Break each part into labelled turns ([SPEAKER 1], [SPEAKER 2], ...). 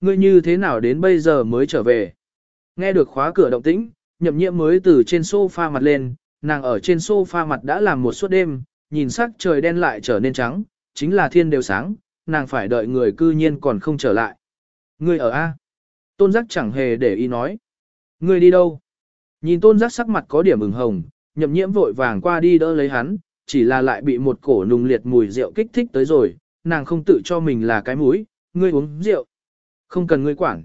[SPEAKER 1] ngươi như thế nào đến bây giờ mới trở về. Nghe được khóa cửa động tĩnh, nhậm nhiễm mới từ trên sofa mặt lên, nàng ở trên sofa mặt đã làm một suốt đêm, nhìn sắc trời đen lại trở nên trắng, chính là thiên đều sáng, nàng phải đợi người cư nhiên còn không trở lại. Ngươi ở A. Tôn giác chẳng hề để ý nói. Ngươi đi đâu? Nhìn tôn giác sắc mặt có điểm ửng hồng, nhậm nhiễm vội vàng qua đi đỡ lấy hắn, chỉ là lại bị một cổ nùng liệt mùi rượu kích thích tới rồi, nàng không tự cho mình là cái mũi, ngươi uống rượu. Không cần ngươi quản.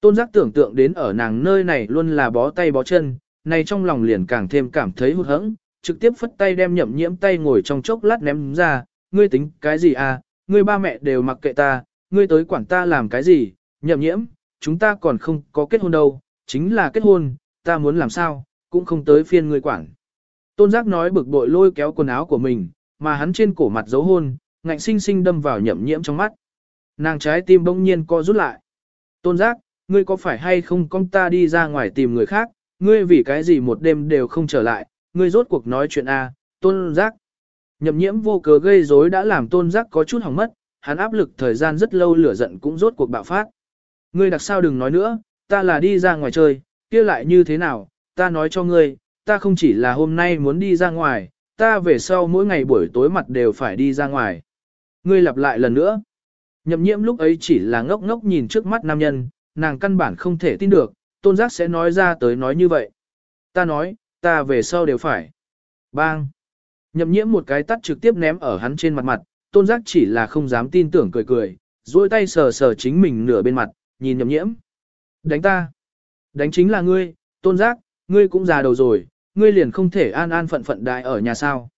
[SPEAKER 1] Tôn giác tưởng tượng đến ở nàng nơi này luôn là bó tay bó chân, này trong lòng liền càng thêm cảm thấy hụt hẫng, trực tiếp phất tay đem nhậm nhiễm tay ngồi trong chốc lát ném ra, ngươi tính cái gì à, ngươi ba mẹ đều mặc kệ ta, ngươi tới quản ta làm cái gì, nhậm nhiễm, chúng ta còn không có kết hôn đâu, chính là kết hôn, ta muốn làm sao, cũng không tới phiên ngươi quản. Tôn giác nói bực bội lôi kéo quần áo của mình, mà hắn trên cổ mặt dấu hôn, ngạnh sinh sinh đâm vào nhậm nhiễm trong mắt. Nàng trái tim bỗng nhiên co rút lại. Tôn giác, ngươi có phải hay không con ta đi ra ngoài tìm người khác, ngươi vì cái gì một đêm đều không trở lại, ngươi rốt cuộc nói chuyện A, tôn giác. Nhậm nhiễm vô cớ gây rối đã làm tôn giác có chút hỏng mất, hắn áp lực thời gian rất lâu lửa giận cũng rốt cuộc bạo phát. Ngươi đặc sao đừng nói nữa, ta là đi ra ngoài chơi, kia lại như thế nào, ta nói cho ngươi, ta không chỉ là hôm nay muốn đi ra ngoài, ta về sau mỗi ngày buổi tối mặt đều phải đi ra ngoài. Ngươi lặp lại lần nữa. Nhậm nhiễm lúc ấy chỉ là ngốc ngốc nhìn trước mắt nam nhân, nàng căn bản không thể tin được, tôn giác sẽ nói ra tới nói như vậy. Ta nói, ta về sau đều phải. Bang! Nhậm nhiễm một cái tắt trực tiếp ném ở hắn trên mặt mặt, tôn giác chỉ là không dám tin tưởng cười cười, duỗi tay sờ sờ chính mình nửa bên mặt, nhìn nhậm nhiễm. Đánh ta! Đánh chính là ngươi, tôn giác, ngươi cũng già đầu rồi, ngươi liền không thể an an phận phận đại ở nhà sao.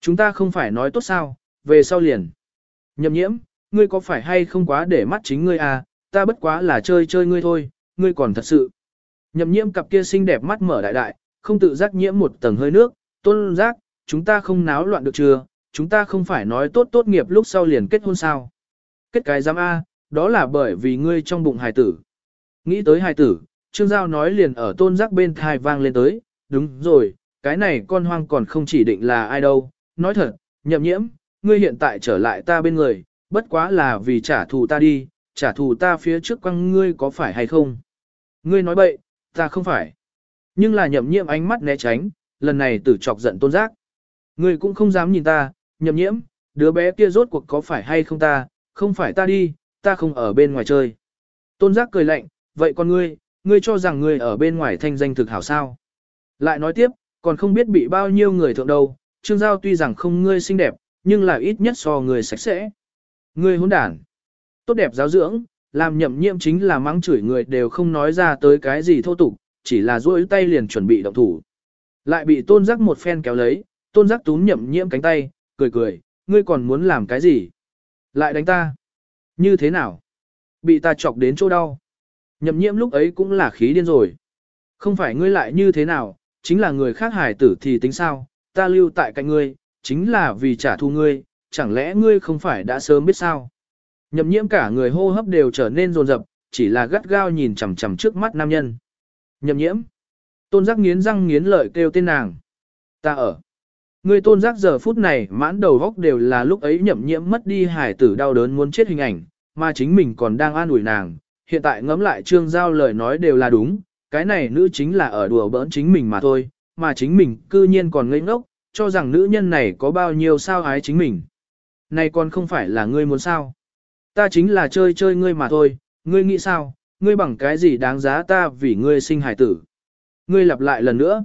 [SPEAKER 1] Chúng ta không phải nói tốt sao, về sau liền. Nhậm nhiễm, ngươi có phải hay không quá để mắt chính ngươi à, ta bất quá là chơi chơi ngươi thôi, ngươi còn thật sự. Nhậm nhiễm cặp kia xinh đẹp mắt mở đại đại, không tự giác nhiễm một tầng hơi nước, tôn giác, chúng ta không náo loạn được chưa, chúng ta không phải nói tốt tốt nghiệp lúc sau liền kết hôn sao. Kết cái giám A, đó là bởi vì ngươi trong bụng hài tử. Nghĩ tới hài tử, Trương Giao nói liền ở tôn giác bên thai vang lên tới, đúng rồi, cái này con hoang còn không chỉ định là ai đâu, nói thật, nhậm nhiễm, ngươi hiện tại trở lại ta bên người, bất quá là vì trả thù ta đi, trả thù ta phía trước quăng ngươi có phải hay không? Ngươi nói bậy, ta không phải. Nhưng là nhậm nhiễm ánh mắt né tránh, lần này tử chọc giận tôn giác. Ngươi cũng không dám nhìn ta, nhậm nhiễm, đứa bé kia rốt cuộc có phải hay không ta, không phải ta đi, ta không ở bên ngoài chơi. Tôn giác cười lạnh, vậy con ngươi, ngươi cho rằng ngươi ở bên ngoài thanh danh thực hảo sao. Lại nói tiếp, còn không biết bị bao nhiêu người thượng đâu, Trương Giao tuy rằng không ngươi xinh đẹp, nhưng là ít nhất so người sạch sẽ. Ngươi hỗn đản. Tốt đẹp giáo dưỡng, làm nhậm nhiệm chính là mắng chửi người đều không nói ra tới cái gì thô tục, chỉ là duỗi tay liền chuẩn bị động thủ. Lại bị tôn giác một phen kéo lấy, tôn giác túm nhậm nhiễm cánh tay, cười cười, ngươi còn muốn làm cái gì? Lại đánh ta. Như thế nào? Bị ta chọc đến chỗ đau. Nhậm nhiễm lúc ấy cũng là khí điên rồi. Không phải ngươi lại như thế nào, chính là người khác hài tử thì tính sao, ta lưu tại cạnh ngươi, chính là vì trả thù ngươi, chẳng lẽ ngươi không phải đã sớm biết sao? Nhậm nhiễm cả người hô hấp đều trở nên rồn rập, chỉ là gắt gao nhìn chằm chằm trước mắt nam nhân. Nhậm nhiễm. Tôn giác nghiến răng nghiến lợi kêu tên nàng. Ta ở. Người tôn giác giờ phút này mãn đầu góc đều là lúc ấy nhậm nhiễm mất đi hải tử đau đớn muốn chết hình ảnh, mà chính mình còn đang an ủi nàng. Hiện tại ngẫm lại trương giao lời nói đều là đúng, cái này nữ chính là ở đùa bỡn chính mình mà thôi, mà chính mình cư nhiên còn ngây ngốc, cho rằng nữ nhân này có bao nhiêu sao ái chính mình. Này còn không phải là ngươi muốn sao. Ta chính là chơi chơi ngươi mà thôi, ngươi nghĩ sao, ngươi bằng cái gì đáng giá ta vì ngươi sinh hải tử. Ngươi lặp lại lần nữa.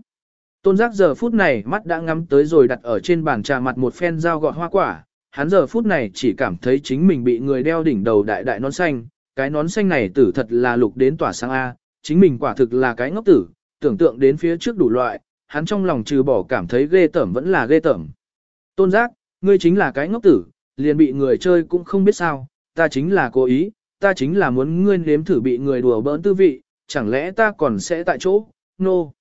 [SPEAKER 1] Tôn giác giờ phút này mắt đã ngắm tới rồi đặt ở trên bàn trà mặt một phen dao gọt hoa quả, hắn giờ phút này chỉ cảm thấy chính mình bị người đeo đỉnh đầu đại đại nón xanh, cái nón xanh này tử thật là lục đến tỏa sáng A, chính mình quả thực là cái ngốc tử, tưởng tượng đến phía trước đủ loại, hắn trong lòng trừ bỏ cảm thấy ghê tởm vẫn là ghê tởm. Tôn giác, ngươi chính là cái ngốc tử, liền bị người chơi cũng không biết sao, ta chính là cố ý, ta chính là muốn ngươi nếm thử bị người đùa bỡn tư vị, chẳng lẽ ta còn sẽ tại chỗ, nô. No.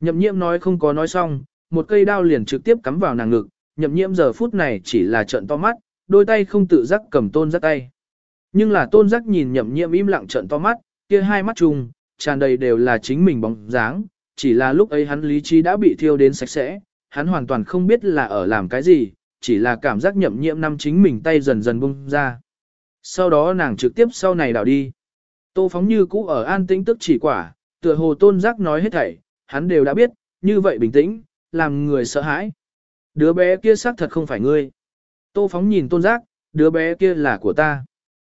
[SPEAKER 1] Nhậm nhiễm nói không có nói xong, một cây đao liền trực tiếp cắm vào nàng ngực, nhậm nhiễm giờ phút này chỉ là trợn to mắt, đôi tay không tự giác cầm tôn giác tay. Nhưng là tôn giác nhìn nhậm nhiễm im lặng trợn to mắt, kia hai mắt trùng, tràn đầy đều là chính mình bóng dáng, chỉ là lúc ấy hắn lý trí đã bị thiêu đến sạch sẽ, hắn hoàn toàn không biết là ở làm cái gì, chỉ là cảm giác nhậm nhiễm năm chính mình tay dần dần bung ra. Sau đó nàng trực tiếp sau này đảo đi. Tô phóng như cũ ở an tĩnh tức chỉ quả, tựa hồ tôn giác nói hết thảy, hắn đều đã biết, như vậy bình tĩnh, làm người sợ hãi. Đứa bé kia xác thật không phải ngươi. Tô phóng nhìn tôn giác, đứa bé kia là của ta.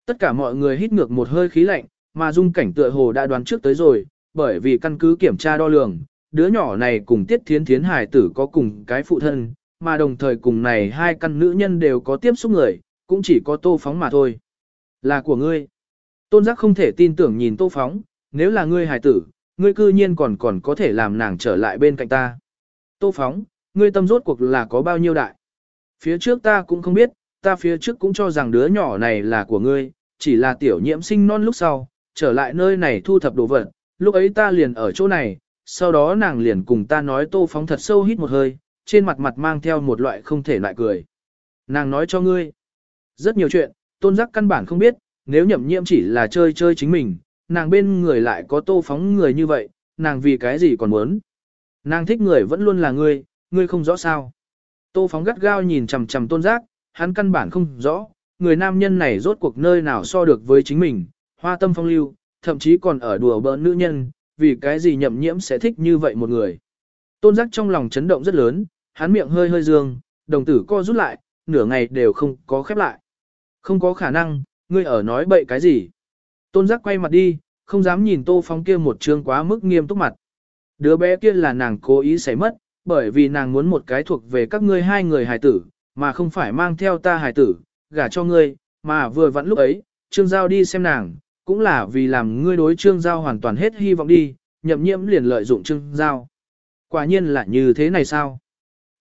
[SPEAKER 1] Tất cả mọi người hít ngược một hơi khí lạnh, mà dung cảnh tựa hồ đã đoán trước tới rồi, bởi vì căn cứ kiểm tra đo lường, đứa nhỏ này cùng tiết thiến thiến hải tử có cùng cái phụ thân, mà đồng thời cùng này hai căn nữ nhân đều có tiếp xúc người, cũng chỉ có tô phóng mà thôi. Là của ngươi. Tôn giác không thể tin tưởng nhìn tô phóng, nếu là ngươi hải tử, ngươi cư nhiên còn còn có thể làm nàng trở lại bên cạnh ta. Tô phóng, ngươi tâm rốt cuộc là có bao nhiêu đại. Phía trước ta cũng không biết, ta phía trước cũng cho rằng đứa nhỏ này là của ngươi, chỉ là tiểu nhiễm sinh non lúc sau, trở lại nơi này thu thập đồ vật, lúc ấy ta liền ở chỗ này, sau đó nàng liền cùng ta nói tô phóng thật sâu hít một hơi, trên mặt mặt mang theo một loại không thể lại cười. Nàng nói cho ngươi, rất nhiều chuyện, tôn giác căn bản không biết, nếu nhậm nhiễm chỉ là chơi chơi chính mình, nàng bên người lại có tô phóng người như vậy, nàng vì cái gì còn muốn. Nàng thích người vẫn luôn là ngươi, ngươi không rõ sao. Tô phóng gắt gao nhìn chằm chằm tôn giác, hắn căn bản không rõ, người nam nhân này rốt cuộc nơi nào so được với chính mình, hoa tâm phong lưu, thậm chí còn ở đùa bỡn nữ nhân, vì cái gì nhậm nhiễm sẽ thích như vậy một người. Tôn giác trong lòng chấn động rất lớn, hắn miệng hơi hơi dương, đồng tử co rút lại, nửa ngày đều không có khép lại. Không có khả năng, ngươi ở nói bậy cái gì. Tôn giác quay mặt đi, không dám nhìn tô phong kia một trương quá mức nghiêm túc mặt. Đứa bé kia là nàng cố ý xảy mất, bởi vì nàng muốn một cái thuộc về các ngươi hai người hài tử, mà không phải mang theo ta hài tử, gả cho ngươi, mà vừa vặn lúc ấy, Trương Giao đi xem nàng, cũng là vì làm ngươi đối Trương Giao hoàn toàn hết hy vọng đi, nhậm nhiễm liền lợi dụng Trương Giao. Quả nhiên là như thế này sao?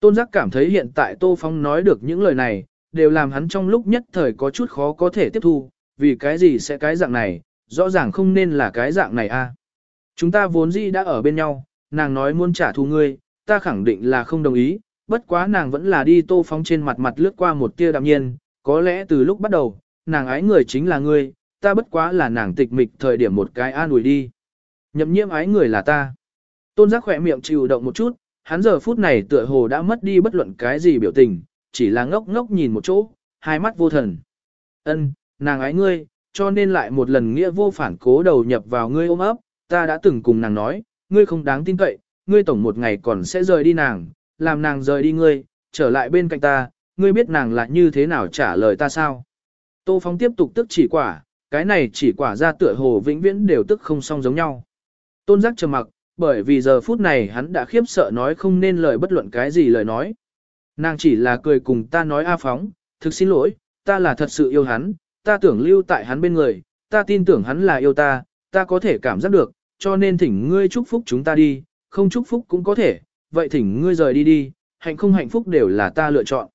[SPEAKER 1] Tôn giác cảm thấy hiện tại Tô Phong nói được những lời này, đều làm hắn trong lúc nhất thời có chút khó có thể tiếp thu, vì cái gì sẽ cái dạng này, rõ ràng không nên là cái dạng này a. Chúng ta vốn dĩ đã ở bên nhau, nàng nói muốn trả thù ngươi, ta khẳng định là không đồng ý, bất quá nàng vẫn là đi Tô Phong trên mặt mặt lướt qua một tia đạm nhiên, có lẽ từ lúc bắt đầu, nàng ái người chính là ngươi, ta bất quá là nàng tịch mịch thời điểm một cái an ủi đi. Nhậm nhiễm ái người là ta. Tôn giác khỏe miệng chịu động một chút, hắn giờ phút này tựa hồ đã mất đi bất luận cái gì biểu tình, chỉ là ngốc ngốc nhìn một chỗ, hai mắt vô thần. Ân, nàng ái ngươi, cho nên lại một lần nghĩa vô phản cố đầu nhập vào ngươi ôm ấp, ta đã từng cùng nàng nói, ngươi không đáng tin cậy, ngươi tổng một ngày còn sẽ rời đi nàng, làm nàng rời đi ngươi, trở lại bên cạnh ta, ngươi biết nàng là như thế nào trả lời ta sao? Tô Phong tiếp tục tức chỉ quả, cái này chỉ quả ra tựa hồ vĩnh viễn đều tức không song giống nhau. Tôn giác trầm mặc, bởi vì giờ phút này hắn đã khiếp sợ nói không nên lời bất luận cái gì lời nói. Nàng chỉ là cười cùng ta nói A Phóng, thực xin lỗi, ta là thật sự yêu hắn, ta tưởng lưu tại hắn bên người, ta tin tưởng hắn là yêu ta, ta có thể cảm giác được, cho nên thỉnh ngươi chúc phúc chúng ta đi, không chúc phúc cũng có thể, vậy thỉnh ngươi rời đi đi, hạnh không hạnh phúc đều là ta lựa chọn.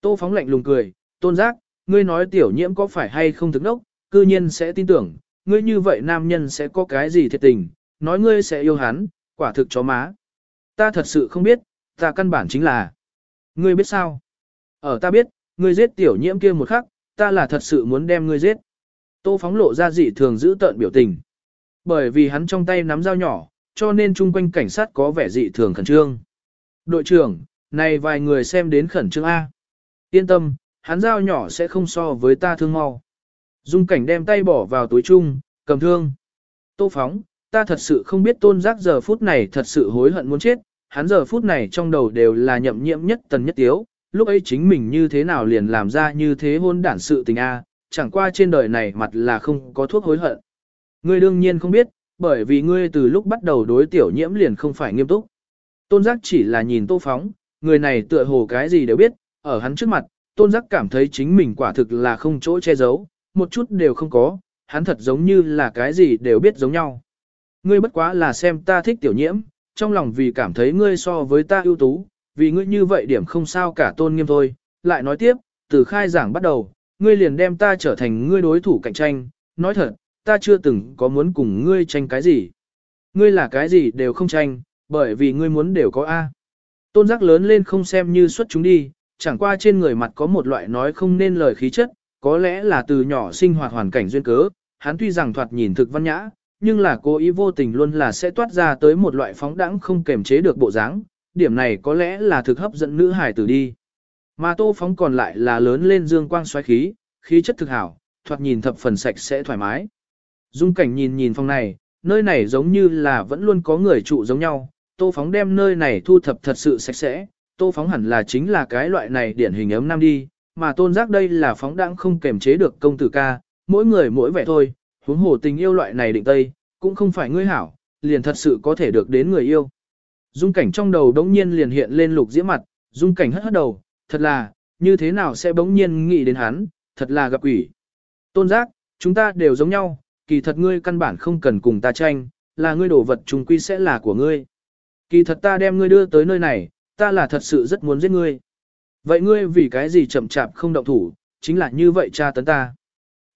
[SPEAKER 1] Tô Phóng lạnh lùng cười, tôn giác, ngươi nói tiểu nhiễm có phải hay không thực đốc, cư nhiên sẽ tin tưởng, ngươi như vậy nam nhân sẽ có cái gì thiệt tình, nói ngươi sẽ yêu hắn, quả thực chó má. Ta thật sự không biết, ta căn bản chính là. Ngươi biết sao? Ở ta biết, ngươi giết tiểu nhiễm kia một khắc, ta là thật sự muốn đem ngươi giết. Tô phóng lộ ra dị thường giữ tợn biểu tình. Bởi vì hắn trong tay nắm dao nhỏ, cho nên chung quanh cảnh sát có vẻ dị thường khẩn trương. Đội trưởng, này vài người xem đến khẩn trương A. Yên tâm, hắn dao nhỏ sẽ không so với ta thương mau. Dung cảnh đem tay bỏ vào túi chung, cầm thương. Tô phóng, ta thật sự không biết tôn giác giờ phút này thật sự hối hận muốn chết, hắn giờ phút này trong đầu đều là nhậm nhiễm nhất tần nhất tiếu, lúc ấy chính mình như thế nào liền làm ra như thế hôn đản sự tình a, chẳng qua trên đời này mặt là không có thuốc hối hận. Ngươi đương nhiên không biết, bởi vì ngươi từ lúc bắt đầu đối tiểu nhiễm liền không phải nghiêm túc. Tôn giác chỉ là nhìn tô phóng, người này tựa hồ cái gì đều biết, ở hắn trước mặt, tôn giác cảm thấy chính mình quả thực là không chỗ che giấu, một chút đều không có, hắn thật giống như là cái gì đều biết giống nhau. Ngươi bất quá là xem ta thích tiểu nhiễm, trong lòng vì cảm thấy ngươi so với ta ưu tú, vì ngươi như vậy điểm không sao cả tôn nghiêm thôi. Lại nói tiếp, từ khai giảng bắt đầu, ngươi liền đem ta trở thành ngươi đối thủ cạnh tranh, nói thật, ta chưa từng có muốn cùng ngươi tranh cái gì. Ngươi là cái gì đều không tranh, bởi vì ngươi muốn đều có A. Tôn giác lớn lên không xem như xuất chúng đi, chẳng qua trên người mặt có một loại nói không nên lời khí chất, có lẽ là từ nhỏ sinh hoạt hoàn cảnh duyên cớ, hắn tuy rằng thoạt nhìn thực văn nhã, nhưng là cố ý vô tình luôn là sẽ toát ra tới một loại phóng đãng không kềm chế được bộ dáng, điểm này có lẽ là thực hấp dẫn nữ hải tử đi. Mà tô phóng còn lại là lớn lên dương quang xoáy khí, khí chất thực hảo, thoạt nhìn thập phần sạch sẽ thoải mái. Dung cảnh nhìn nhìn phòng này, nơi này giống như là vẫn luôn có người trụ giống nhau, tô phóng đem nơi này thu thập thật sự sạch sẽ, tô phóng hẳn là chính là cái loại này điển hình ấm nam đi, mà tôn giác đây là phóng đãng không kềm chế được công tử ca, mỗi người mỗi vẻ thôi, huống hồ tình yêu loại này định tây, cũng không phải ngươi hảo, liền thật sự có thể được đến người yêu. Dung cảnh trong đầu đống nhiên liền hiện lên lục diễm mặt, dung cảnh hất hất đầu, thật là, như thế nào sẽ bỗng nhiên nghĩ đến hắn, thật là gặp quỷ. Tôn giác, chúng ta đều giống nhau, kỳ thật ngươi căn bản không cần cùng ta tranh, là ngươi đổ vật trùng quy sẽ là của ngươi. Kỳ thật ta đem ngươi đưa tới nơi này, ta là thật sự rất muốn giết ngươi. Vậy ngươi vì cái gì chậm chạp không động thủ, chính là như vậy cha tấn ta.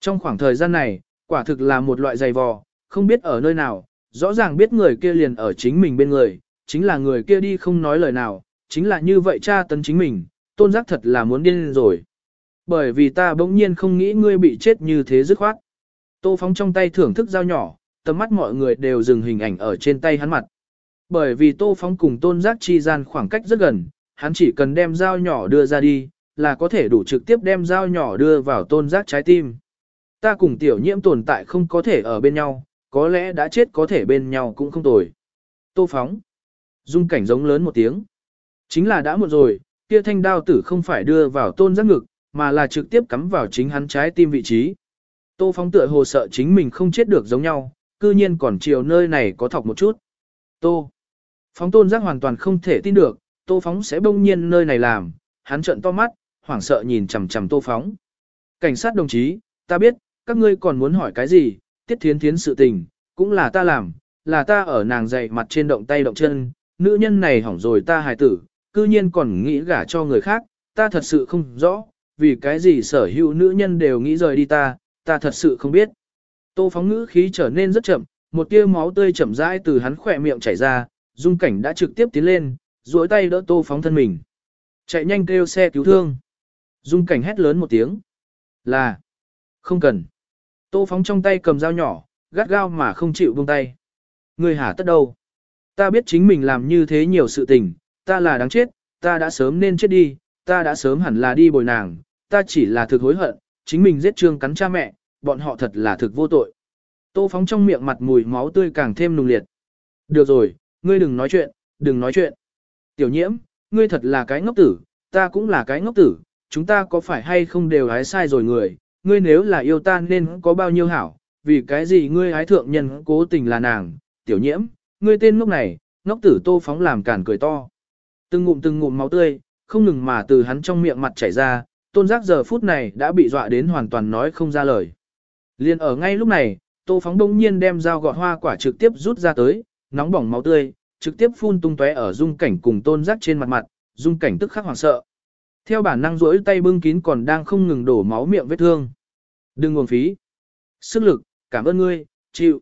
[SPEAKER 1] Trong khoảng thời gian này, quả thực là một loại dày vò, không biết ở nơi nào, rõ ràng biết người kia liền ở chính mình bên người, chính là người kia đi không nói lời nào, chính là như vậy cha tấn chính mình, tôn giác thật là muốn điên rồi. Bởi vì ta bỗng nhiên không nghĩ ngươi bị chết như thế dứt khoát. Tô phóng trong tay thưởng thức dao nhỏ, tầm mắt mọi người đều dừng hình ảnh ở trên tay hắn mặt. Bởi vì tô phóng cùng tôn giác chi gian khoảng cách rất gần, hắn chỉ cần đem dao nhỏ đưa ra đi, là có thể đủ trực tiếp đem dao nhỏ đưa vào tôn giác trái tim. Ta cùng tiểu nhiễm tồn tại không có thể ở bên nhau, có lẽ đã chết có thể bên nhau cũng không tồi. Tô phóng. Dung cảnh giống lớn một tiếng. Chính là đã một rồi, kia thanh đao tử không phải đưa vào tôn giác ngực, mà là trực tiếp cắm vào chính hắn trái tim vị trí. Tô phóng tựa hồ sợ chính mình không chết được giống nhau, cư nhiên còn chiều nơi này có thọc một chút. Tô. Phóng tôn giác hoàn toàn không thể tin được, tô phóng sẽ bỗng nhiên nơi này làm, hắn trợn to mắt, hoảng sợ nhìn chằm chằm tô phóng. Cảnh sát đồng chí, ta biết, các ngươi còn muốn hỏi cái gì, tiết thiến thiến sự tình, cũng là ta làm, là ta ở nàng dậy mặt trên động tay động chân, nữ nhân này hỏng rồi ta hài tử, cư nhiên còn nghĩ gả cho người khác, ta thật sự không rõ, vì cái gì sở hữu nữ nhân đều nghĩ rời đi ta, ta thật sự không biết. Tô phóng ngữ khí trở nên rất chậm, một tia máu tươi chậm rãi từ hắn khỏe miệng chảy ra, dung cảnh đã trực tiếp tiến lên, duỗi tay đỡ tô phóng thân mình. Chạy nhanh kêu xe cứu thương. Dung cảnh hét lớn một tiếng. Là. Không cần. Tô phóng trong tay cầm dao nhỏ, gắt gao mà không chịu buông tay. Người hả tất đâu? Ta biết chính mình làm như thế nhiều sự tình, ta là đáng chết, ta đã sớm nên chết đi, ta đã sớm hẳn là đi bồi nàng, ta chỉ là thực hối hận, chính mình giết trương cắn cha mẹ, bọn họ thật là thực vô tội. Tô phóng trong miệng mặt mùi máu tươi càng thêm nùng liệt. Được rồi, ngươi đừng nói chuyện, đừng nói chuyện. Tiểu nhiễm, ngươi thật là cái ngốc tử, ta cũng là cái ngốc tử, chúng ta có phải hay không đều hái sai rồi người, ngươi nếu là yêu ta nên có bao nhiêu hảo, vì cái gì ngươi ái thượng nhân cố tình là nàng, tiểu nhiễm, ngươi tên ngốc này, ngốc tử tô phóng làm cản cười to. Từng ngụm từng ngụm máu tươi, không ngừng mà từ hắn trong miệng mặt chảy ra, tôn giác giờ phút này đã bị dọa đến hoàn toàn nói không ra lời. Liên ở ngay lúc này, tô phóng đông nhiên đem dao gọt hoa quả trực tiếp rút ra tới, nóng bỏng máu tươi, trực tiếp phun tung tóe ở dung cảnh cùng tôn giác trên mặt mặt, dung cảnh tức khắc hoảng sợ. Theo bản năng rỗi tay bưng kín còn đang không ngừng đổ máu miệng vết thương. Đừng nguồn phí. Sức lực, cảm ơn ngươi, chịu.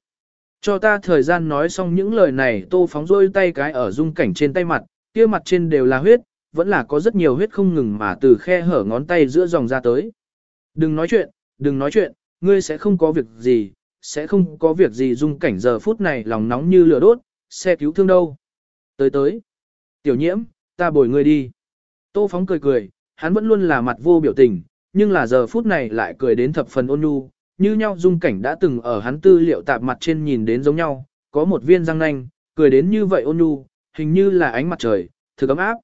[SPEAKER 1] Cho ta thời gian nói xong những lời này tô phóng rôi tay cái ở dung cảnh trên tay mặt, kia mặt trên đều là huyết, vẫn là có rất nhiều huyết không ngừng mà từ khe hở ngón tay giữa dòng ra tới. Đừng nói chuyện, đừng nói chuyện, ngươi sẽ không có việc gì, sẽ không có việc gì dung cảnh giờ phút này lòng nóng như lửa đốt, xe cứu thương đâu. Tới tới. Tiểu nhiễm, ta bồi ngươi đi. Tô phóng cười cười, hắn vẫn luôn là mặt vô biểu tình, nhưng là giờ phút này lại cười đến thập phần ôn nhu, như nhau dung cảnh đã từng ở hắn tư liệu tạp mặt trên nhìn đến giống nhau, có một viên răng nanh, cười đến như vậy ôn nhu, hình như là ánh mặt trời, thực ấm áp.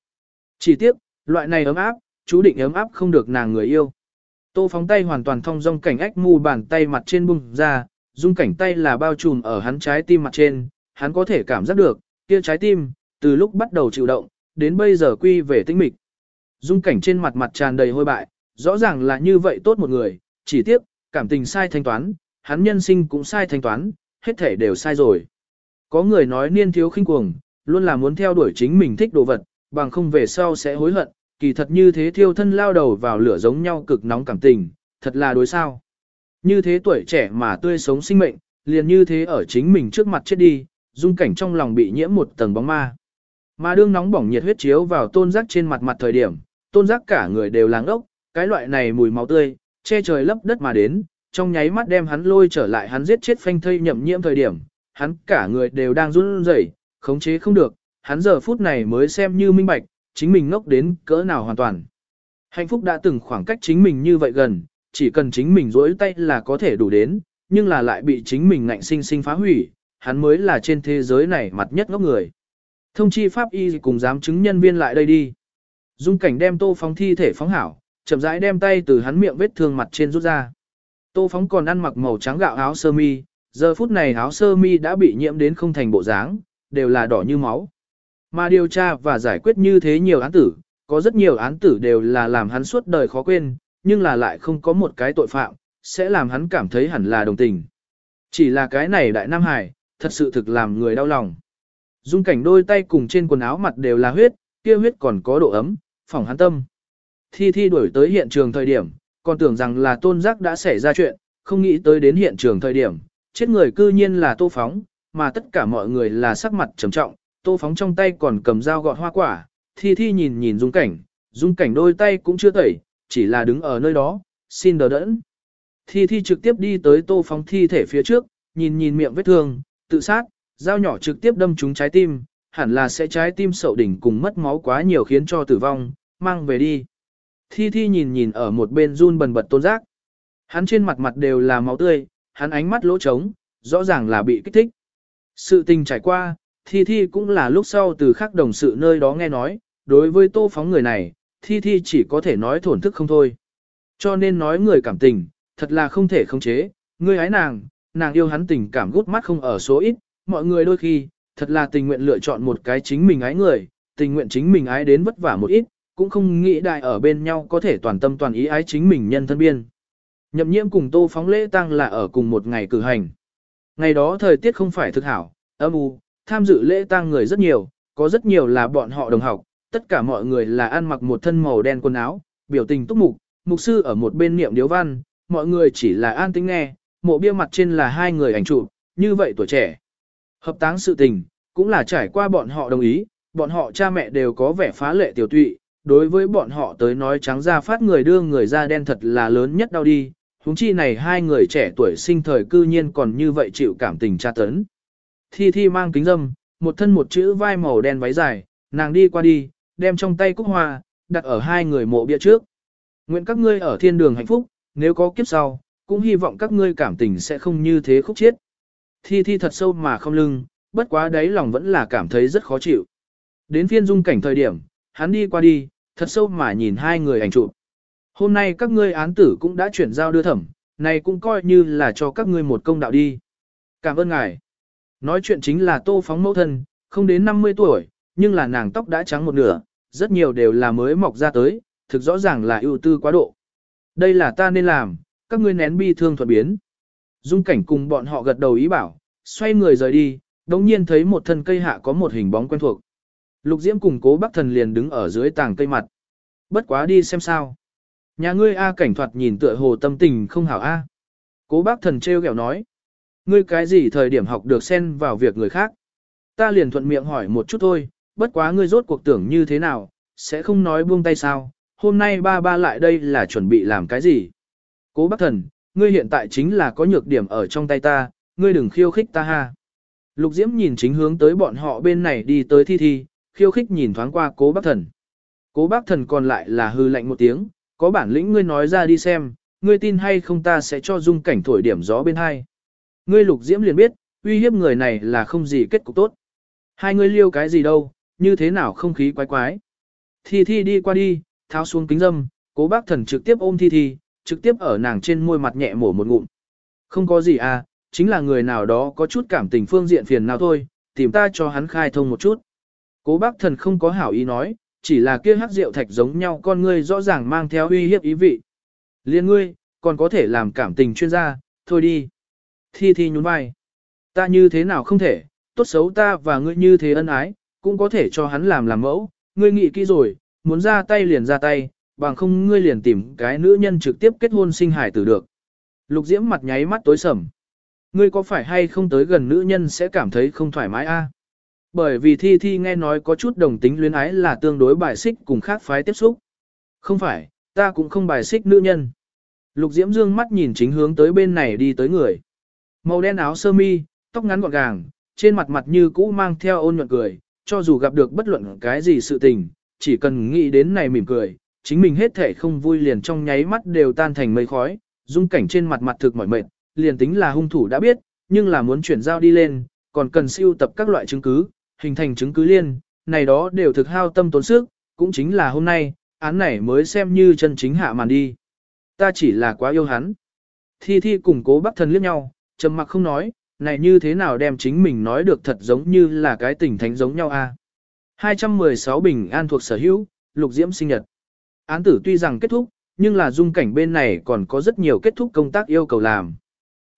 [SPEAKER 1] Chỉ tiếc, loại này ấm áp, chú định ấm áp không được nàng người yêu. Tô phóng tay hoàn toàn thông dong cảnh ách mù bàn tay mặt trên bung ra, dung cảnh tay là bao trùm ở hắn trái tim mặt trên, hắn có thể cảm giác được, kia trái tim, từ lúc bắt đầu chịu động, đến bây giờ quy về tĩnh mịch. Dung cảnh trên mặt mặt tràn đầy hôi bại, rõ ràng là như vậy tốt một người, chỉ tiếc, cảm tình sai thanh toán, hắn nhân sinh cũng sai thanh toán, hết thể đều sai rồi. Có người nói niên thiếu khinh cuồng, luôn là muốn theo đuổi chính mình thích đồ vật, bằng không về sau sẽ hối hận, kỳ thật như thế thiêu thân lao đầu vào lửa giống nhau cực nóng cảm tình, thật là đối sao. Như thế tuổi trẻ mà tươi sống sinh mệnh, liền như thế ở chính mình trước mặt chết đi, dung cảnh trong lòng bị nhiễm một tầng bóng ma. Mà đương nóng bỏng nhiệt huyết chiếu vào tôn giác trên mặt mặt thời điểm, tôn giác cả người đều láng ốc, cái loại này mùi máu tươi, che trời lấp đất mà đến, trong nháy mắt đem hắn lôi trở lại hắn giết chết phanh thây nhậm nhiễm thời điểm, hắn cả người đều đang run rẩy, khống chế không được, hắn giờ phút này mới xem như minh bạch, chính mình ngốc đến cỡ nào hoàn toàn. Hạnh phúc đã từng khoảng cách chính mình như vậy gần, chỉ cần chính mình rỗi tay là có thể đủ đến, nhưng là lại bị chính mình ngạnh sinh sinh phá hủy, hắn mới là trên thế giới này mặt nhất ngốc người. Thông chi pháp y cùng giám chứng nhân viên lại đây đi. Dung cảnh đem tô phóng thi thể phóng hảo, chậm rãi đem tay từ hắn miệng vết thương mặt trên rút ra. Tô phóng còn ăn mặc màu trắng gạo áo sơ mi, giờ phút này áo sơ mi đã bị nhiễm đến không thành bộ dáng, đều là đỏ như máu. Mà điều tra và giải quyết như thế nhiều án tử, có rất nhiều án tử đều là làm hắn suốt đời khó quên, nhưng là lại không có một cái tội phạm, sẽ làm hắn cảm thấy hẳn là đồng tình. Chỉ là cái này đại Nam Hải, thật sự thực làm người đau lòng. Dung cảnh đôi tay cùng trên quần áo mặt đều là huyết, kia huyết còn có độ ấm, phỏng hắn tâm. Thi Thi đuổi tới hiện trường thời điểm, còn tưởng rằng là tôn giác đã xảy ra chuyện, không nghĩ tới đến hiện trường thời điểm, chết người cư nhiên là tô phóng, mà tất cả mọi người là sắc mặt trầm trọng, tô phóng trong tay còn cầm dao gọt hoa quả, Thi Thi nhìn nhìn dung cảnh, dung cảnh đôi tay cũng chưa tẩy, chỉ là đứng ở nơi đó, xin đỡ đẫn. Thi Thi trực tiếp đi tới tô phóng thi thể phía trước, nhìn nhìn miệng vết thương, tự sát, dao nhỏ trực tiếp đâm trúng trái tim, hẳn là sẽ trái tim sậu đỉnh cùng mất máu quá nhiều khiến cho tử vong, mang về đi. Thi Thi nhìn nhìn ở một bên run bần bật tôn giác. Hắn trên mặt mặt đều là máu tươi, hắn ánh mắt lỗ trống, rõ ràng là bị kích thích. Sự tình trải qua, Thi Thi cũng là lúc sau từ khác đồng sự nơi đó nghe nói, đối với tô phóng người này, Thi Thi chỉ có thể nói thổn thức không thôi. Cho nên nói người cảm tình, thật là không thể khống chế, người ái nàng, nàng yêu hắn tình cảm gút mắt không ở số ít, mọi người đôi khi, thật là tình nguyện lựa chọn một cái chính mình ái người, tình nguyện chính mình ái đến vất vả một ít, cũng không nghĩ đại ở bên nhau có thể toàn tâm toàn ý ái chính mình nhân thân biên. Nhậm nhiễm cùng tô phóng lễ tăng là ở cùng một ngày cử hành. Ngày đó thời tiết không phải thực hảo, âm u, tham dự lễ tăng người rất nhiều, có rất nhiều là bọn họ đồng học, tất cả mọi người là ăn mặc một thân màu đen quần áo, biểu tình túc mục, mục sư ở một bên niệm điếu văn, mọi người chỉ là an tĩnh nghe, mộ bia mặt trên là hai người ảnh chụp, như vậy tuổi trẻ. Hợp táng sự tình, cũng là trải qua bọn họ đồng ý, bọn họ cha mẹ đều có vẻ phá lệ tiểu tụy, đối với bọn họ tới nói trắng ra phát người đưa người da đen thật là lớn nhất đau đi, huống chi này hai người trẻ tuổi sinh thời cư nhiên còn như vậy chịu cảm tình tra tấn. Thi Thi mang kính dâm, một thân một chữ vai màu đen váy dài, nàng đi qua đi, đem trong tay cúc hoa, đặt ở hai người mộ bia trước. Nguyện các ngươi ở thiên đường hạnh phúc, nếu có kiếp sau, cũng hy vọng các ngươi cảm tình sẽ không như thế khúc chiết. Thi Thi thật sâu mà không lưng, bất quá đấy lòng vẫn là cảm thấy rất khó chịu. Đến phiên dung cảnh thời điểm, hắn đi qua đi, thật sâu mà nhìn hai người ảnh chụp. Hôm nay các ngươi án tử cũng đã chuyển giao đưa thẩm, này cũng coi như là cho các ngươi một công đạo đi. Cảm ơn ngài. Nói chuyện chính là tô phóng mẫu thân, không đến 50 tuổi, nhưng là nàng tóc đã trắng một nửa, rất nhiều đều là mới mọc ra tới, thực rõ ràng là ưu tư quá độ. Đây là ta nên làm, các ngươi nén bi thương thuận biến. Dung cảnh cùng bọn họ gật đầu ý bảo, xoay người rời đi, đồng nhiên thấy một thân cây hạ có một hình bóng quen thuộc. Lục Diễm cùng cố bác thần liền đứng ở dưới tàng cây mặt. Bất quá đi xem sao. Nhà ngươi A cảnh thoạt nhìn tựa hồ tâm tình không hảo A. Cố bác thần trêu kẹo nói. Ngươi cái gì thời điểm học được xen vào việc người khác. Ta liền thuận miệng hỏi một chút thôi, bất quá ngươi rốt cuộc tưởng như thế nào, sẽ không nói buông tay sao. Hôm nay ba ba lại đây là chuẩn bị làm cái gì. Cố bác thần, ngươi hiện tại chính là có nhược điểm ở trong tay ta, ngươi đừng khiêu khích ta ha. Lục Diễm nhìn chính hướng tới bọn họ bên này đi tới thi thi, khiêu khích nhìn thoáng qua cố bác thần. Cố bác thần còn lại là hư lạnh một tiếng, có bản lĩnh ngươi nói ra đi xem, ngươi tin hay không ta sẽ cho dung cảnh thổi điểm gió bên hai. Ngươi lục diễm liền biết, uy hiếp người này là không gì kết cục tốt. Hai ngươi liêu cái gì đâu, như thế nào không khí quái quái. Thi thi đi qua đi, tháo xuống kính dâm, cố bác thần trực tiếp ôm thi thi, trực tiếp ở nàng trên môi mặt nhẹ mổ một ngụm. Không có gì à, chính là người nào đó có chút cảm tình phương diện phiền nào thôi, tìm ta cho hắn khai thông một chút. Cố bác thần không có hảo ý nói, chỉ là kia hắc rượu thạch giống nhau con ngươi rõ ràng mang theo uy hiếp ý vị. Liên ngươi, còn có thể làm cảm tình chuyên gia, thôi đi. Thi thi nhún vai. Ta như thế nào không thể, tốt xấu ta và ngươi như thế ân ái, cũng có thể cho hắn làm làm mẫu, ngươi nghĩ kỹ rồi, muốn ra tay liền ra tay, bằng không ngươi liền tìm cái nữ nhân trực tiếp kết hôn sinh hải tử được. Lục diễm mặt nháy mắt tối sầm. Ngươi có phải hay không tới gần nữ nhân sẽ cảm thấy không thoải mái a? Bởi vì Thi Thi nghe nói có chút đồng tính luyến ái là tương đối bài xích cùng khác phái tiếp xúc. Không phải, ta cũng không bài xích nữ nhân. Lục Diễm Dương mắt nhìn chính hướng tới bên này đi tới người. Màu đen áo sơ mi, tóc ngắn gọn gàng, trên mặt mặt như cũ mang theo ôn nhuận cười, cho dù gặp được bất luận cái gì sự tình, chỉ cần nghĩ đến này mỉm cười, chính mình hết thể không vui liền trong nháy mắt đều tan thành mây khói, dung cảnh trên mặt mặt thực mỏi mệt, liền tính là hung thủ đã biết, nhưng là muốn chuyển giao đi lên, còn cần siêu tập các loại chứng cứ, hình thành chứng cứ liên, này đó đều thực hao tâm tốn sức, cũng chính là hôm nay, án này mới xem như chân chính hạ màn đi. Ta chỉ là quá yêu hắn. Thi Thi cùng cố bác thần liếc nhau, trầm mặc không nói, này như thế nào đem chính mình nói được thật giống như là cái tình thánh giống nhau a. À? 216 bình an thuộc sở hữu, lục diễm sinh nhật. Án tử tuy rằng kết thúc, nhưng là dung cảnh bên này còn có rất nhiều kết thúc công tác yêu cầu làm.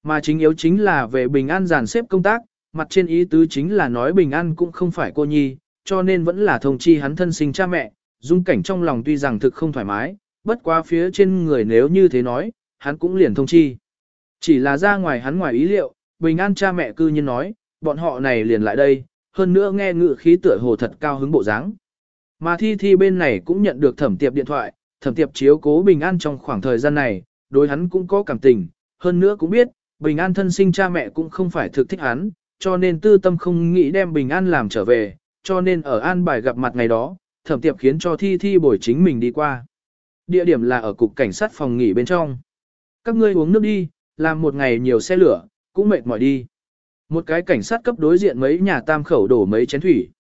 [SPEAKER 1] Mà chính yếu chính là về bình an giàn xếp công tác, mặt trên ý tứ chính là nói bình an cũng không phải cô nhi, cho nên vẫn là thông chi hắn thân sinh cha mẹ, dung cảnh trong lòng tuy rằng thực không thoải mái, bất quá phía trên người nếu như thế nói, hắn cũng liền thông chi. Chỉ là ra ngoài hắn ngoài ý liệu, bình an cha mẹ cư nhiên nói, bọn họ này liền lại đây, hơn nữa nghe ngự khí tựa hồ thật cao hứng bộ dáng. Mà thi thi bên này cũng nhận được thẩm tiệp điện thoại, thẩm tiệp chiếu cố bình an trong khoảng thời gian này, đối hắn cũng có cảm tình, hơn nữa cũng biết, bình an thân sinh cha mẹ cũng không phải thực thích hắn, cho nên tư tâm không nghĩ đem bình an làm trở về, cho nên ở an bài gặp mặt ngày đó, thẩm tiệp khiến cho thi thi bồi chính mình đi qua. Địa điểm là ở cục cảnh sát phòng nghỉ bên trong. Các ngươi uống nước đi, làm một ngày nhiều xe lửa, cũng mệt mỏi đi. Một cái cảnh sát cấp đối diện mấy nhà tam khẩu đổ mấy chén thủy.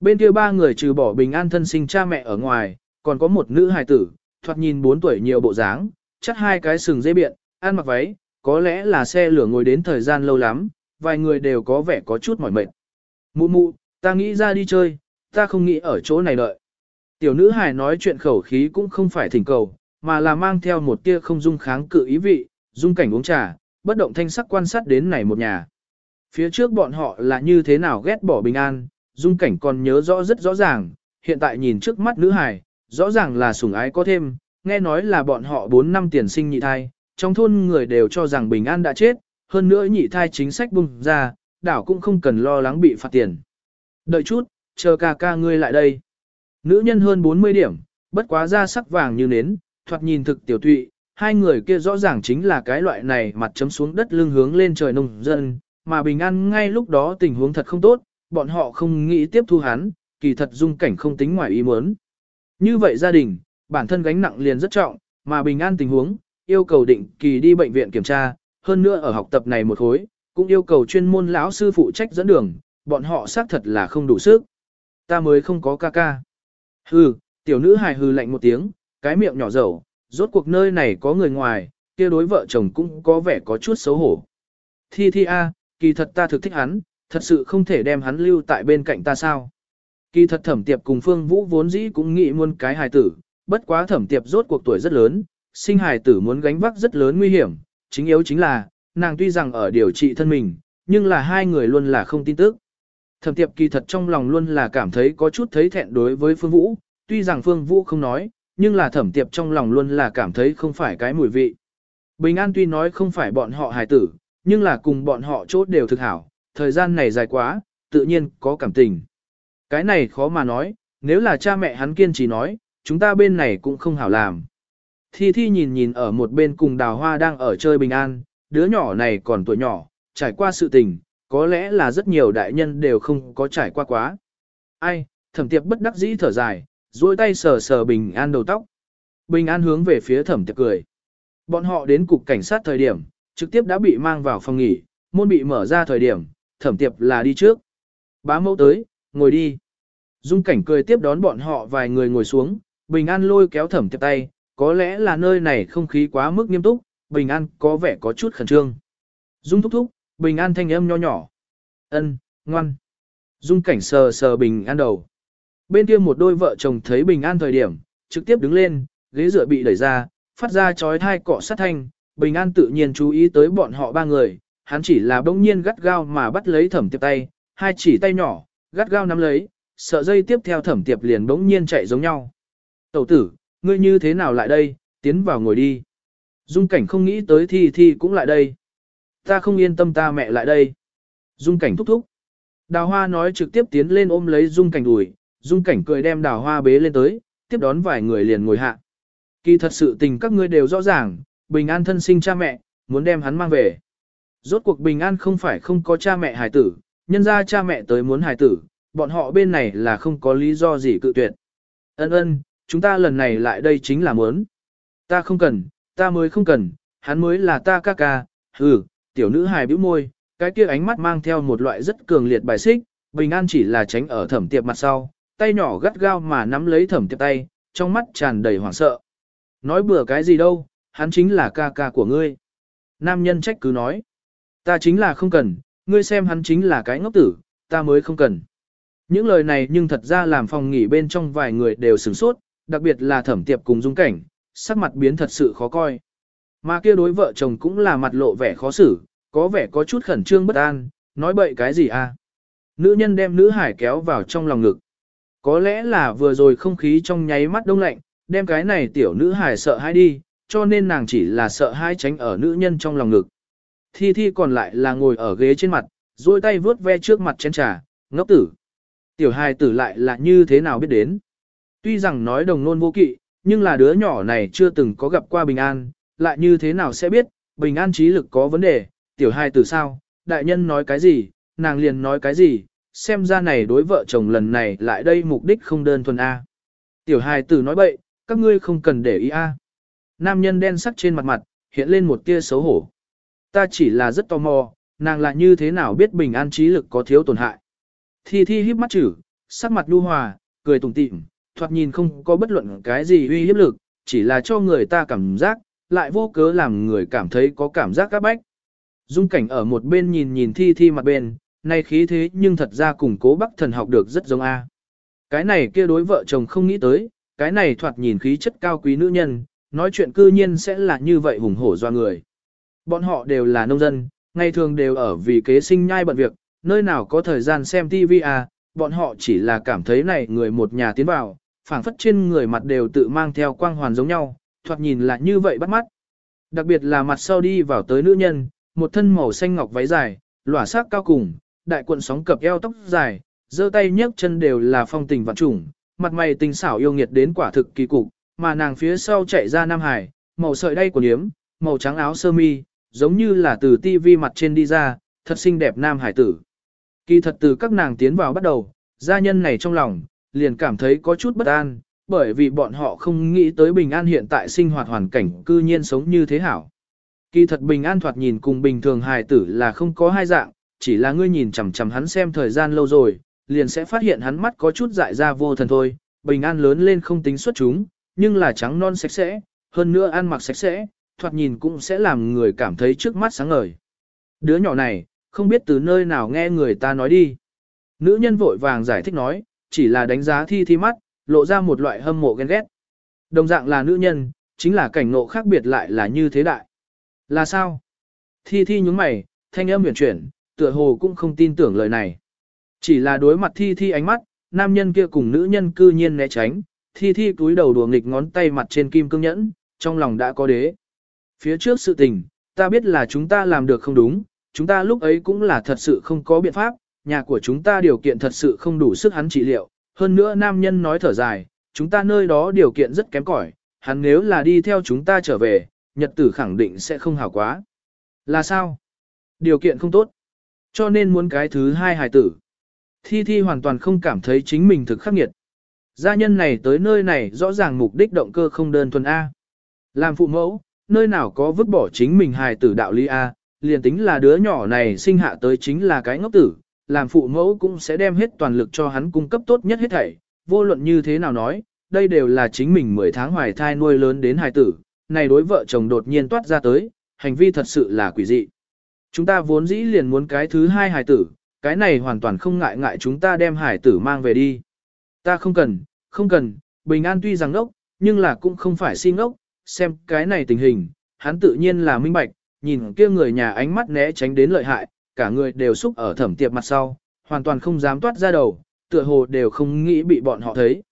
[SPEAKER 1] Bên kia ba người trừ bỏ bình an thân sinh cha mẹ ở ngoài, còn có một nữ hài tử, thoạt nhìn 4 tuổi nhiều bộ dáng, chắc hai cái sừng dây biện, ăn mặc váy, có lẽ là xe lửa ngồi đến thời gian lâu lắm, vài người đều có vẻ có chút mỏi mệt. Mụ mụ, ta nghĩ ra đi chơi, ta không nghĩ ở chỗ này đợi. Tiểu nữ hài nói chuyện khẩu khí cũng không phải thỉnh cầu, mà là mang theo một tia không dung kháng cự ý vị, dung cảnh uống trà, bất động thanh sắc quan sát đến này một nhà. Phía trước bọn họ là như thế nào ghét bỏ bình an, dung cảnh còn nhớ rõ rất rõ ràng, hiện tại nhìn trước mắt nữ hài, rõ ràng là sủng ái có thêm, nghe nói là bọn họ 4 năm tiền sinh nhị thai, trong thôn người đều cho rằng bình an đã chết, hơn nữa nhị thai chính sách bung ra, đảo cũng không cần lo lắng bị phạt tiền. Đợi chút, chờ ca ca ngươi lại đây. Nữ nhân hơn 40 điểm, bất quá da sắc vàng như nến, thoạt nhìn thực tiểu tụy, hai người kia rõ ràng chính là cái loại này mặt chấm xuống đất lưng hướng lên trời nông dân, mà bình an ngay lúc đó tình huống thật không tốt, bọn họ không nghĩ tiếp thu hắn, kỳ thật dung cảnh không tính ngoài ý muốn. Như vậy gia đình, bản thân gánh nặng liền rất trọng, mà bình an tình huống, yêu cầu định kỳ đi bệnh viện kiểm tra, hơn nữa ở học tập này một khối, cũng yêu cầu chuyên môn lão sư phụ trách dẫn đường, bọn họ xác thật là không đủ sức. Ta mới không có ca ca. Hừ, tiểu nữ hài hừ lạnh một tiếng, cái miệng nhỏ dầu, rốt cuộc nơi này có người ngoài, kia đối vợ chồng cũng có vẻ có chút xấu hổ. Thi thi a, kỳ thật ta thực thích hắn, thật sự không thể đem hắn lưu tại bên cạnh ta sao. Kỳ thật thẩm tiệp cùng phương vũ vốn dĩ cũng nghĩ muôn cái hài tử, bất quá thẩm tiệp rốt cuộc tuổi rất lớn, sinh hài tử muốn gánh vác rất lớn nguy hiểm, chính yếu chính là, nàng tuy rằng ở điều trị thân mình, nhưng là hai người luôn là không tin tức. Thẩm tiệp kỳ thật trong lòng luôn là cảm thấy có chút thấy thẹn đối với phương vũ, tuy rằng phương vũ không nói, nhưng là thẩm tiệp trong lòng luôn là cảm thấy không phải cái mùi vị. Bình an tuy nói không phải bọn họ hài tử, nhưng là cùng bọn họ chốt đều thực hảo, thời gian này dài quá, tự nhiên có cảm tình. Cái này khó mà nói, nếu là cha mẹ hắn kiên trì nói, chúng ta bên này cũng không hảo làm. Thi Thi nhìn nhìn ở một bên cùng đào hoa đang ở chơi bình an, đứa nhỏ này còn tuổi nhỏ, trải qua sự tình, có lẽ là rất nhiều đại nhân đều không có trải qua quá. Ai, thẩm tiệp bất đắc dĩ thở dài, duỗi tay sờ sờ bình an đầu tóc. Bình an hướng về phía thẩm tiệp cười. Bọn họ đến cục cảnh sát thời điểm, trực tiếp đã bị mang vào phòng nghỉ, môn bị mở ra thời điểm, thẩm tiệp là đi trước. Bá mẫu tới, ngồi đi. Dung cảnh cười tiếp đón bọn họ vài người ngồi xuống, bình an lôi kéo thẩm tiệp tay, có lẽ là nơi này không khí quá mức nghiêm túc, bình an có vẻ có chút khẩn trương. Dung thúc thúc, bình an thanh âm nho nhỏ. ân ngoan. Dung cảnh sờ sờ bình an đầu. Bên kia một đôi vợ chồng thấy bình an thời điểm, trực tiếp đứng lên, ghế dựa bị đẩy ra, phát ra chói thai cọ sát thanh, bình an tự nhiên chú ý tới bọn họ ba người, hắn chỉ là bỗng nhiên gắt gao mà bắt lấy thẩm tiệp tay, hai chỉ tay nhỏ, gắt gao nắm lấy, sợ dây tiếp theo thẩm tiệp liền bỗng nhiên chạy giống nhau. Tẩu tử, ngươi như thế nào lại đây, tiến vào ngồi đi. Dung cảnh không nghĩ tới thi thi cũng lại đây. Ta không yên tâm ta mẹ lại đây. Dung cảnh thúc thúc. Đào hoa nói trực tiếp tiến lên ôm lấy dung cảnh đùi, dung cảnh cười đem đào hoa bế lên tới, tiếp đón vài người liền ngồi hạ. Kỳ thật sự tình các ngươi đều rõ ràng, bình an thân sinh cha mẹ, muốn đem hắn mang về. Rốt cuộc bình an không phải không có cha mẹ hài tử, nhân ra cha mẹ tới muốn hài tử, bọn họ bên này là không có lý do gì cự tuyệt. Ân ân, chúng ta lần này lại đây chính là muốn. Ta không cần, ta mới không cần, hắn mới là ta ca ca, ừ, tiểu nữ hài bĩu môi, cái kia ánh mắt mang theo một loại rất cường liệt bài xích, bình an chỉ là tránh ở thẩm tiệp mặt sau, tay nhỏ gắt gao mà nắm lấy thẩm tiệp tay, trong mắt tràn đầy hoảng sợ. Nói bừa cái gì đâu, hắn chính là ca ca của ngươi. Nam nhân trách cứ nói, ta chính là không cần, ngươi xem hắn chính là cái ngốc tử, ta mới không cần. Những lời này nhưng thật ra làm phòng nghỉ bên trong vài người đều sửng sốt, đặc biệt là thẩm tiệp cùng dung cảnh, sắc mặt biến thật sự khó coi. Mà kia đối vợ chồng cũng là mặt lộ vẻ khó xử, có vẻ có chút khẩn trương bất an, nói bậy cái gì à. Nữ nhân đem nữ hải kéo vào trong lòng ngực. Có lẽ là vừa rồi không khí trong nháy mắt đông lạnh, đem cái này tiểu nữ hải sợ hãi đi, cho nên nàng chỉ là sợ hãi tránh ở nữ nhân trong lòng ngực. Thi Thi còn lại là ngồi ở ghế trên mặt, duỗi tay vướt ve trước mặt chén trà, ngốc tử. Tiểu hài tử lại là như thế nào biết đến. Tuy rằng nói đồng nôn vô kỵ, nhưng là đứa nhỏ này chưa từng có gặp qua bình an, lại như thế nào sẽ biết, bình an trí lực có vấn đề, tiểu Hai tử sao, đại nhân nói cái gì, nàng liền nói cái gì, xem ra này đối vợ chồng lần này lại đây mục đích không đơn thuần A. Tiểu hài tử nói bậy, các ngươi không cần để ý A. Nam nhân đen sắc trên mặt mặt, hiện lên một tia xấu hổ. Ta chỉ là rất tò mò, nàng là như thế nào biết bình an trí lực có thiếu tổn hại. Thi thi híp mắt chữ, sắc mặt nhu hòa, cười tủm tỉm, thoạt nhìn không có bất luận cái gì uy hiếp lực, chỉ là cho người ta cảm giác, lại vô cớ làm người cảm thấy có cảm giác các bách. Dung cảnh ở một bên nhìn nhìn thi thi mặt bên, nay khí thế nhưng thật ra cùng cố bắc thần học được rất giống A. Cái này kia đối vợ chồng không nghĩ tới, cái này thoạt nhìn khí chất cao quý nữ nhân, nói chuyện cư nhiên sẽ là như vậy hùng hổ doa người. Bọn họ đều là nông dân, ngày thường đều ở vì kế sinh nhai bận việc, nơi nào có thời gian xem TV à, bọn họ chỉ là cảm thấy này người một nhà tiến vào, phảng phất trên người mặt đều tự mang theo quang hoàn giống nhau, thoạt nhìn là như vậy bắt mắt. Đặc biệt là mặt sau đi vào tới nữ nhân, một thân màu xanh ngọc váy dài, lỏa sắc cao cùng, đại cuộn sóng cập eo tóc dài, giơ tay nhấc chân đều là phong tình vạn trùng, mặt mày tình xảo yêu nghiệt đến quả thực kỳ cục, mà nàng phía sau chạy ra Nam Hải, màu sợi đay của Niếm, màu trắng áo sơ mi, giống như là từ tivi mặt trên đi ra, thật xinh đẹp Nam Hải tử. Kỳ thật từ các nàng tiến vào bắt đầu, gia nhân này trong lòng, liền cảm thấy có chút bất an, bởi vì bọn họ không nghĩ tới bình an hiện tại sinh hoạt hoàn cảnh cư nhiên sống như thế hảo. Kỳ thật bình an thoạt nhìn cùng bình thường hài tử là không có hai dạng, chỉ là ngươi nhìn chằm chằm hắn xem thời gian lâu rồi, liền sẽ phát hiện hắn mắt có chút dại ra vô thần thôi. Bình an lớn lên không tính xuất chúng, nhưng là trắng non sạch sẽ, hơn nữa ăn mặc sạch sẽ, thoạt nhìn cũng sẽ làm người cảm thấy trước mắt sáng ngời. Đứa nhỏ này, không biết từ nơi nào nghe người ta nói đi. Nữ nhân vội vàng giải thích nói, chỉ là đánh giá thi thi mắt, lộ ra một loại hâm mộ ghen ghét. Đồng dạng là nữ nhân, chính là cảnh ngộ khác biệt lại là như thế đại. Là sao? Thi thi nhúng mày, thanh âm huyền chuyển, tựa hồ cũng không tin tưởng lời này. Chỉ là đối mặt thi thi ánh mắt, nam nhân kia cùng nữ nhân cư nhiên né tránh, thi thi túi đầu đùa nghịch ngón tay mặt trên kim cương nhẫn, trong lòng đã có đế. Phía trước sự tình, ta biết là chúng ta làm được không đúng, chúng ta lúc ấy cũng là thật sự không có biện pháp, nhà của chúng ta điều kiện thật sự không đủ sức hắn trị liệu, hơn nữa nam nhân nói thở dài, chúng ta nơi đó điều kiện rất kém cỏi, hắn nếu là đi theo chúng ta trở về, nhật tử khẳng định sẽ không hảo quá. Là sao? Điều kiện không tốt. Cho nên muốn cái thứ hai hài tử. Thi Thi hoàn toàn không cảm thấy chính mình thực khắc nghiệt. Gia nhân này tới nơi này rõ ràng mục đích động cơ không đơn thuần A. Làm phụ mẫu, nơi nào có vứt bỏ chính mình hài tử đạo lý A, liền tính là đứa nhỏ này sinh hạ tới chính là cái ngốc tử, làm phụ mẫu cũng sẽ đem hết toàn lực cho hắn cung cấp tốt nhất hết thảy, vô luận như thế nào nói, đây đều là chính mình 10 tháng hoài thai nuôi lớn đến hài tử, này đối vợ chồng đột nhiên toát ra tới, hành vi thật sự là quỷ dị. Chúng ta vốn dĩ liền muốn cái thứ hai hài tử, cái này hoàn toàn không ngại ngại chúng ta đem hài tử mang về đi. Ta không cần, không cần, bình an tuy rằng ngốc, nhưng là cũng không phải si ngốc, xem cái này tình hình, hắn tự nhiên là minh bạch, nhìn kia người nhà ánh mắt né tránh đến lợi hại, cả người đều xúc ở thẩm tiệp mặt sau, hoàn toàn không dám toát ra đầu, tựa hồ đều không nghĩ bị bọn họ thấy.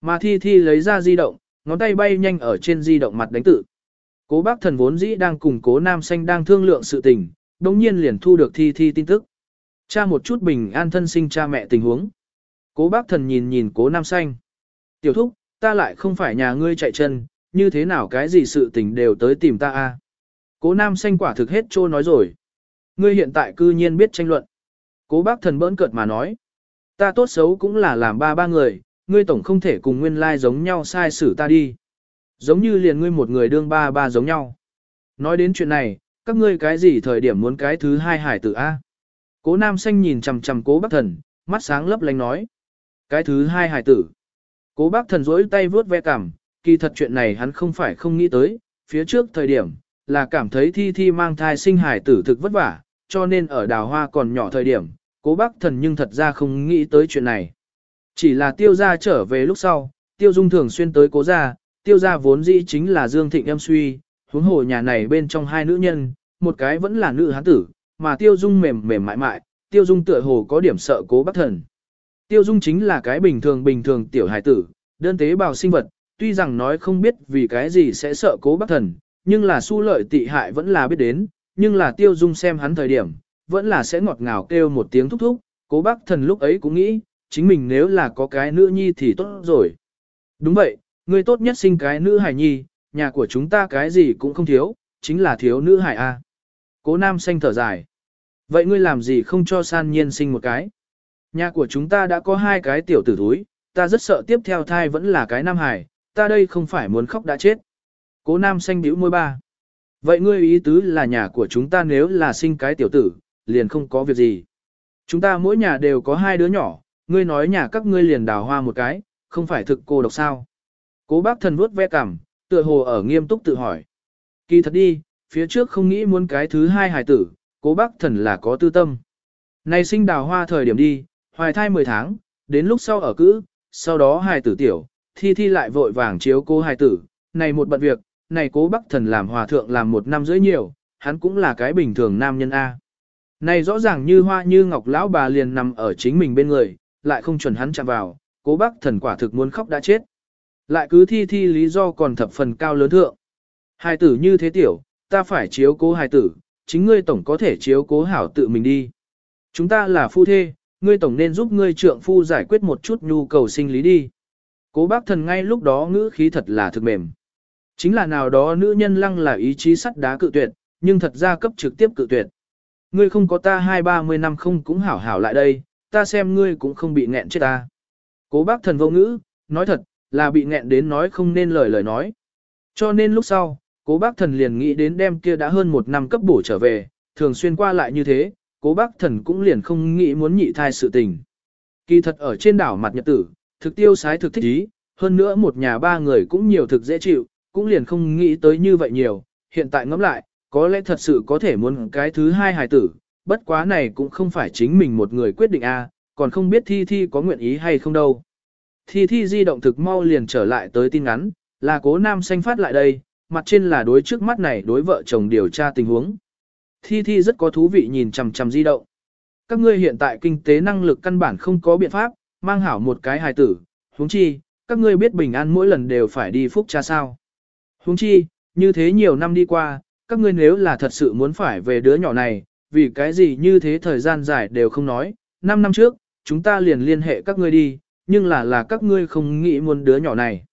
[SPEAKER 1] Mà thi thi lấy ra di động, ngón tay bay nhanh ở trên di động mặt đánh tự. Cố bác thần vốn dĩ đang cùng cố nam xanh đang thương lượng sự tình, đồng nhiên liền thu được thi thi tin tức. Cha một chút bình an thân sinh cha mẹ tình huống. Cố bác thần nhìn nhìn cố nam xanh. Tiểu thúc, ta lại không phải nhà ngươi chạy chân, như thế nào cái gì sự tình đều tới tìm ta a Cố nam xanh quả thực hết trô nói rồi. Ngươi hiện tại cư nhiên biết tranh luận. Cố bác thần bỡn cợt mà nói. Ta tốt xấu cũng là làm ba ba người, ngươi tổng không thể cùng nguyên lai giống nhau sai xử ta đi. Giống như liền ngươi một người đương ba ba giống nhau. Nói đến chuyện này, các ngươi cái gì thời điểm muốn cái thứ hai hải tử A. Cố nam xanh nhìn chầm chầm cố bác thần, mắt sáng lấp lánh nói. Cái thứ hai hải tử. Cố bác thần rỗi tay vướt ve cảm, kỳ thật chuyện này hắn không phải không nghĩ tới, phía trước thời điểm, là cảm thấy thi thi mang thai sinh hải tử thực vất vả, cho nên ở đào hoa còn nhỏ thời điểm, cố bác thần nhưng thật ra không nghĩ tới chuyện này. Chỉ là tiêu gia trở về lúc sau, tiêu dung thường xuyên tới cố gia, tiêu gia vốn dĩ chính là Dương Thịnh em suy, huống hồ nhà này bên trong hai nữ nhân, một cái vẫn là nữ hán tử, mà tiêu dung mềm mềm mại mại, tiêu dung tựa hồ có điểm sợ cố bác thần. Tiêu dung chính là cái bình thường bình thường tiểu hài tử, đơn tế bào sinh vật, tuy rằng nói không biết vì cái gì sẽ sợ cố bác thần, nhưng là su lợi tị hại vẫn là biết đến, nhưng là tiêu dung xem hắn thời điểm, vẫn là sẽ ngọt ngào kêu một tiếng thúc thúc, cố bác thần lúc ấy cũng nghĩ, chính mình nếu là có cái nữ nhi thì tốt rồi. Đúng vậy, người tốt nhất sinh cái nữ hải nhi, nhà của chúng ta cái gì cũng không thiếu, chính là thiếu nữ hải A. Cố nam xanh thở dài. Vậy ngươi làm gì không cho san nhiên sinh một cái? Nhà của chúng ta đã có hai cái tiểu tử thúi, ta rất sợ tiếp theo thai vẫn là cái nam hải ta đây không phải muốn khóc đã chết. Cố nam xanh bĩu môi ba. Vậy ngươi ý tứ là nhà của chúng ta nếu là sinh cái tiểu tử, liền không có việc gì. Chúng ta mỗi nhà đều có hai đứa nhỏ, ngươi nói nhà các ngươi liền đào hoa một cái, không phải thực cô độc sao. Cố bác thần vuốt ve cằm, tựa hồ ở nghiêm túc tự hỏi. Kỳ thật đi, phía trước không nghĩ muốn cái thứ hai hài tử, cố bác thần là có tư tâm. Này sinh đào hoa thời điểm đi, hoài thai 10 tháng, đến lúc sau ở cữ, sau đó hài tử tiểu, thi thi lại vội vàng chiếu cô hài tử, này một bận việc, này cố bắc thần làm hòa thượng làm một năm rưỡi nhiều, hắn cũng là cái bình thường nam nhân A. Này rõ ràng như hoa như ngọc lão bà liền nằm ở chính mình bên người, lại không chuẩn hắn chạm vào, cố bác thần quả thực muốn khóc đã chết. Lại cứ thi thi lý do còn thập phần cao lớn thượng. Hài tử như thế tiểu, ta phải chiếu cố hài tử, chính ngươi tổng có thể chiếu cố hảo tự mình đi. Chúng ta là phu thê, ngươi tổng nên giúp ngươi trượng phu giải quyết một chút nhu cầu sinh lý đi. Cố bác thần ngay lúc đó ngữ khí thật là thực mềm. Chính là nào đó nữ nhân lăng là ý chí sắt đá cự tuyệt, nhưng thật ra cấp trực tiếp cự tuyệt. Ngươi không có ta hai ba mươi năm không cũng hảo hảo lại đây, ta xem ngươi cũng không bị nghẹn chết ta. Cố bác thần vô ngữ, nói thật, là bị nghẹn đến nói không nên lời lời nói. Cho nên lúc sau, cố bác thần liền nghĩ đến đem kia đã hơn một năm cấp bổ trở về, thường xuyên qua lại như thế, cố bác thần cũng liền không nghĩ muốn nhị thai sự tình. Kỳ thật ở trên đảo mặt nhật tử, thực tiêu sái thực thích ý, hơn nữa một nhà ba người cũng nhiều thực dễ chịu, cũng liền không nghĩ tới như vậy nhiều, hiện tại ngẫm lại, có lẽ thật sự có thể muốn cái thứ hai hài tử, bất quá này cũng không phải chính mình một người quyết định a, còn không biết Thi Thi có nguyện ý hay không đâu. Thi Thi di động thực mau liền trở lại tới tin ngắn, là cố nam xanh phát lại đây, mặt trên là đối trước mắt này đối vợ chồng điều tra tình huống. Thi Thi rất có thú vị nhìn chằm chằm di động. Các ngươi hiện tại kinh tế năng lực căn bản không có biện pháp, mang hảo một cái hài tử, huống chi, các ngươi biết bình an mỗi lần đều phải đi phúc cha sao. Huống chi, như thế nhiều năm đi qua, các ngươi nếu là thật sự muốn phải về đứa nhỏ này, vì cái gì như thế thời gian dài đều không nói, 5 năm trước, chúng ta liền liên hệ các ngươi đi, nhưng là là các ngươi không nghĩ muốn đứa nhỏ này.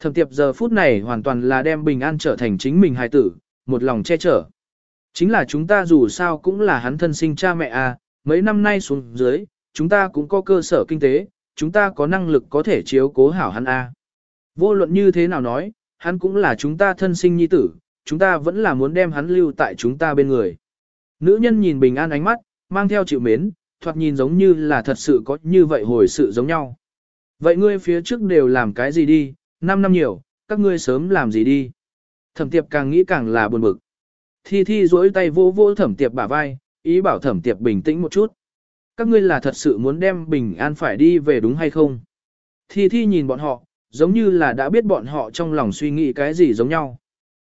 [SPEAKER 1] Thẩm tiệp giờ phút này hoàn toàn là đem bình an trở thành chính mình hài tử, một lòng che chở. Chính là chúng ta dù sao cũng là hắn thân sinh cha mẹ à, mấy năm nay xuống dưới, chúng ta cũng có cơ sở kinh tế, chúng ta có năng lực có thể chiếu cố hảo hắn à. Vô luận như thế nào nói, hắn cũng là chúng ta thân sinh nhi tử, chúng ta vẫn là muốn đem hắn lưu tại chúng ta bên người. Nữ nhân nhìn bình an ánh mắt, mang theo chịu mến, thoạt nhìn giống như là thật sự có như vậy hồi sự giống nhau. Vậy ngươi phía trước đều làm cái gì đi, 5 năm nhiều, các ngươi sớm làm gì đi. Thẩm tiệp càng nghĩ càng là buồn bực. Thi thi duỗi tay vô vô thẩm tiệp bả vai, ý bảo thẩm tiệp bình tĩnh một chút. Các ngươi là thật sự muốn đem bình an phải đi về đúng hay không? Thi thi nhìn bọn họ, giống như là đã biết bọn họ trong lòng suy nghĩ cái gì giống nhau.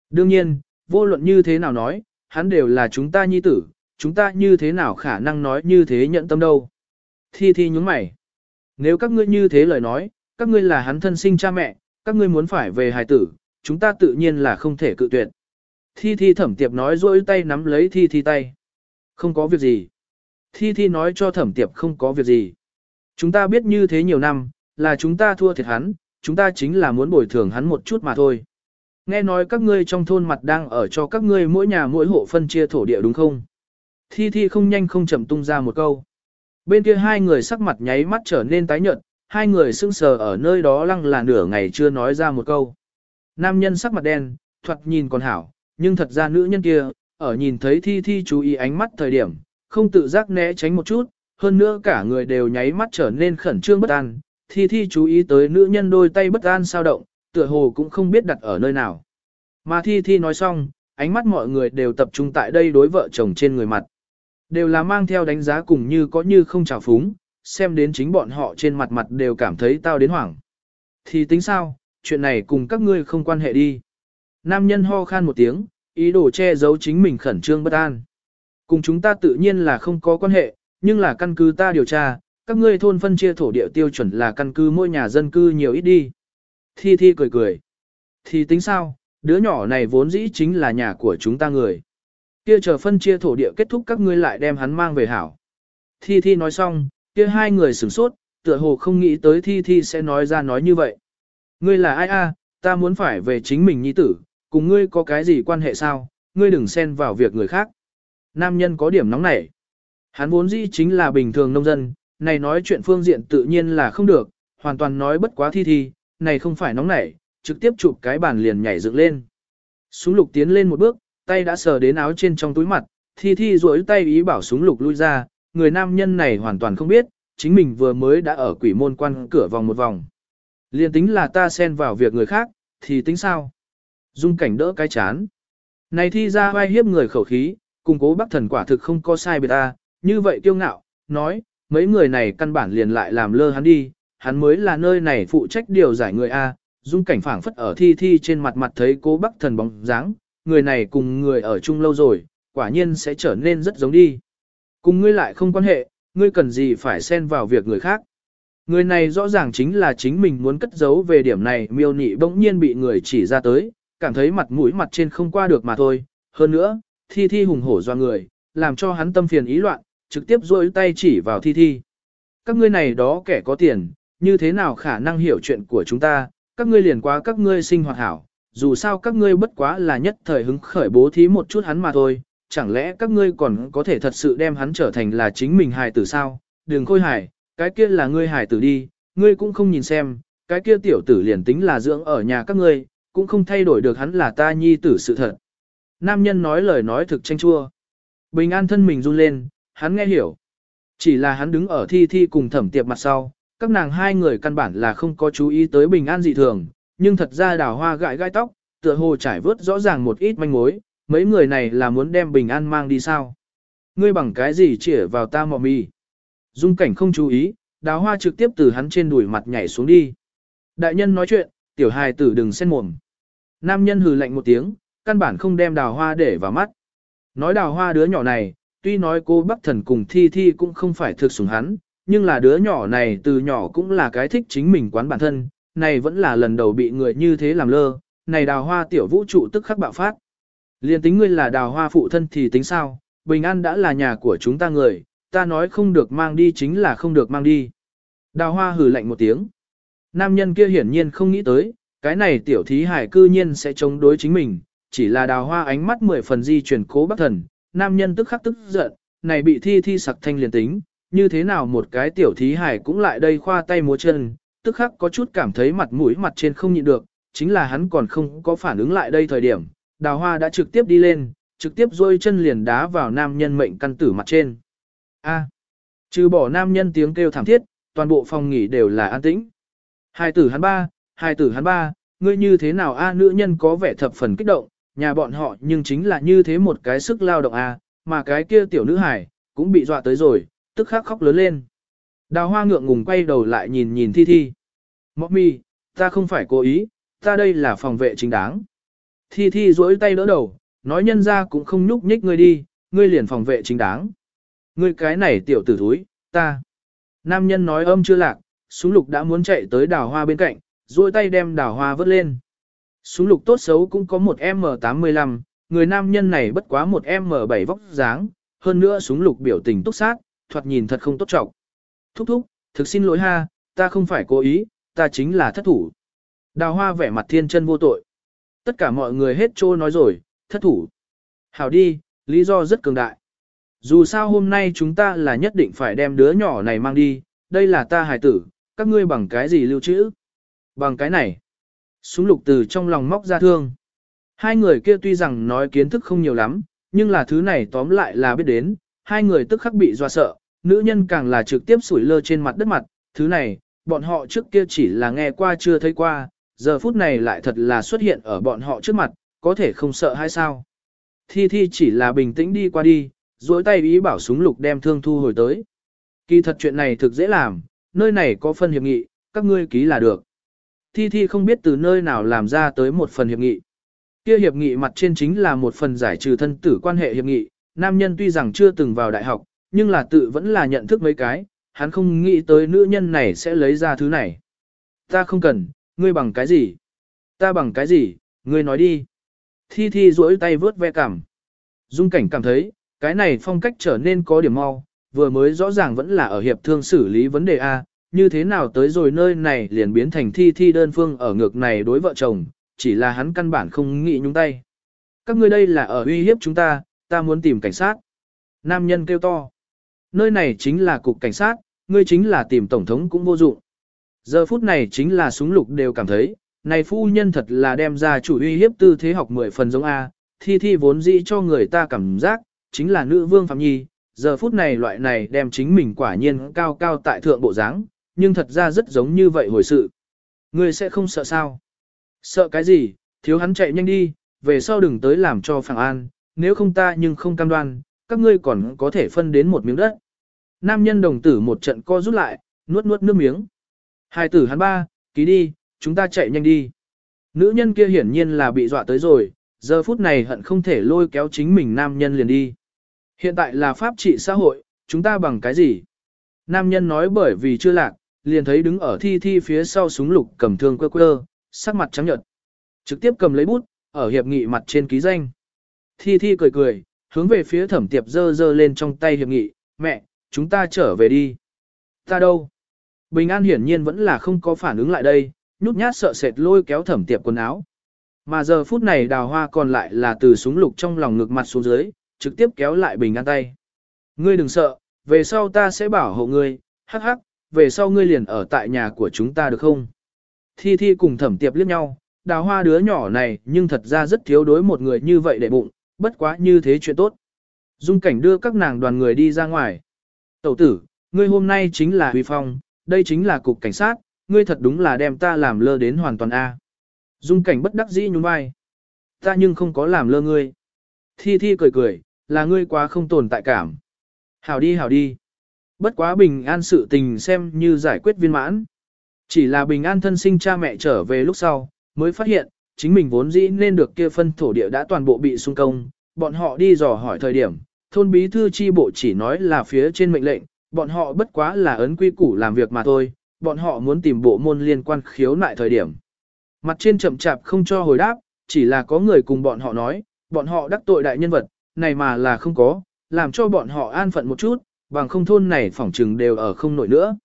[SPEAKER 1] Đương nhiên, vô luận như thế nào nói, hắn đều là chúng ta nhi tử, chúng ta như thế nào khả năng nói như thế nhận tâm đâu. Thi thi nhúng mày. Nếu các ngươi như thế lời nói, các ngươi là hắn thân sinh cha mẹ, các ngươi muốn phải về hài tử, chúng ta tự nhiên là không thể cự tuyệt. Thi thi thẩm tiệp nói rỗi tay nắm lấy thi thi tay. Không có việc gì. Thi thi nói cho thẩm tiệp không có việc gì. Chúng ta biết như thế nhiều năm, là chúng ta thua thiệt hắn, chúng ta chính là muốn bồi thường hắn một chút mà thôi. Nghe nói các ngươi trong thôn mặt đang ở cho các ngươi mỗi nhà mỗi hộ phân chia thổ địa đúng không? Thi Thi không nhanh không chậm tung ra một câu. Bên kia hai người sắc mặt nháy mắt trở nên tái nhợt, hai người sững sờ ở nơi đó lăng là nửa ngày chưa nói ra một câu. Nam nhân sắc mặt đen, thoạt nhìn còn hảo, nhưng thật ra nữ nhân kia, ở nhìn thấy thi thi chú ý ánh mắt thời điểm, không tự giác né tránh một chút, hơn nữa cả người đều nháy mắt trở nên khẩn trương bất an, thi thi chú ý tới nữ nhân đôi tay bất an sao động, tựa hồ cũng không biết đặt ở nơi nào. Mà thi thi nói xong, ánh mắt mọi người đều tập trung tại đây đối vợ chồng trên người mặt. Đều là mang theo đánh giá cùng như có như không trào phúng, xem đến chính bọn họ trên mặt mặt đều cảm thấy tao đến hoảng. Thì tính sao, chuyện này cùng các ngươi không quan hệ đi. Nam nhân ho khan một tiếng, ý đồ che giấu chính mình khẩn trương bất an. Cùng chúng ta tự nhiên là không có quan hệ, nhưng là căn cứ ta điều tra, các ngươi thôn phân chia thổ địa tiêu chuẩn là căn cứ mỗi nhà dân cư nhiều ít đi. Thi Thi cười cười. Thì tính sao, đứa nhỏ này vốn dĩ chính là nhà của chúng ta người. Kia chờ phân chia thổ địa kết thúc các ngươi lại đem hắn mang về hảo. Thi Thi nói xong, kia hai người sửng sốt, tựa hồ không nghĩ tới Thi Thi sẽ nói ra nói như vậy. Ngươi là ai a? ta muốn phải về chính mình nhi tử, cùng ngươi có cái gì quan hệ sao, ngươi đừng xen vào việc người khác. Nam nhân có điểm nóng nảy. Hắn vốn dĩ chính là bình thường nông dân, này nói chuyện phương diện tự nhiên là không được, hoàn toàn nói bất quá thi thi, này không phải nóng nảy, trực tiếp chụp cái bàn liền nhảy dựng lên. Súng lục tiến lên một bước, tay đã sờ đến áo trên trong túi mặt, thi thi duỗi tay ý bảo súng lục lui ra, người nam nhân này hoàn toàn không biết, chính mình vừa mới đã ở quỷ môn quan cửa vòng một vòng. Liên tính là ta xen vào việc người khác, thì tính sao? Dung cảnh đỡ cái chán. Này thi ra vai hiếp người khẩu khí, cùng cố bác thần quả thực không có sai biệt ta, như vậy kiêu ngạo, nói, mấy người này căn bản liền lại làm lơ hắn đi, hắn mới là nơi này phụ trách điều giải người A, dung cảnh phảng phất ở thi thi trên mặt mặt thấy cố bác thần bóng dáng, người này cùng người ở chung lâu rồi, quả nhiên sẽ trở nên rất giống đi. Cùng ngươi lại không quan hệ, ngươi cần gì phải xen vào việc người khác. Người này rõ ràng chính là chính mình muốn cất giấu về điểm này miêu nị bỗng nhiên bị người chỉ ra tới, cảm thấy mặt mũi mặt trên không qua được mà thôi. Hơn nữa, thi thi hùng hổ do người, làm cho hắn tâm phiền ý loạn, trực tiếp rôi tay chỉ vào thi thi. Các ngươi này đó kẻ có tiền, như thế nào khả năng hiểu chuyện của chúng ta, các ngươi liền quá các ngươi sinh hoạt hảo, dù sao các ngươi bất quá là nhất thời hứng khởi bố thí một chút hắn mà thôi, chẳng lẽ các ngươi còn có thể thật sự đem hắn trở thành là chính mình hài tử sao, đừng khôi hài, cái kia là ngươi hài tử đi, ngươi cũng không nhìn xem, cái kia tiểu tử liền tính là dưỡng ở nhà các ngươi, cũng không thay đổi được hắn là ta nhi tử sự thật. Nam nhân nói lời nói thực tranh chua. Bình an thân mình run lên, hắn nghe hiểu. Chỉ là hắn đứng ở thi thi cùng thẩm tiệp mặt sau, các nàng hai người căn bản là không có chú ý tới bình an dị thường, nhưng thật ra đào hoa gãi gai tóc, tựa hồ trải vớt rõ ràng một ít manh mối, mấy người này là muốn đem bình an mang đi sao. Ngươi bằng cái gì chỉ vào ta mọ mì. Dung cảnh không chú ý, đào hoa trực tiếp từ hắn trên đùi mặt nhảy xuống đi. Đại nhân nói chuyện, tiểu hài tử đừng xen mồm. Nam nhân hừ lạnh một tiếng, căn bản không đem đào hoa để vào mắt. Nói đào hoa đứa nhỏ này, tuy nói cô Bắc Thần cùng Thi Thi cũng không phải thực sủng hắn, nhưng là đứa nhỏ này từ nhỏ cũng là cái thích chính mình quán bản thân, này vẫn là lần đầu bị người như thế làm lơ, này đào hoa tiểu vũ trụ tức khắc bạo phát. Liên tính ngươi là đào hoa phụ thân thì tính sao, bình an đã là nhà của chúng ta người, ta nói không được mang đi chính là không được mang đi. Đào hoa hừ lạnh một tiếng. Nam nhân kia hiển nhiên không nghĩ tới, cái này tiểu thí hải cư nhiên sẽ chống đối chính mình, chỉ là đào hoa ánh mắt mười phần di chuyển cố bác thần, nam nhân tức khắc tức giận, này bị thi thi sặc thanh liền tính, như thế nào một cái tiểu thí hải cũng lại đây khoa tay múa chân, tức khắc có chút cảm thấy mặt mũi mặt trên không nhịn được, chính là hắn còn không có phản ứng lại đây thời điểm, đào hoa đã trực tiếp đi lên, trực tiếp rôi chân liền đá vào nam nhân mệnh căn tử mặt trên. A. trừ bỏ nam nhân tiếng kêu thảm thiết, toàn bộ phòng nghỉ đều là an tĩnh. Hai tử hắn ba, hai tử hắn ba, ngươi như thế nào a nữ nhân có vẻ thập phần kích động, nhà bọn họ nhưng chính là như thế một cái sức lao động à mà cái kia tiểu nữ hải cũng bị dọa tới rồi, tức khắc khóc lớn lên. Đào hoa ngượng ngùng quay đầu lại nhìn nhìn thi thi. Mọc mi, ta không phải cố ý, ta đây là phòng vệ chính đáng. Thi thi duỗi tay đỡ đầu, nói nhân ra cũng không nhúc nhích ngươi đi, ngươi liền phòng vệ chính đáng. Ngươi cái này tiểu tử thúi, ta. Nam nhân nói âm chưa lạc, súng lục đã muốn chạy tới đào hoa bên cạnh, duỗi tay đem đào hoa vớt lên. Súng lục tốt xấu cũng có một M85, người nam nhân này bất quá một M7 vóc dáng, hơn nữa súng lục biểu tình túc sát, thoạt nhìn thật không tốt trọng. Thúc thúc, thực xin lỗi ha, ta không phải cố ý, ta chính là thất thủ. Đào hoa vẻ mặt thiên chân vô tội. Tất cả mọi người hết trô nói rồi, thất thủ. Hảo đi, lý do rất cường đại. Dù sao hôm nay chúng ta là nhất định phải đem đứa nhỏ này mang đi, đây là ta hài tử, các ngươi bằng cái gì lưu trữ? Bằng cái này. Súng lục từ trong lòng móc ra thương. Hai người kia tuy rằng nói kiến thức không nhiều lắm, Nhưng là thứ này tóm lại là biết đến, hai người tức khắc bị dọa sợ, nữ nhân càng là trực tiếp sủi lơ trên mặt đất mặt, thứ này, bọn họ trước kia chỉ là nghe qua chưa thấy qua, giờ phút này lại thật là xuất hiện ở bọn họ trước mặt, có thể không sợ hay sao. Thi Thi chỉ là bình tĩnh đi qua đi, duỗi tay ý bảo súng lục đem thương thu hồi tới. Kỳ thật chuyện này thực dễ làm, nơi này có phân hiệp nghị, các ngươi ký là được. Thi Thi không biết từ nơi nào làm ra tới một phần hiệp nghị. Kia hiệp nghị mặt trên chính là một phần giải trừ thân tử quan hệ hiệp nghị, nam nhân tuy rằng chưa từng vào đại học, nhưng là tự vẫn là nhận thức mấy cái, hắn không nghĩ tới nữ nhân này sẽ lấy ra thứ này. Ta không cần, ngươi bằng cái gì? Ta bằng cái gì? Ngươi nói đi. Thi Thi duỗi tay vướt ve cảm. Dung cảnh cảm thấy, cái này phong cách trở nên có điểm mau, vừa mới rõ ràng vẫn là ở hiệp thương xử lý vấn đề A, như thế nào tới rồi nơi này liền biến thành thi thi đơn phương ở ngược này đối vợ chồng, chỉ là hắn căn bản không nghĩ nhúng tay. Các ngươi đây là ở uy hiếp chúng ta, ta muốn tìm cảnh sát. Nam nhân kêu to. Nơi này chính là cục cảnh sát, ngươi chính là tìm tổng thống cũng vô dụng. Giờ phút này chính là súng lục đều cảm thấy, này phu nhân thật là đem ra chủ uy hiếp tư thế học mười phần giống A, thi thi vốn dĩ cho người ta cảm giác, chính là nữ vương Phạm Nhi, giờ phút này loại này đem chính mình quả nhiên cao cao tại thượng bộ dáng, nhưng thật ra rất giống như vậy hồi sự. Ngươi sẽ không sợ sao? Sợ cái gì, thiếu hắn chạy nhanh đi, về sau đừng tới làm cho phàng an, nếu không ta nhưng không cam đoan, các ngươi còn có thể phân đến một miếng đất. Nam nhân đồng tử một trận co rút lại, nuốt nuốt nước miếng. Hai tử hắn ba, ký đi, chúng ta chạy nhanh đi. Nữ nhân kia hiển nhiên là bị dọa tới rồi, giờ phút này hận không thể lôi kéo chính mình nam nhân liền đi. Hiện tại là pháp trị xã hội, chúng ta bằng cái gì? Nam nhân nói bởi vì chưa lạc, liền thấy đứng ở thi thi phía sau súng lục cầm thương quơ quơ, sắc mặt trắng nhợt. Trực tiếp cầm lấy bút, ở hiệp nghị mặt trên ký danh. Thi thi cười cười, hướng về phía thẩm tiệp dơ dơ lên trong tay hiệp nghị, mẹ, chúng ta trở về đi. Ta đâu? Bình an hiển nhiên vẫn là không có phản ứng lại đây, nhút nhát sợ sệt lôi kéo thẩm tiệp quần áo. Mà giờ phút này đào hoa còn lại là từ súng lục trong lòng ngực mặt xuống dưới, trực tiếp kéo lại bình an tay. Ngươi đừng sợ, về sau ta sẽ bảo hộ ngươi, hắc hắc, về sau ngươi liền ở tại nhà của chúng ta được không? Thi Thi cùng thẩm tiệp liếc nhau, đào hoa đứa nhỏ này nhưng thật ra rất thiếu đối một người như vậy để bụng, bất quá như thế chuyện tốt. Dung cảnh đưa các nàng đoàn người đi ra ngoài. Tẩu tử, ngươi hôm nay chính là Huy Phong, đây chính là cục cảnh sát, ngươi thật đúng là đem ta làm lơ đến hoàn toàn A. Dung cảnh bất đắc dĩ nhún vai. Ta nhưng không có làm lơ ngươi. Thi Thi cười cười, là ngươi quá không tồn tại cảm. Hảo đi hảo đi. Bất quá bình an sự tình xem như giải quyết viên mãn. Chỉ là bình an thân sinh cha mẹ trở về lúc sau, mới phát hiện, chính mình vốn dĩ nên được kia phân thổ địa đã toàn bộ bị xung công, bọn họ đi dò hỏi thời điểm, thôn bí thư chi bộ chỉ nói là phía trên mệnh lệnh, bọn họ bất quá là ấn quy củ làm việc mà thôi, bọn họ muốn tìm bộ môn liên quan khiếu nại thời điểm. Mặt trên chậm chạp không cho hồi đáp, chỉ là có người cùng bọn họ nói, bọn họ đắc tội đại nhân vật, này mà là không có, làm cho bọn họ an phận một chút, bằng không thôn này phỏng trừng đều ở không nổi nữa.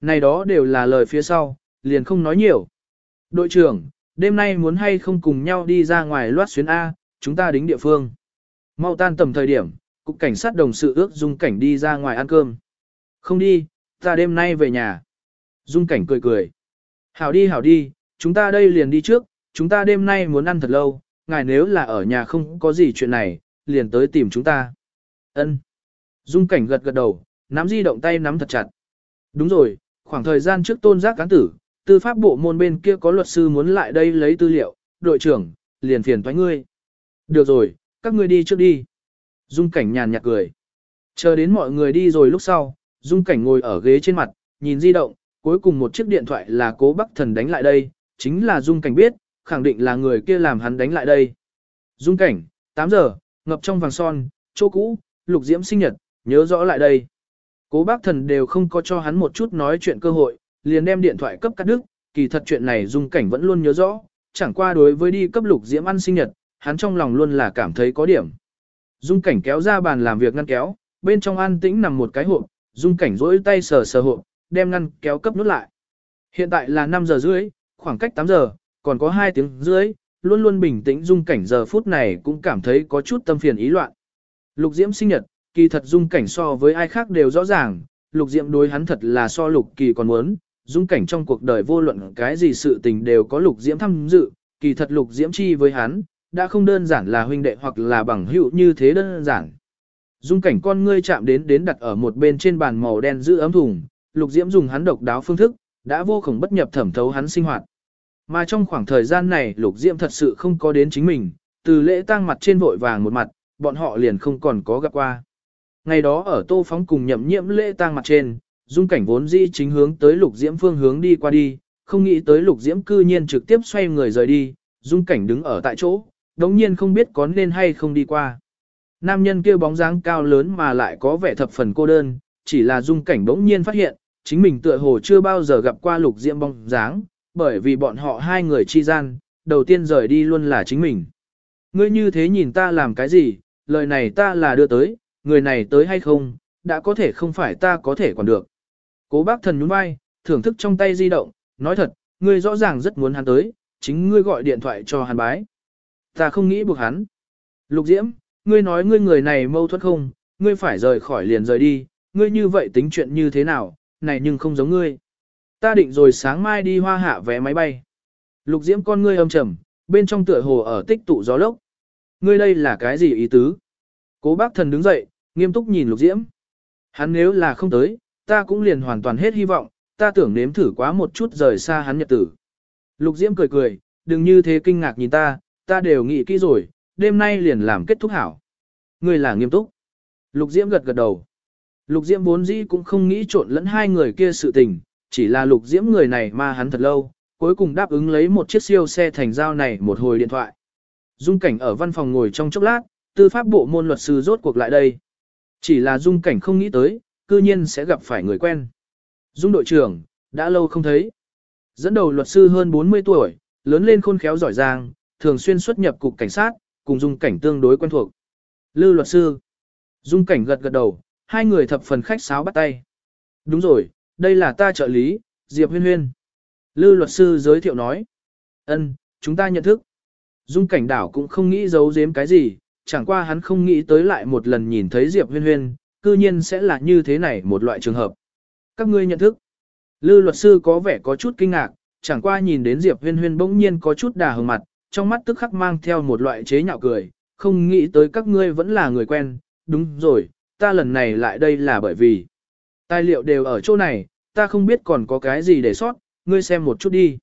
[SPEAKER 1] Này đó đều là lời phía sau, liền không nói nhiều. Đội trưởng, đêm nay muốn hay không cùng nhau đi ra ngoài loát xuyến A, chúng ta đính địa phương. Mau tan tầm thời điểm, cục cảnh sát đồng sự ước dung cảnh đi ra ngoài ăn cơm. Không đi, ta đêm nay về nhà. Dung cảnh cười cười. Hảo đi hảo đi, chúng ta đây liền đi trước, chúng ta đêm nay muốn ăn thật lâu, ngài nếu là ở nhà không có gì chuyện này, liền tới tìm chúng ta. Ân. Dung cảnh gật gật đầu, nắm di động tay nắm thật chặt. Đúng rồi, khoảng thời gian trước tôn giác cán tử, tư pháp bộ môn bên kia có luật sư muốn lại đây lấy tư liệu, đội trưởng, liền phiền thoái ngươi. Được rồi, các ngươi đi trước đi. Dung cảnh nhàn nhạt cười. Chờ đến mọi người đi rồi lúc sau, Dung cảnh ngồi ở ghế trên mặt, nhìn di động, cuối cùng một chiếc điện thoại là cố bắc thần đánh lại đây, chính là Dung cảnh biết, khẳng định là người kia làm hắn đánh lại đây. Dung cảnh, 8 giờ, ngập trong vàng son, chỗ cũ, lục diễm sinh nhật, nhớ rõ lại đây. Cố bác thần đều không có cho hắn một chút nói chuyện cơ hội, liền đem điện thoại cấp cắt đứt, kỳ thật chuyện này dung cảnh vẫn luôn nhớ rõ, chẳng qua đối với đi cấp lục diễm ăn sinh nhật, hắn trong lòng luôn là cảm thấy có điểm. Dung cảnh kéo ra bàn làm việc ngăn kéo, bên trong an tĩnh nằm một cái hộp, dung cảnh rỗi tay sờ sờ hộp, đem ngăn kéo cấp nút lại. Hiện tại là 5 giờ rưỡi, khoảng cách 8 giờ, còn có 2 tiếng rưỡi, luôn luôn bình tĩnh dung cảnh giờ phút này cũng cảm thấy có chút tâm phiền ý loạn. Lục Diễm sinh nhật, kỳ thật dung cảnh so với ai khác đều rõ ràng, Lục Diệm đối hắn thật là so Lục Kỳ còn muốn, dung cảnh trong cuộc đời vô luận cái gì sự tình đều có Lục Diễm tham dự, kỳ thật Lục Diễm chi với hắn, đã không đơn giản là huynh đệ hoặc là bằng hữu như thế đơn giản. Dung cảnh con ngươi chạm đến đến đặt ở một bên trên bàn màu đen giữ ấm thùng, lục diễm dùng hắn độc đáo phương thức, đã vô cùng bất nhập thẩm thấu hắn sinh hoạt. Mà trong khoảng thời gian này lục diễm thật sự không có đến chính mình, từ lễ tang mặt trên vội vàng một mặt, bọn họ liền không còn có gặp qua. Ngày đó ở tô phóng cùng nhậm nhiễm lễ tang mặt trên, dung cảnh vốn di chính hướng tới lục diễm phương hướng đi qua đi, không nghĩ tới lục diễm cư nhiên trực tiếp xoay người rời đi, dung cảnh đứng ở tại chỗ, đống nhiên không biết có nên hay không đi qua. Nam nhân kia bóng dáng cao lớn mà lại có vẻ thập phần cô đơn, chỉ là dung cảnh đống nhiên phát hiện, chính mình tựa hồ chưa bao giờ gặp qua lục diễm bóng dáng, bởi vì bọn họ hai người chi gian, đầu tiên rời đi luôn là chính mình. Ngươi như thế nhìn ta làm cái gì, lời này ta là đưa tới, người này tới hay không, đã có thể không phải ta có thể quản được. Cố bác thần nhún vai, thưởng thức trong tay di động, nói thật, ngươi rõ ràng rất muốn hắn tới, chính ngươi gọi điện thoại cho hắn bái. Ta không nghĩ buộc hắn. Lục Diễm, ngươi nói ngươi người này mâu thuẫn không, ngươi phải rời khỏi liền rời đi, ngươi như vậy tính chuyện như thế nào, này nhưng không giống ngươi. Ta định rồi sáng mai đi hoa hạ vé máy bay. Lục Diễm con ngươi âm trầm, bên trong tựa hồ ở tích tụ gió lốc. Ngươi đây là cái gì ý tứ? Cố bác thần đứng dậy, nghiêm túc nhìn Lục Diễm. Hắn nếu là không tới, ta cũng liền hoàn toàn hết hy vọng, ta tưởng nếm thử quá một chút rời xa hắn nhật tử. Lục Diễm cười cười, đừng như thế kinh ngạc nhìn ta, ta đều nghĩ kỹ rồi, đêm nay liền làm kết thúc hảo. Ngươi là nghiêm túc. Lục Diễm gật gật đầu. Lục Diễm vốn dĩ cũng không nghĩ trộn lẫn hai người kia sự tình, chỉ là Lục Diễm người này mà hắn thật lâu, cuối cùng đáp ứng lấy một chiếc siêu xe thành giao này một hồi điện thoại. Dung cảnh ở văn phòng ngồi trong chốc lát, tư pháp bộ môn luật sư rốt cuộc lại đây. Chỉ là dung cảnh không nghĩ tới, cư nhiên sẽ gặp phải người quen. Dung đội trưởng, đã lâu không thấy. Dẫn đầu luật sư hơn 40 tuổi, lớn lên khôn khéo giỏi giang, thường xuyên xuất nhập cục cảnh sát, cùng dung cảnh tương đối quen thuộc. Lư luật sư. Dung cảnh gật gật đầu, hai người thập phần khách sáo bắt tay. Đúng rồi, đây là ta trợ lý, Diệp Huyên Huyên. Lư luật sư giới thiệu nói. ân, chúng ta nhận thức. Dung cảnh đảo cũng không nghĩ giấu giếm cái gì, chẳng qua hắn không nghĩ tới lại một lần nhìn thấy Diệp Huyên Huyên, cư nhiên sẽ là như thế này một loại trường hợp. Các ngươi nhận thức. Lư luật sư có vẻ có chút kinh ngạc, chẳng qua nhìn đến Diệp Huyên Huyên bỗng nhiên có chút đà hừng mặt, trong mắt tức khắc mang theo một loại chế nhạo cười, không nghĩ tới các ngươi vẫn là người quen, đúng rồi, ta lần này lại đây là bởi vì tài liệu đều ở chỗ này, ta không biết còn có cái gì để sót, ngươi xem một chút đi.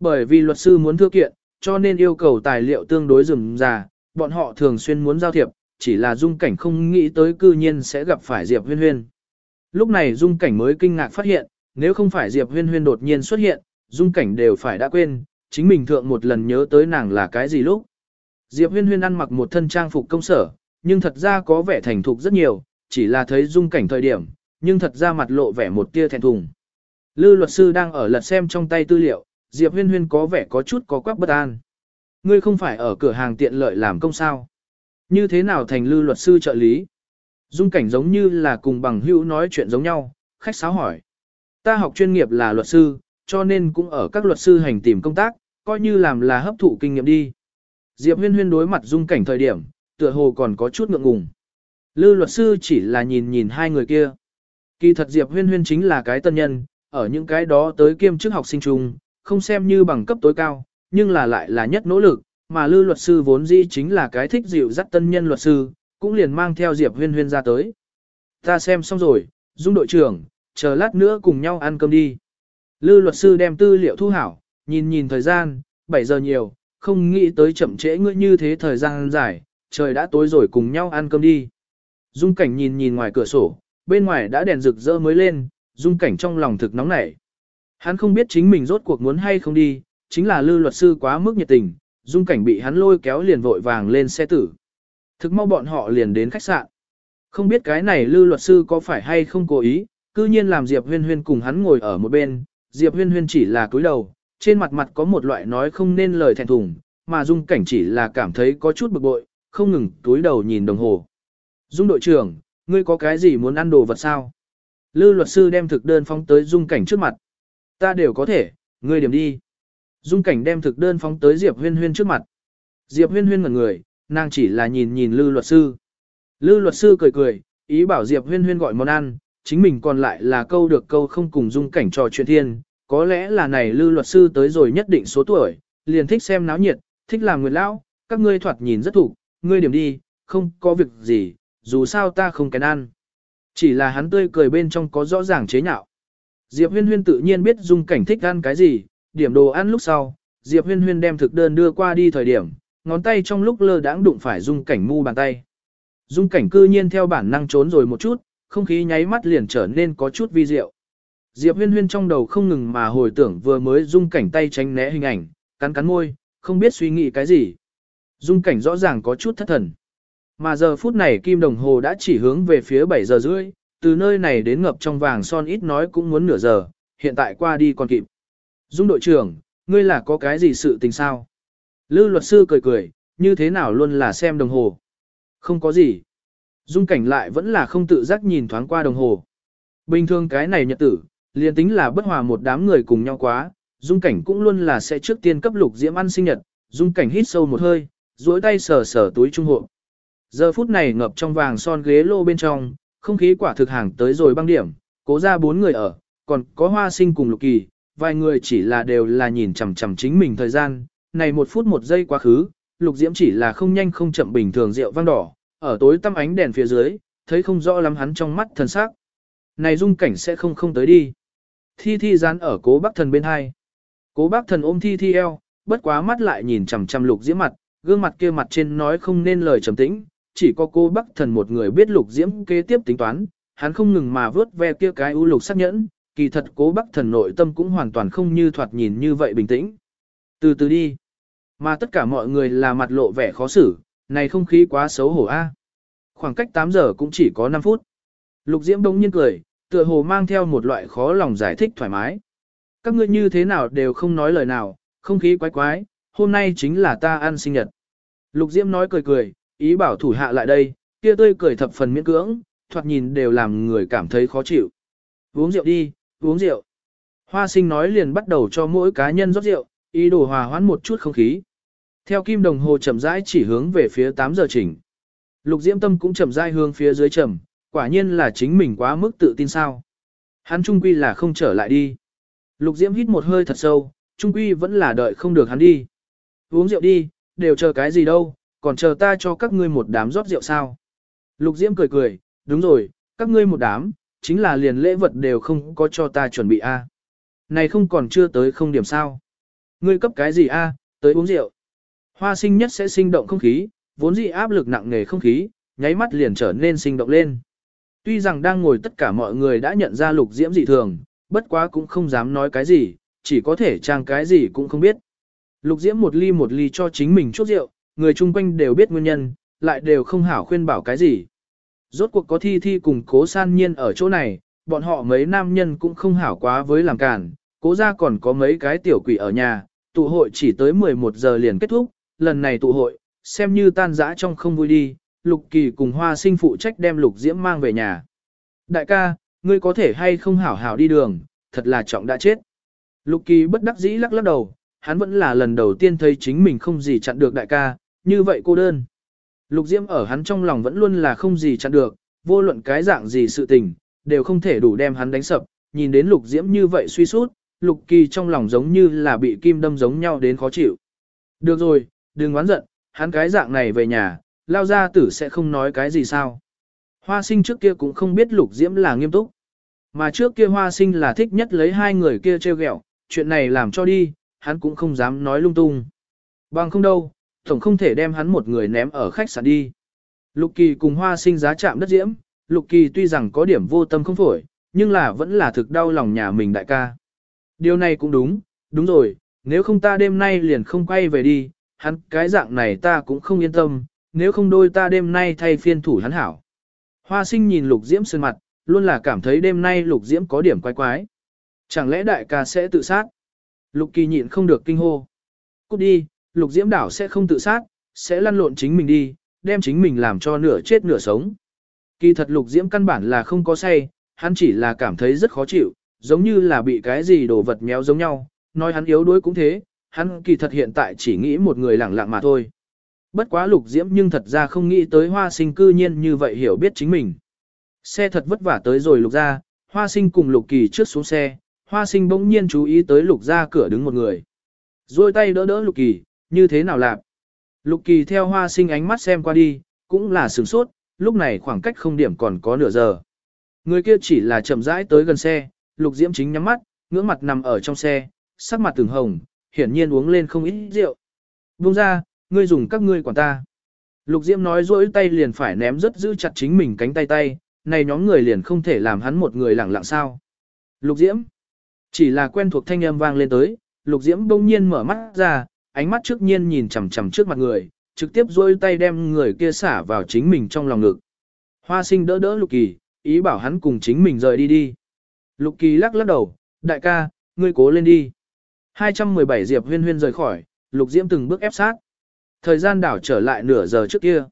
[SPEAKER 1] Bởi vì luật sư muốn thưa kiện, cho nên yêu cầu tài liệu tương đối rườm rà, bọn họ thường xuyên muốn giao thiệp, chỉ là dung cảnh không nghĩ tới cư nhiên sẽ gặp phải Diệp Huyên Huyên. Lúc này dung cảnh mới kinh ngạc phát hiện, nếu không phải Diệp Huyên Huyên đột nhiên xuất hiện, dung cảnh đều phải đã quên, chính mình thượng một lần nhớ tới nàng là cái gì lúc. Diệp Huyên Huyên ăn mặc một thân trang phục công sở, nhưng thật ra có vẻ thành thục rất nhiều, chỉ là thấy dung cảnh thời điểm, nhưng thật ra mặt lộ vẻ một tia thẹn thùng. Lư luật sư đang ở lật xem trong tay tư liệu, Diệp Huyên Huyên có vẻ có chút có quắc bất an. Ngươi không phải ở cửa hàng tiện lợi làm công sao? Như thế nào thành lư luật sư trợ lý? Dung cảnh giống như là cùng bằng hữu nói chuyện giống nhau, khách sáo hỏi. Ta học chuyên nghiệp là luật sư, cho nên cũng ở các luật sư hành tìm công tác, coi như làm là hấp thụ kinh nghiệm đi. Diệp huyên huyên đối mặt dung cảnh thời điểm, tựa hồ còn có chút ngượng ngùng. Lư luật sư chỉ là nhìn nhìn hai người kia. Kỳ thật Diệp huyên huyên chính là cái tân nhân, ở những cái đó tới kiêm chức học sinh trung, không xem như bằng cấp tối cao, nhưng là lại là nhất nỗ lực, mà lư luật sư vốn dĩ chính là cái thích dịu dắt tân nhân luật sư, cũng liền mang theo Diệp huyên huyên ra tới. Ta xem xong rồi, dung đội trưởng, chờ lát nữa cùng nhau ăn cơm đi. Lư luật sư đem tư liệu thu hảo, nhìn nhìn thời gian, 7 giờ nhiều, không nghĩ tới chậm trễ ngươi như thế thời gian dài, trời đã tối rồi cùng nhau ăn cơm đi. Dung cảnh nhìn nhìn ngoài cửa sổ, bên ngoài đã đèn rực rỡ mới lên, dung cảnh trong lòng thực nóng nảy. Hắn không biết chính mình rốt cuộc muốn hay không đi, chính là lư luật sư quá mức nhiệt tình, dung cảnh bị hắn lôi kéo liền vội vàng lên xe tử. Thực mau bọn họ liền đến khách sạn. Không biết cái này lư luật sư có phải hay không cố ý, cư nhiên làm Diệp Huyên Huyên cùng hắn ngồi ở một bên, Diệp Huyên Huyên chỉ là cúi đầu, trên mặt mặt có một loại nói không nên lời thẹn thùng, mà Dung Cảnh chỉ là cảm thấy có chút bực bội, không ngừng cúi đầu nhìn đồng hồ. Dung đội trưởng, ngươi có cái gì muốn ăn đồ vật sao? Lư luật sư đem thực đơn phóng tới Dung Cảnh trước mặt. Ta đều có thể, ngươi điểm đi. Dung Cảnh đem thực đơn phóng tới Diệp Huyên Huyên trước mặt. Diệp Huyên Huyên ngẩn người, nàng chỉ là nhìn nhìn Lư luật sư. Lư luật sư cười cười, ý bảo Diệp Huyên Huyên gọi món ăn, chính mình còn lại là câu được câu không cùng Dung Cảnh trò chuyện thiên, có lẽ là này lư luật sư tới rồi nhất định số tuổi, liền thích xem náo nhiệt, thích làm người lão, các ngươi thoạt nhìn rất thủ, ngươi điểm đi, không có việc gì, dù sao ta không kén ăn. Chỉ là hắn tươi cười bên trong có rõ ràng chế nhạo. Diệp huyên huyên tự nhiên biết dung cảnh thích ăn cái gì, điểm đồ ăn lúc sau, Diệp huyên huyên đem thực đơn đưa qua đi thời điểm, ngón tay trong lúc lơ đãng đụng phải dung cảnh mu bàn tay. Dung cảnh cư nhiên theo bản năng trốn rồi một chút, không khí nháy mắt liền trở nên có chút vi diệu. Diệp huyên huyên trong đầu không ngừng mà hồi tưởng vừa mới dung cảnh tay tránh né hình ảnh, cắn cắn môi, không biết suy nghĩ cái gì. Dung cảnh rõ ràng có chút thất thần. Mà giờ phút này kim đồng hồ đã chỉ hướng về phía 7 giờ rưỡi, từ nơi này đến ngập trong vàng son ít nói cũng muốn nửa giờ, hiện tại qua đi còn kịp. Dung đội trưởng, ngươi là có cái gì sự tình sao? Lư luật sư cười cười, như thế nào luôn là xem đồng hồ. Không có gì. Dung cảnh lại vẫn là không tự giác nhìn thoáng qua đồng hồ. Bình thường cái này nhật tử, liền tính là bất hòa một đám người cùng nhau quá, dung cảnh cũng luôn là sẽ trước tiên cấp lục diễm ăn sinh nhật, dung cảnh hít sâu một hơi, duỗi tay sờ sờ túi trung hộ. Giờ phút này ngập trong vàng son ghế lô bên trong, không khí quả thực hàng tới rồi băng điểm, cố ra bốn người ở, còn có hoa sinh cùng lục kỳ, vài người chỉ là đều là nhìn chằm chằm chính mình thời gian, này một phút một giây quá khứ, lục diễm chỉ là không nhanh không chậm bình thường rượu vang đỏ, ở tối tăm ánh đèn phía dưới, thấy không rõ lắm hắn trong mắt thần sắc. Này dung cảnh sẽ không không tới đi. Thi thi dán ở cố bác thần bên hai. Cố bác thần ôm thi thi eo, bất quá mắt lại nhìn chằm chằm lục diễm mặt, gương mặt kia mặt trên nói không nên lời trầm tĩnh, chỉ có cô bác thần một người biết lục diễm kế tiếp tính toán, hắn không ngừng mà vớt ve kia cái u lục sắc nhẫn, kỳ thật cố bác thần nội tâm cũng hoàn toàn không như thoạt nhìn như vậy bình tĩnh. Từ từ đi. Mà tất cả mọi người là mặt lộ vẻ khó xử, này không khí quá xấu hổ a. Khoảng cách 8 giờ cũng chỉ có 5 phút. Lục Diễm đông nhiên cười, tựa hồ mang theo một loại khó lòng giải thích thoải mái. Các ngươi như thế nào đều không nói lời nào, không khí quái quái, hôm nay chính là ta ăn sinh nhật. Lục Diễm nói cười cười, ý bảo thủ hạ lại đây, kia tươi cười thập phần miễn cưỡng, thoạt nhìn đều làm người cảm thấy khó chịu. Uống rượu đi, uống rượu. Hoa sinh nói liền bắt đầu cho mỗi cá nhân rót rượu, ý đồ hòa hoãn một chút không khí. Theo kim đồng hồ chậm rãi chỉ hướng về phía 8 giờ chỉnh. Lục Diễm Tâm cũng chậm rãi hướng phía dưới chậm, quả nhiên là chính mình quá mức tự tin sao. Hắn trung quy là không trở lại đi. Lục Diễm hít một hơi thật sâu, trung quy vẫn là đợi không được hắn đi. Uống rượu đi, đều chờ cái gì đâu, còn chờ ta cho các ngươi một đám rót rượu sao. Lục Diễm cười cười, đúng rồi, các ngươi một đám, chính là liền lễ vật đều không có cho ta chuẩn bị a. À. Này không còn chưa tới không điểm sao. Ngươi cấp cái gì a, à? tới uống rượu. Hoa sinh nhất sẽ sinh động không khí, vốn dĩ áp lực nặng nề không khí, nháy mắt liền trở nên sinh động lên. Tuy rằng đang ngồi tất cả mọi người đã nhận ra lục diễm dị thường, bất quá cũng không dám nói cái gì, chỉ có thể trang cái gì cũng không biết. Lục diễm một ly một ly cho chính mình chút rượu, người chung quanh đều biết nguyên nhân, lại đều không hảo khuyên bảo cái gì. Rốt cuộc có thi thi cùng cố san nhiên ở chỗ này, bọn họ mấy nam nhân cũng không hảo quá với làm cản, cố ra còn có mấy cái tiểu quỷ ở nhà, tụ hội chỉ tới 11 giờ liền kết thúc, lần này tụ hội, xem như tan rã trong không vui đi, Lục Kỳ cùng Hoa Sinh phụ trách đem Lục Diễm mang về nhà. Đại ca, ngươi có thể hay không hảo hảo đi đường, thật là trọng đã chết. Lục Kỳ bất đắc dĩ lắc lắc đầu, hắn vẫn là lần đầu tiên thấy chính mình không gì chặn được đại ca, như vậy cô đơn. Lục Diễm ở hắn trong lòng vẫn luôn là không gì chặn được, vô luận cái dạng gì sự tình, đều không thể đủ đem hắn đánh sập, nhìn đến Lục Diễm như vậy suy sút, Lục Kỳ trong lòng giống như là bị kim đâm giống nhau đến khó chịu. Được rồi, đừng oán giận, hắn cái dạng này về nhà, lao ra tử sẽ không nói cái gì sao. Hoa sinh trước kia cũng không biết lục diễm là nghiêm túc. Mà trước kia hoa sinh là thích nhất lấy hai người kia treo gẹo, chuyện này làm cho đi, hắn cũng không dám nói lung tung. Bằng không đâu, tổng không thể đem hắn một người ném ở khách sạn đi. Lục kỳ cùng hoa sinh giá chạm đất diễm, lục kỳ tuy rằng có điểm vô tâm không phổi, nhưng là vẫn là thực đau lòng nhà mình đại ca. Điều này cũng đúng, đúng rồi, nếu không ta đêm nay liền không quay về đi, hắn cái dạng này ta cũng không yên tâm, nếu không đôi ta đêm nay thay phiên thủ hắn hảo. Hoa sinh nhìn lục diễm sơn mặt, luôn là cảm thấy đêm nay lục diễm có điểm quái quái. Chẳng lẽ đại ca sẽ tự sát? Lục kỳ nhịn không được kinh hô. Cút đi, lục diễm đảo sẽ không tự sát, sẽ lăn lộn chính mình đi, đem chính mình làm cho nửa chết nửa sống. Kỳ thật lục diễm căn bản là không có say, hắn chỉ là cảm thấy rất khó chịu, giống như là bị cái gì đồ vật méo giống nhau, nói hắn yếu đuối cũng thế, hắn kỳ thật hiện tại chỉ nghĩ một người lẳng lặng mà thôi. Bất quá lục diễm nhưng thật ra không nghĩ tới hoa sinh cư nhiên như vậy hiểu biết chính mình. Xe thật vất vả tới rồi lục ra, hoa sinh cùng lục kỳ trước xuống xe, hoa sinh bỗng nhiên chú ý tới lục ra cửa đứng một người. Rồi tay đỡ đỡ lục kỳ, như thế nào làm? Lục Kỳ theo hoa sinh ánh mắt xem qua đi, cũng là sửng sốt, lúc này khoảng cách không điểm còn có nửa giờ. Người kia chỉ là chậm rãi tới gần xe, Lục Diễm chính nhắm mắt, ngưỡng mặt nằm ở trong xe, sắc mặt từng hồng, hiển nhiên uống lên không ít rượu. Buông ra, ngươi dùng các ngươi quản ta. Lục Diễm nói rỗi tay liền phải ném rất giữ chặt chính mình cánh tay tay, này nhóm người liền không thể làm hắn một người lẳng lặng sao. Lục Diễm, chỉ là quen thuộc thanh âm vang lên tới, Lục Diễm bỗng nhiên mở mắt ra, ánh mắt trước nhiên nhìn chằm chằm trước mặt người, trực tiếp rôi tay đem người kia xả vào chính mình trong lòng ngực. Hoa sinh đỡ đỡ Lục Kỳ, ý bảo hắn cùng chính mình rời đi đi. Lục Kỳ lắc lắc đầu, đại ca, ngươi cố lên đi. 217 Diệp huyên huyên rời khỏi, Lục Diễm từng bước ép sát. Thời gian đảo trở lại nửa giờ trước kia.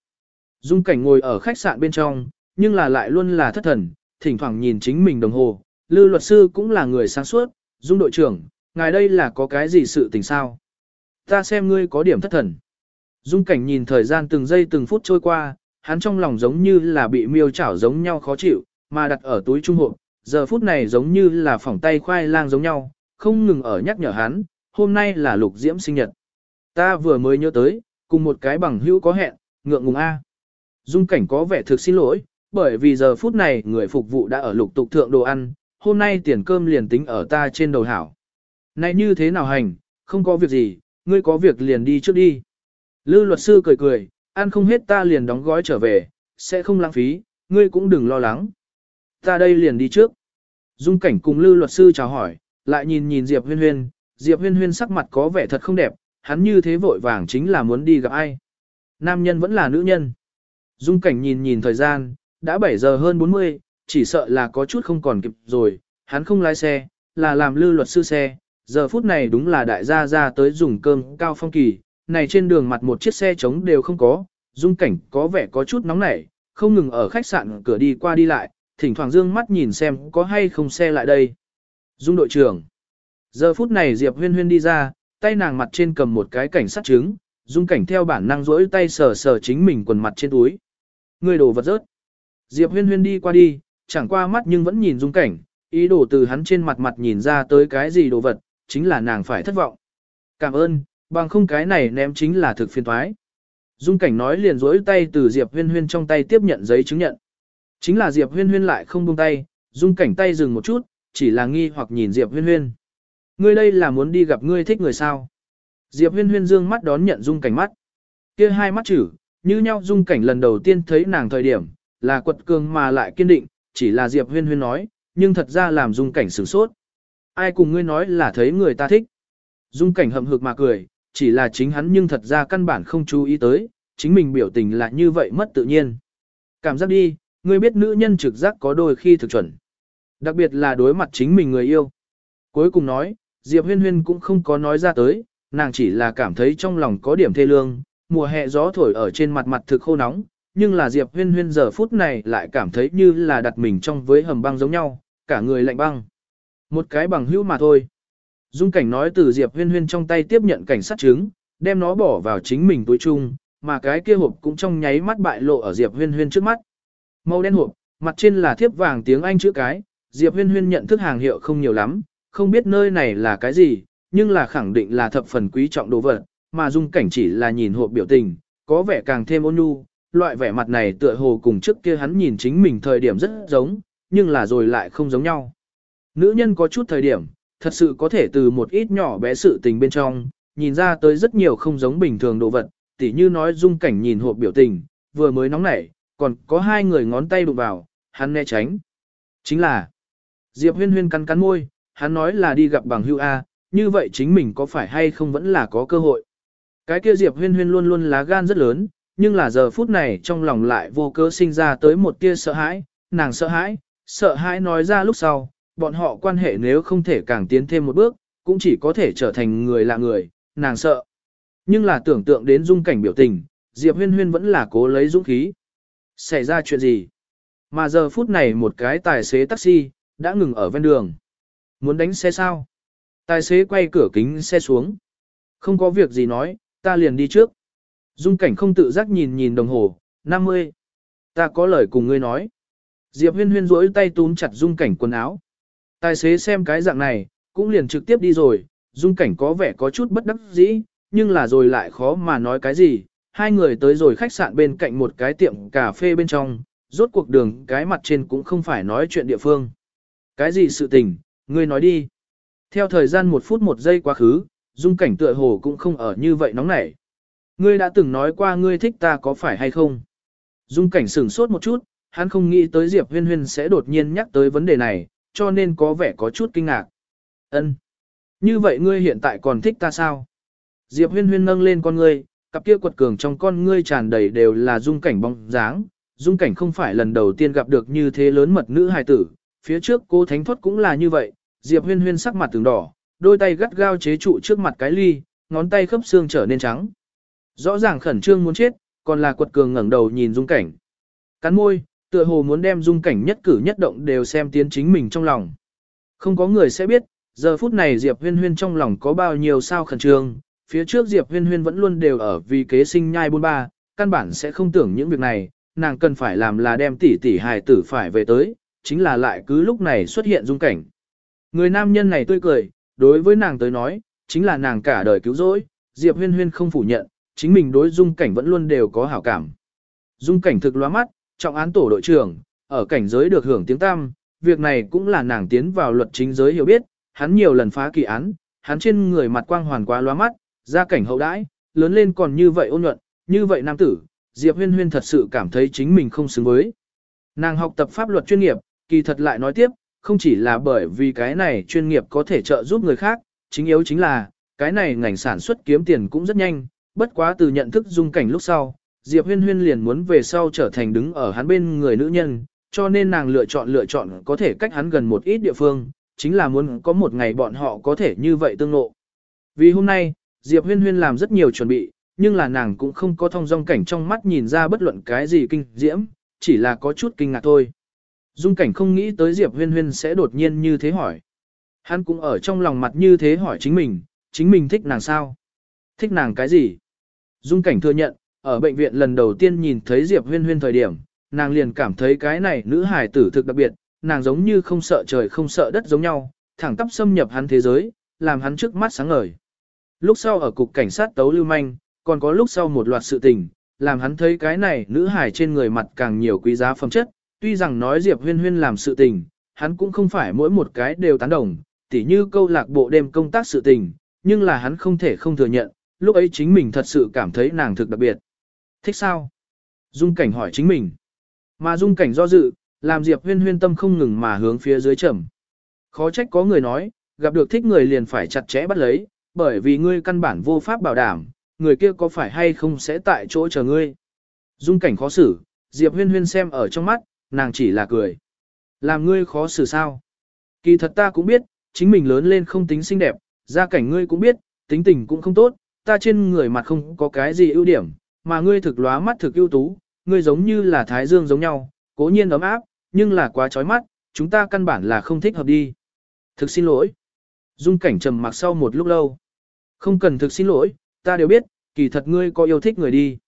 [SPEAKER 1] Dung cảnh ngồi ở khách sạn bên trong, nhưng là lại luôn là thất thần, thỉnh thoảng nhìn chính mình đồng hồ. Lư luật sư cũng là người sáng suốt, Dung đội trưởng, ngài đây là có cái gì sự tình sao? Ta xem ngươi có điểm thất thần. Dung cảnh nhìn thời gian từng giây từng phút trôi qua, hắn trong lòng giống như là bị miêu chảo giống nhau khó chịu, mà đặt ở túi trung hộp, giờ phút này giống như là phỏng tay khoai lang giống nhau, không ngừng ở nhắc nhở hắn, hôm nay là lục diễm sinh nhật. Ta vừa mới nhớ tới, cùng một cái bằng hữu có hẹn, ngượng ngùng A. Dung cảnh có vẻ thực xin lỗi, bởi vì giờ phút này người phục vụ đã ở lục tục thượng đồ ăn, hôm nay tiền cơm liền tính ở ta trên đầu hảo. Này như thế nào hành, không có việc gì, ngươi có việc liền đi trước đi. Lư luật sư cười cười, ăn không hết ta liền đóng gói trở về, sẽ không lãng phí, ngươi cũng đừng lo lắng. Ta đây liền đi trước. Dung cảnh cùng Lư luật sư chào hỏi, lại nhìn nhìn Diệp huyên huyên, Diệp huyên huyên sắc mặt có vẻ thật không đẹp, hắn như thế vội vàng chính là muốn đi gặp ai. Nam nhân vẫn là nữ nhân. Dung cảnh nhìn nhìn thời gian, đã 7 giờ hơn 40, chỉ sợ là có chút không còn kịp rồi, hắn không lái xe, là làm Lư luật sư xe, giờ phút này đúng là đại gia ra tới dùng cơm cao phong kỳ, này trên đường mặt một chiếc xe trống đều không có, dung cảnh có vẻ có chút nóng nảy, không ngừng ở khách sạn cửa đi qua đi lại, thỉnh thoảng dương mắt nhìn xem có hay không xe lại đây. Dung đội trưởng. Giờ phút này Diệp huyên huyên đi ra, tay nàng mặt trên cầm một cái cảnh sát trứng, dung cảnh theo bản năng rỗi tay sờ sờ chính mình quần mặt trên túi. Người đồ vật rớt. Diệp huyên huyên đi qua đi, chẳng qua mắt nhưng vẫn nhìn dung cảnh, ý đồ từ hắn trên mặt mặt nhìn ra tới cái gì đồ vật, chính là nàng phải thất vọng. Cảm ơn, bằng không cái này ném chính là thực phiền thoái. Dung cảnh nói liền rỗi tay từ Diệp huyên huyên trong tay tiếp nhận giấy chứng nhận. Chính là Diệp huyên huyên lại không buông tay, dung cảnh tay dừng một chút, chỉ là nghi hoặc nhìn Diệp huyên huyên. Ngươi đây là muốn đi gặp ngươi thích người sao? Diệp huyên huyên dương mắt đón nhận dung cảnh mắt. kia hai mắt chữ, như nhau dung cảnh lần đầu tiên thấy nàng thời điểm, là quật cường mà lại kiên định, chỉ là Diệp huyên huyên nói, nhưng thật ra làm dung cảnh sửng sốt. Ai cùng ngươi nói là thấy người ta thích. Dung cảnh hậm hực mà cười, chỉ là chính hắn nhưng thật ra căn bản không chú ý tới, chính mình biểu tình là như vậy mất tự nhiên. Cảm giác đi, ngươi biết nữ nhân trực giác có đôi khi thực chuẩn. Đặc biệt là đối mặt chính mình người yêu. Cuối cùng nói, Diệp huyên huyên cũng không có nói ra tới, nàng chỉ là cảm thấy trong lòng có điểm thê lương, mùa hè gió thổi ở trên mặt mặt thực khô nóng, nhưng là Diệp huyên huyên giờ phút này lại cảm thấy như là đặt mình trong với hầm băng giống nhau, cả người lạnh băng. Một cái bằng hữu mà thôi. Dung cảnh nói từ Diệp huyên huyên trong tay tiếp nhận cảnh sát chứng, đem nó bỏ vào chính mình túi chung, mà cái kia hộp cũng trong nháy mắt bại lộ ở Diệp huyên huyên trước mắt. Màu đen hộp, mặt trên là thiếp vàng tiếng Anh chữ cái, Diệp huyên huyên nhận thức hàng hiệu không nhiều lắm, không biết nơi này là cái gì, nhưng là khẳng định là thập phần quý trọng đồ vật, mà dung cảnh chỉ là nhìn hộp biểu tình, có vẻ càng thêm ôn nhu, loại vẻ mặt này tựa hồ cùng trước kia hắn nhìn chính mình thời điểm rất giống, nhưng là rồi lại không giống nhau. Nữ nhân có chút thời điểm, thật sự có thể từ một ít nhỏ bé sự tình bên trong, nhìn ra tới rất nhiều không giống bình thường đồ vật, tỉ như nói dung cảnh nhìn hộp biểu tình, vừa mới nóng nảy, còn có hai người ngón tay đụng vào, hắn né tránh. Chính là, Diệp huyên huyên cắn cắn môi, hắn nói là đi gặp bằng hưu A, như vậy chính mình có phải hay không vẫn là có cơ hội. Cái kia Diệp huyên huyên luôn luôn lá gan rất lớn, nhưng là giờ phút này trong lòng lại vô cớ sinh ra tới một tia sợ hãi, nàng sợ hãi, sợ hãi nói ra lúc sau, bọn họ quan hệ nếu không thể càng tiến thêm một bước, cũng chỉ có thể trở thành người lạ người, nàng sợ. Nhưng là tưởng tượng đến dung cảnh biểu tình, Diệp huyên huyên vẫn là cố lấy dũng khí. Xảy ra chuyện gì? Mà giờ phút này một cái tài xế taxi, đã ngừng ở ven đường. Muốn đánh xe sao? Tài xế quay cửa kính xe xuống. Không có việc gì nói, ta liền đi trước. Dung cảnh không tự giác nhìn nhìn đồng hồ, 50. Ta có lời cùng ngươi nói. Diệp huyên huyên rỗi tay túm chặt dung cảnh quần áo. Tài xế xem cái dạng này, cũng liền trực tiếp đi rồi, dung cảnh có vẻ có chút bất đắc dĩ, nhưng là rồi lại khó mà nói cái gì, hai người tới rồi khách sạn bên cạnh một cái tiệm cà phê bên trong, rốt cuộc đường cái mặt trên cũng không phải nói chuyện địa phương. Cái gì sự tình, ngươi nói đi. Theo thời gian một phút một giây quá khứ, dung cảnh tựa hồ cũng không ở như vậy nóng nảy. Ngươi đã từng nói qua ngươi thích ta có phải hay không? Dung cảnh sửng sốt một chút, hắn không nghĩ tới Diệp Huyên Huyên sẽ đột nhiên nhắc tới vấn đề này, cho nên có vẻ có chút kinh ngạc. Ân, Như vậy ngươi hiện tại còn thích ta sao? Diệp Huyên Huyên nâng lên con ngươi, cặp kia quật cường trong con ngươi tràn đầy đều là dung cảnh bóng dáng. Dung cảnh không phải lần đầu tiên gặp được như thế lớn mật nữ hài tử, phía trước cô Thánh Thoát cũng là như vậy, Diệp Huyên Huyên sắc mặt từng đỏ, đôi tay gắt gao chế trụ trước mặt cái ly, ngón tay khớp xương trở nên trắng. Rõ ràng khẩn trương muốn chết, còn là quật cường ngẩng đầu nhìn dung cảnh. Cắn môi, tựa hồ muốn đem dung cảnh nhất cử nhất động đều xem tiến chính mình trong lòng. Không có người sẽ biết, giờ phút này Diệp Huyên Huyên trong lòng có bao nhiêu sao khẩn trương, phía trước Diệp Huyên Huyên vẫn luôn đều ở vì kế sinh nhai bôn ba, căn bản sẽ không tưởng những việc này, nàng cần phải làm là đem tỷ tỷ hài tử phải về tới, chính là lại cứ lúc này xuất hiện dung cảnh. Người nam nhân này tươi cười, đối với nàng tới nói, chính là nàng cả đời cứu rỗi, Diệp Huyên Huyên không phủ nhận, chính mình đối dung cảnh vẫn luôn đều có hảo cảm. Dung cảnh thực loa mắt, trọng án tổ đội trưởng, ở cảnh giới được hưởng tiếng tam, việc này cũng là nàng tiến vào luật chính giới hiểu biết, hắn nhiều lần phá kỳ án, hắn trên người mặt quang hoàn quá loa mắt, ra cảnh hậu đãi, lớn lên còn như vậy ôn nhuận, như vậy nam tử, Diệp Huyên Huyên thật sự cảm thấy chính mình không xứng với. Nàng học tập pháp luật chuyên nghiệp, kỳ thật lại nói tiếp, không chỉ là bởi vì cái này chuyên nghiệp có thể trợ giúp người khác, chính yếu chính là, cái này ngành sản xuất kiếm tiền cũng rất nhanh, bất quá từ nhận thức dung cảnh lúc sau, Diệp Huyên Huyên liền muốn về sau trở thành đứng ở hắn bên người nữ nhân, cho nên nàng lựa chọn lựa chọn có thể cách hắn gần một ít địa phương, chính là muốn có một ngày bọn họ có thể như vậy tương ngộ. Vì hôm nay, Diệp Huyên Huyên làm rất nhiều chuẩn bị, nhưng là nàng cũng không có thông dong cảnh trong mắt nhìn ra bất luận cái gì kinh diễm, chỉ là có chút kinh ngạc thôi. Dung cảnh không nghĩ tới Diệp Huyên Huyên sẽ đột nhiên như thế hỏi. Hắn cũng ở trong lòng mặt như thế hỏi chính mình, chính mình thích nàng sao? Thích nàng cái gì? Dung cảnh thừa nhận, ở bệnh viện lần đầu tiên nhìn thấy Diệp Huyên Huyên thời điểm, nàng liền cảm thấy cái này nữ hài tử thực đặc biệt, nàng giống như không sợ trời không sợ đất giống nhau, thẳng tắp xâm nhập hắn thế giới, làm hắn trước mắt sáng ngời. Lúc sau ở cục cảnh sát tấu lưu manh, còn có lúc sau một loạt sự tình, làm hắn thấy cái này nữ hài trên người mặt càng nhiều quý giá phẩm chất, tuy rằng nói Diệp Huyên Huyên làm sự tình, hắn cũng không phải mỗi một cái đều tán đồng, tỉ như câu lạc bộ đêm công tác sự tình, nhưng là hắn không thể không thừa nhận, lúc ấy chính mình thật sự cảm thấy nàng thực đặc biệt. Thích sao? Dung cảnh hỏi chính mình. Mà dung cảnh do dự, làm Diệp Huyên Huyên tâm không ngừng mà hướng phía dưới trầm. Khó trách có người nói, gặp được thích người liền phải chặt chẽ bắt lấy, bởi vì ngươi căn bản vô pháp bảo đảm, người kia có phải hay không sẽ tại chỗ chờ ngươi. Dung cảnh khó xử, Diệp Huyên Huyên xem ở trong mắt, nàng chỉ là cười. Làm ngươi khó xử sao? Kỳ thật ta cũng biết, chính mình lớn lên không tính xinh đẹp, gia cảnh ngươi cũng biết, tính tình cũng không tốt, ta trên người mặt không có cái gì ưu điểm, mà ngươi thực lóa mắt thực ưu tú, ngươi giống như là thái dương giống nhau, cố nhiên ấm áp, nhưng là quá chói mắt, chúng ta căn bản là không thích hợp đi. Thực xin lỗi. Dung cảnh trầm mặc sau một lúc lâu. Không cần thực xin lỗi, ta đều biết, kỳ thật ngươi có yêu thích người đi.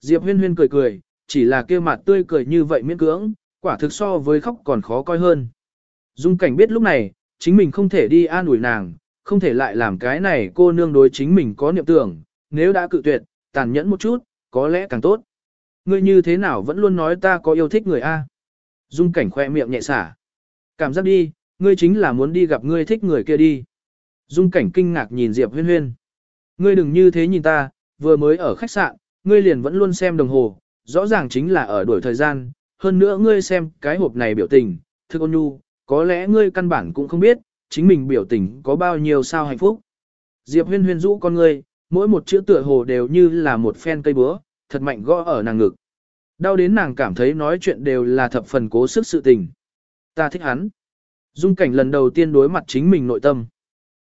[SPEAKER 1] Diệp huyên huyên cười cười, chỉ là kia mặt tươi cười như vậy miễn cưỡng, quả thực so với khóc còn khó coi hơn. Dung cảnh biết lúc này, chính mình không thể đi an ủi nàng, không thể lại làm cái này cô nương đối chính mình có niệm tưởng, nếu đã cự tuyệt, tàn nhẫn một chút, có lẽ càng tốt. Ngươi như thế nào vẫn luôn nói ta có yêu thích người A. Dung cảnh khoe miệng nhẹ xả. Cảm giác đi, ngươi chính là muốn đi gặp ngươi thích người kia đi. Dung cảnh kinh ngạc nhìn Diệp huyên huyên. Ngươi đừng như thế nhìn ta, vừa mới ở khách sạn, ngươi liền vẫn luôn xem đồng hồ, rõ ràng chính là ở đuổi thời gian, hơn nữa ngươi xem cái hộp này biểu tình, thức ôn nhu, có lẽ ngươi căn bản cũng không biết, chính mình biểu tình có bao nhiêu sao hạnh phúc. Diệp huyên huyên rũ con ngươi, mỗi một chữ tựa hồ đều như là một phen cây búa, thật mạnh gõ ở nàng ngực. Đau đến nàng cảm thấy nói chuyện đều là thập phần cố sức sự tình. Ta thích hắn. Dung cảnh lần đầu tiên đối mặt chính mình nội tâm.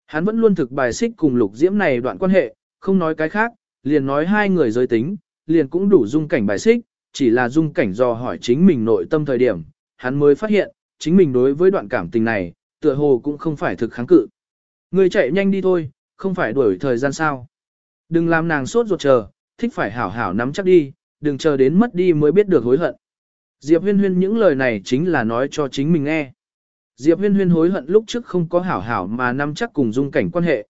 [SPEAKER 1] Hắn vẫn luôn thực bài xích cùng lục diễm này đoạn quan hệ, không nói cái khác, liền nói hai người giới tính, liền cũng đủ dung cảnh bài xích, chỉ là dung cảnh do hỏi chính mình nội tâm thời điểm, hắn mới phát hiện, chính mình đối với đoạn cảm tình này, tựa hồ cũng không phải thực kháng cự. Người chạy nhanh đi thôi, không phải đuổi thời gian sao. Đừng làm nàng sốt ruột chờ, thích phải hảo hảo nắm chắc đi, đừng chờ đến mất đi mới biết được hối hận. Diệp huyên huyên những lời này chính là nói cho chính mình nghe. Diệp huyên huyên hối hận lúc trước không có hảo hảo mà nắm chắc cùng dung cảnh quan hệ.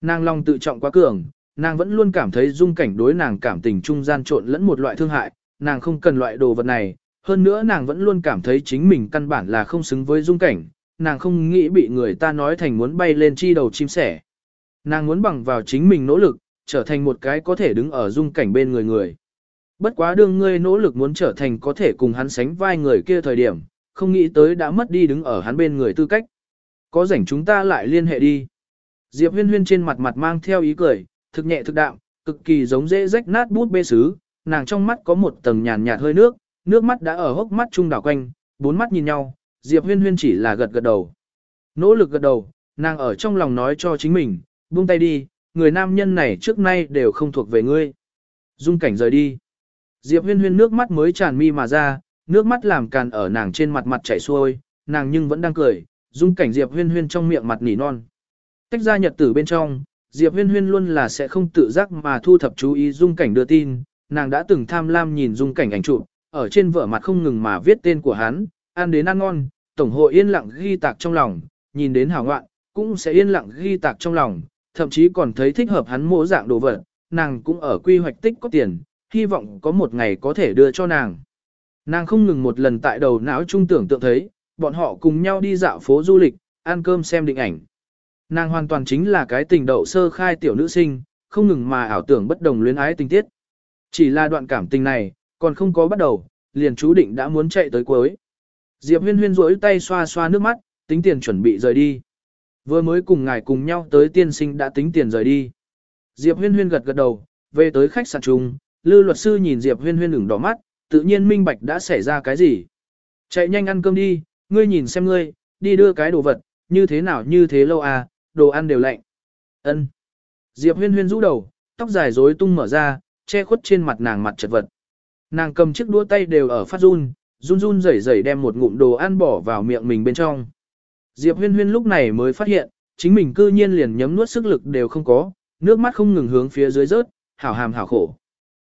[SPEAKER 1] Nàng lòng tự trọng quá cường, nàng vẫn luôn cảm thấy dung cảnh đối nàng cảm tình trung gian trộn lẫn một loại thương hại, nàng không cần loại đồ vật này, hơn nữa nàng vẫn luôn cảm thấy chính mình căn bản là không xứng với dung cảnh, nàng không nghĩ bị người ta nói thành muốn bay lên chi đầu chim sẻ. Nàng muốn bằng vào chính mình nỗ lực, trở thành một cái có thể đứng ở dung cảnh bên người người. Bất quá đương ngươi nỗ lực muốn trở thành có thể cùng hắn sánh vai người kia thời điểm, không nghĩ tới đã mất đi đứng ở hắn bên người tư cách. Có rảnh chúng ta lại liên hệ đi. Diệp huyên huyên trên mặt mặt mang theo ý cười, thực nhẹ thực đạm, cực kỳ giống dễ rách nát bút bê sứ, nàng trong mắt có một tầng nhàn nhạt hơi nước, nước mắt đã ở hốc mắt trung đảo quanh, bốn mắt nhìn nhau, Diệp huyên huyên chỉ là gật gật đầu. Nỗ lực gật đầu, nàng ở trong lòng nói cho chính mình, buông tay đi, người nam nhân này trước nay đều không thuộc về ngươi. Dung cảnh rời đi. Diệp huyên huyên nước mắt mới tràn mi mà ra, nước mắt làm càn ở nàng trên mặt mặt chảy xuôi, nàng nhưng vẫn đang cười, dung cảnh Diệp huyên huyên trong miệng mặt nỉ non. Tách ra nhật tử bên trong, Diệp huyên huyên luôn là sẽ không tự giác mà thu thập chú ý dung cảnh đưa tin, nàng đã từng tham lam nhìn dung cảnh ảnh chụp, ở trên vở mặt không ngừng mà viết tên của hắn, ăn đến ăn ngon, tổng hội yên lặng ghi tạc trong lòng, nhìn đến hảo ngoạn, cũng sẽ yên lặng ghi tạc trong lòng, thậm chí còn thấy thích hợp hắn mỗ dạng đồ vật, nàng cũng ở quy hoạch tích có tiền, hy vọng có một ngày có thể đưa cho nàng. Nàng không ngừng một lần tại đầu não trung tưởng tượng thấy, bọn họ cùng nhau đi dạo phố du lịch, ăn cơm xem định ảnh. Nàng hoàn toàn chính là cái tình đậu sơ khai tiểu nữ sinh, không ngừng mà ảo tưởng bất đồng luyến ái tình tiết. Chỉ là đoạn cảm tình này, còn không có bắt đầu, liền chú định đã muốn chạy tới cuối. Diệp huyên huyên rỗi tay xoa xoa nước mắt, tính tiền chuẩn bị rời đi. Vừa mới cùng ngài cùng nhau tới tiên sinh đã tính tiền rời đi. Diệp huyên huyên gật gật đầu, về tới khách sạn chung, lư luật sư nhìn Diệp huyên huyên ửng đỏ mắt, tự nhiên minh bạch đã xảy ra cái gì. Chạy nhanh ăn cơm đi, ngươi nhìn xem ngươi, đi đưa cái đồ vật, như thế nào như thế lâu à, đồ ăn đều lạnh. Ân. Diệp huyên huyên rũ đầu, tóc dài rối tung mở ra, che khuất trên mặt nàng mặt chật vật. Nàng cầm chiếc đũa tay đều ở phát run, run run rẩy rẩy đem một ngụm đồ ăn bỏ vào miệng mình bên trong. Diệp huyên huyên lúc này mới phát hiện, chính mình cư nhiên liền nhấm nuốt sức lực đều không có, nước mắt không ngừng hướng phía dưới rớt, hảo hàm hảo khổ.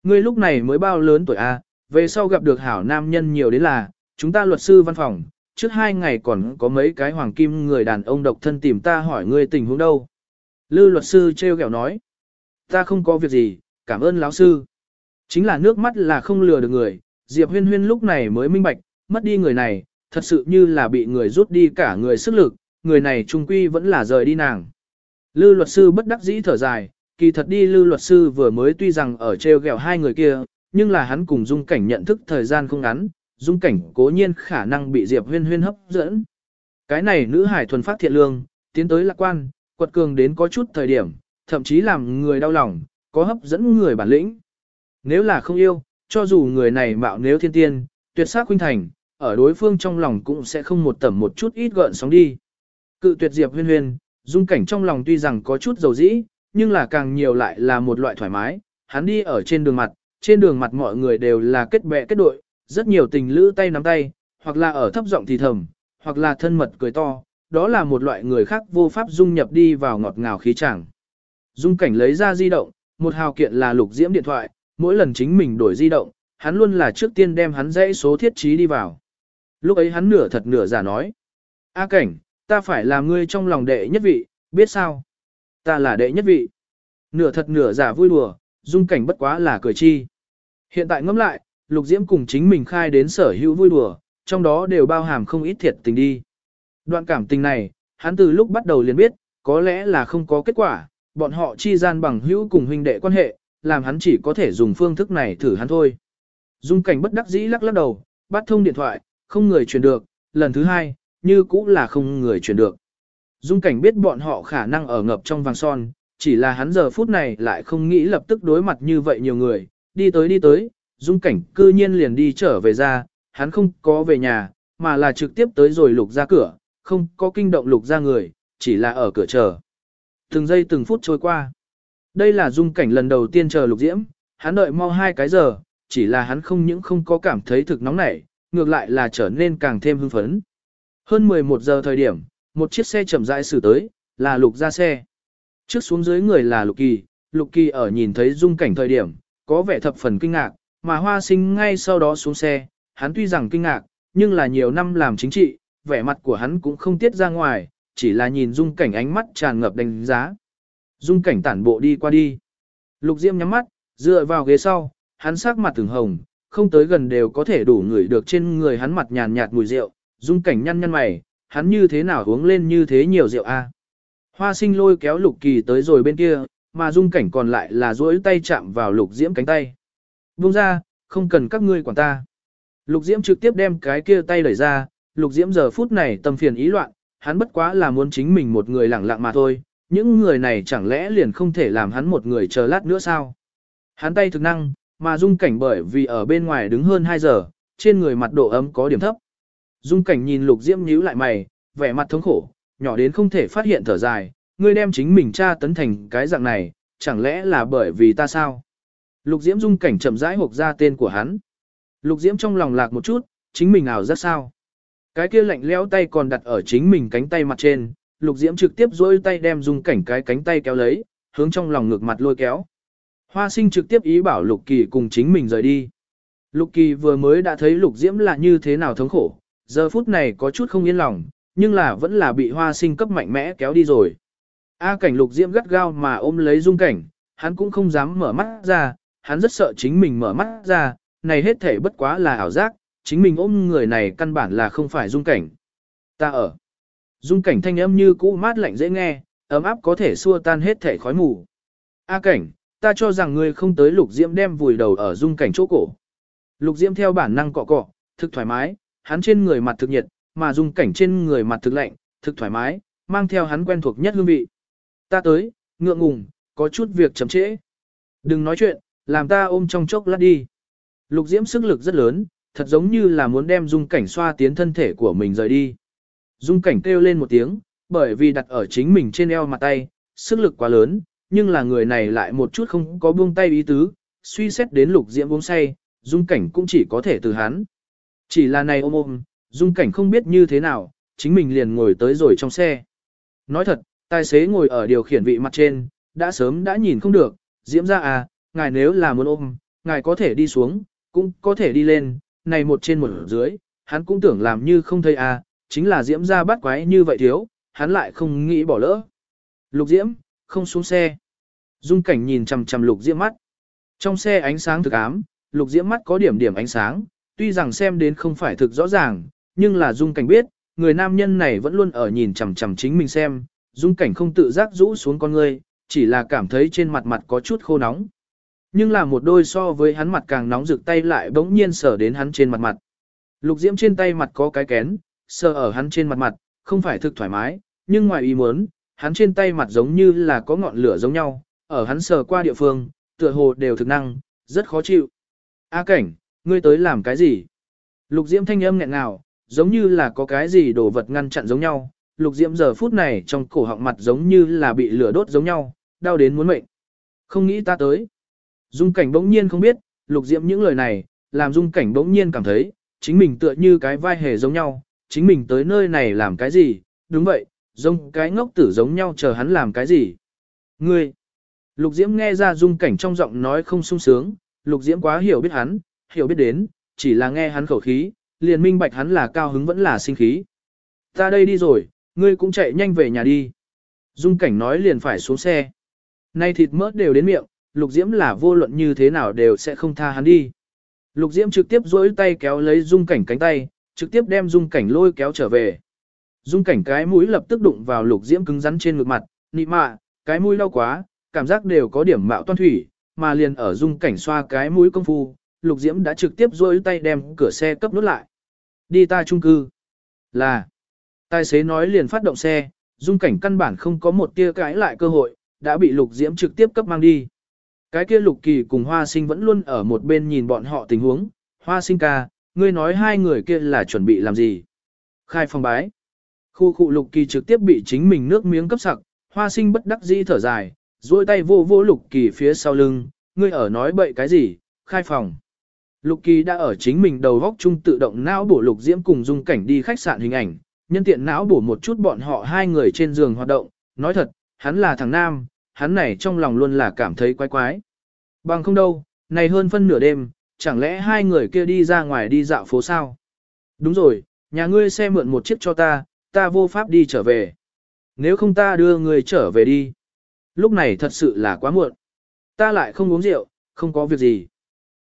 [SPEAKER 1] Ngươi lúc này mới bao lớn tuổi A, về sau gặp được hảo nam nhân nhiều đến là, chúng ta luật sư văn phòng, trước hai ngày còn có mấy cái hoàng kim người đàn ông độc thân tìm ta hỏi ngươi tình huống đâu. Lư luật sư treo kẹo nói, ta không có việc gì, cảm ơn lão sư. Chính là nước mắt là không lừa được người, Diệp huyên huyên lúc này mới minh bạch, mất đi người này, thật sự như là bị người rút đi cả người sức lực, người này trung quy vẫn là rời đi nàng. Lư luật sư bất đắc dĩ thở dài, kỳ thật đi lư luật sư vừa mới tuy rằng ở treo gẹo hai người kia, nhưng là hắn cùng dung cảnh nhận thức thời gian không ngắn, dung cảnh cố nhiên khả năng bị Diệp huyên huyên hấp dẫn. Cái này nữ hải thuần phát thiện lương, tiến tới lạc quan, quật cường đến có chút thời điểm, thậm chí làm người đau lòng, có hấp dẫn người bản lĩnh. Nếu là không yêu, cho dù người này mạo nếu thiên tiên, tuyệt sắc huynh thành, ở đối phương trong lòng cũng sẽ không một tẩm một chút ít gợn sóng đi. Cự tuyệt Diệp huyên huyên, dung cảnh trong lòng tuy rằng có chút dầu dĩ, nhưng là càng nhiều lại là một loại thoải mái, hắn đi ở trên đường mặt, trên đường mặt mọi người đều là kết bè kết đội, rất nhiều tình lữ tay nắm tay, hoặc là ở thấp giọng thì thầm, hoặc là thân mật cười to, đó là một loại người khác vô pháp dung nhập đi vào ngọt ngào khí chẳng. Dung cảnh lấy ra di động, một hào kiện là lục diễm điện thoại, mỗi lần chính mình đổi di động, hắn luôn là trước tiên đem hắn dãy số thiết trí đi vào. Lúc ấy hắn nửa thật nửa giả nói. A cảnh, ta phải làm ngươi trong lòng đệ nhất vị, biết sao? Ta là đệ nhất vị. Nửa thật nửa giả vui đùa, dung cảnh bất quá là cười chi. Hiện tại ngẫm lại, lục diễm cùng chính mình khai đến sở hữu vui đùa, trong đó đều bao hàm không ít thiệt tình đi. Đoạn cảm tình này, hắn từ lúc bắt đầu liền biết, có lẽ là không có kết quả, bọn họ chi gian bằng hữu cùng huynh đệ quan hệ, làm hắn chỉ có thể dùng phương thức này thử hắn thôi. Dung cảnh bất đắc dĩ lắc lắc đầu, bắt thông điện thoại, không người truyền được, lần thứ hai, như cũ là không người truyền được. Dung cảnh biết bọn họ khả năng ở ngập trong vàng son, chỉ là hắn giờ phút này lại không nghĩ lập tức đối mặt như vậy nhiều người, đi tới đi tới, dung cảnh cư nhiên liền đi trở về ra, hắn không có về nhà, mà là trực tiếp tới rồi lục ra cửa, không có kinh động lục ra người, chỉ là ở cửa chờ. Từng giây từng phút trôi qua. Đây là dung cảnh lần đầu tiên chờ lục diễm, hắn đợi mau hai cái giờ, chỉ là hắn không những không có cảm thấy thực nóng nảy, ngược lại là trở nên càng thêm hưng phấn. Hơn 11 giờ thời điểm, một chiếc xe chậm rãi xử tới, là lục ra xe. Trước xuống dưới người là lục kỳ, lục kỳ ở nhìn thấy dung cảnh thời điểm, có vẻ thập phần kinh ngạc, mà hoa sinh ngay sau đó xuống xe, hắn tuy rằng kinh ngạc, nhưng là nhiều năm làm chính trị, vẻ mặt của hắn cũng không tiết ra ngoài, chỉ là nhìn dung cảnh ánh mắt tràn ngập đánh giá. Dung cảnh tản bộ đi qua đi. Lục Diễm nhắm mắt, dựa vào ghế sau, hắn sắc mặt từng hồng, không tới gần đều có thể đủ ngửi được trên người hắn mặt nhàn nhạt mùi rượu, dung cảnh nhăn nhăn mày, hắn như thế nào uống lên như thế nhiều rượu a? Hoa sinh lôi kéo lục kỳ tới rồi bên kia, mà dung cảnh còn lại là duỗi tay chạm vào lục diễm cánh tay. Buông ra, không cần các ngươi quản ta. Lục diễm trực tiếp đem cái kia tay đẩy ra, lục diễm giờ phút này tâm phiền ý loạn, hắn bất quá là muốn chính mình một người lặng lặng mà thôi, những người này chẳng lẽ liền không thể làm hắn một người chờ lát nữa sao? Hắn tay thực năng, mà dung cảnh bởi vì ở bên ngoài đứng hơn 2 giờ, trên người mặt độ ấm có điểm thấp. Dung cảnh nhìn lục diễm nhíu lại mày, vẻ mặt thống khổ, nhỏ đến không thể phát hiện thở dài, ngươi đem chính mình tra tấn thành cái dạng này, chẳng lẽ là bởi vì ta sao? Lục diễm dung cảnh chậm rãi hộp ra tên của hắn. Lục diễm trong lòng lạc một chút, chính mình ảo rất sao? Cái kia lạnh lẽo tay còn đặt ở chính mình cánh tay mặt trên, lục diễm trực tiếp dối tay đem dung cảnh cái cánh tay kéo lấy, hướng trong lòng ngược mặt lôi kéo. Hoa sinh trực tiếp ý bảo lục kỳ cùng chính mình rời đi. Lục kỳ vừa mới đã thấy lục diễm là như thế nào thống khổ, giờ phút này có chút không yên lòng, nhưng là vẫn là bị hoa sinh cấp mạnh mẽ kéo đi rồi. A cảnh lục diễm gắt gao mà ôm lấy dung cảnh, hắn cũng không dám mở mắt ra, hắn rất sợ chính mình mở mắt ra, này hết thể bất quá là ảo giác, chính mình ôm người này căn bản là không phải dung cảnh. Ta ở. Dung cảnh thanh âm như cũ mát lạnh dễ nghe, ấm áp có thể xua tan hết thể khói mù. A cảnh, ta cho rằng ngươi không tới lục diễm đem vùi đầu ở dung cảnh chỗ cổ. Lục diễm theo bản năng cọ cọ, thực thoải mái, hắn trên người mặt thực nhiệt, mà dung cảnh trên người mặt thực lạnh, thực thoải mái, mang theo hắn quen thuộc nhất hương vị. Ta tới, ngượng ngùng, có chút việc chậm trễ. Đừng nói chuyện, làm ta ôm trong chốc lát đi. Lục diễm sức lực rất lớn, thật giống như là muốn đem dung cảnh xoa tiến thân thể của mình rời đi. Dung cảnh kêu lên một tiếng, bởi vì đặt ở chính mình trên eo mặt tay, sức lực quá lớn, nhưng là người này lại một chút không có buông tay ý tứ, suy xét đến lục diễm uống say, dung cảnh cũng chỉ có thể từ hắn. Chỉ là này ôm ôm, dung cảnh không biết như thế nào, chính mình liền ngồi tới rồi trong xe. Nói thật, tài xế ngồi ở điều khiển vị mặt trên, đã sớm đã nhìn không được, diễm ra à, ngài nếu là muốn ôm, ngài có thể đi xuống, cũng có thể đi lên, này một trên một dưới, hắn cũng tưởng làm như không thấy à, chính là diễm ra bắt quái như vậy thiếu, hắn lại không nghĩ bỏ lỡ. Lục diễm, không xuống xe. Dung cảnh nhìn chằm chằm lục diễm mắt. Trong xe ánh sáng thực ám, lục diễm mắt có điểm điểm ánh sáng, tuy rằng xem đến không phải thực rõ ràng, nhưng là dung cảnh biết, người nam nhân này vẫn luôn ở nhìn chằm chằm chính mình xem, dung cảnh không tự giác rũ xuống con người, chỉ là cảm thấy trên mặt mặt có chút khô nóng. Nhưng là một đôi so với hắn mặt càng nóng rực tay lại bỗng nhiên sờ đến hắn trên mặt mặt. Lục diễm trên tay mặt có cái kén, sờ ở hắn trên mặt mặt, không phải thực thoải mái, nhưng ngoài ý muốn, hắn trên tay mặt giống như là có ngọn lửa giống nhau, ở hắn sờ qua địa phương, tựa hồ đều thực năng, rất khó chịu. A cảnh, ngươi tới làm cái gì? Lục diễm thanh âm nghẹn ngào, giống như là có cái gì đồ vật ngăn chặn giống nhau. Lục diễm giờ phút này trong cổ họng mặt giống như là bị lửa đốt giống nhau, đau đến muốn mệnh. Không nghĩ ta tới. Dung cảnh bỗng nhiên không biết, lục diễm những lời này, làm dung cảnh bỗng nhiên cảm thấy, chính mình tựa như cái vai hề giống nhau, chính mình tới nơi này làm cái gì, đúng vậy, giống cái ngốc tử giống nhau chờ hắn làm cái gì. Ngươi, lục diễm nghe ra dung cảnh trong giọng nói không sung sướng, lục diễm quá hiểu biết hắn, hiểu biết đến, chỉ là nghe hắn khẩu khí, liền minh bạch hắn là cao hứng vẫn là sinh khí. Ta đây đi rồi, ngươi cũng chạy nhanh về nhà đi. Dung cảnh nói liền phải xuống xe. Nay thịt mỡ đều đến miệng, lục diễm là vô luận như thế nào đều sẽ không tha hắn đi. Lục diễm trực tiếp duỗi tay kéo lấy dung cảnh cánh tay, trực tiếp đem dung cảnh lôi kéo trở về. Dung cảnh cái mũi lập tức đụng vào lục diễm cứng rắn trên ngực mặt, nị mạ, cái mũi đau quá, cảm giác đều có điểm mạo toan thủy, mà liền ở dung cảnh xoa cái mũi công phu, lục diễm đã trực tiếp duỗi tay đem cửa xe cấp nút lại. Đi ta trung cư. Là. Tài xế nói liền phát động xe, dung cảnh căn bản không có một tia cãi lại cơ hội, đã bị lục diễm trực tiếp cấp mang đi. Cái kia lục kỳ cùng hoa sinh vẫn luôn ở một bên nhìn bọn họ tình huống, hoa sinh ca, ngươi nói hai người kia là chuẩn bị làm gì? Khai phòng bái. Khu khu lục kỳ trực tiếp bị chính mình nước miếng cấp sặc, hoa sinh bất đắc dĩ thở dài, duỗi tay vô vô lục kỳ phía sau lưng, ngươi ở nói bậy cái gì, khai phòng. Lục kỳ đã ở chính mình đầu góc chung tự động não bổ lục diễm cùng dung cảnh đi khách sạn hình ảnh, nhân tiện não bổ một chút bọn họ hai người trên giường hoạt động, nói thật, hắn là thằng nam, hắn này trong lòng luôn là cảm thấy quái quái. Bằng không đâu, này hơn phân nửa đêm, chẳng lẽ hai người kia đi ra ngoài đi dạo phố sao? Đúng rồi, nhà ngươi xe mượn một chiếc cho ta, ta vô pháp đi trở về. Nếu không ta đưa người trở về đi. Lúc này thật sự là quá muộn. Ta lại không uống rượu, không có việc gì.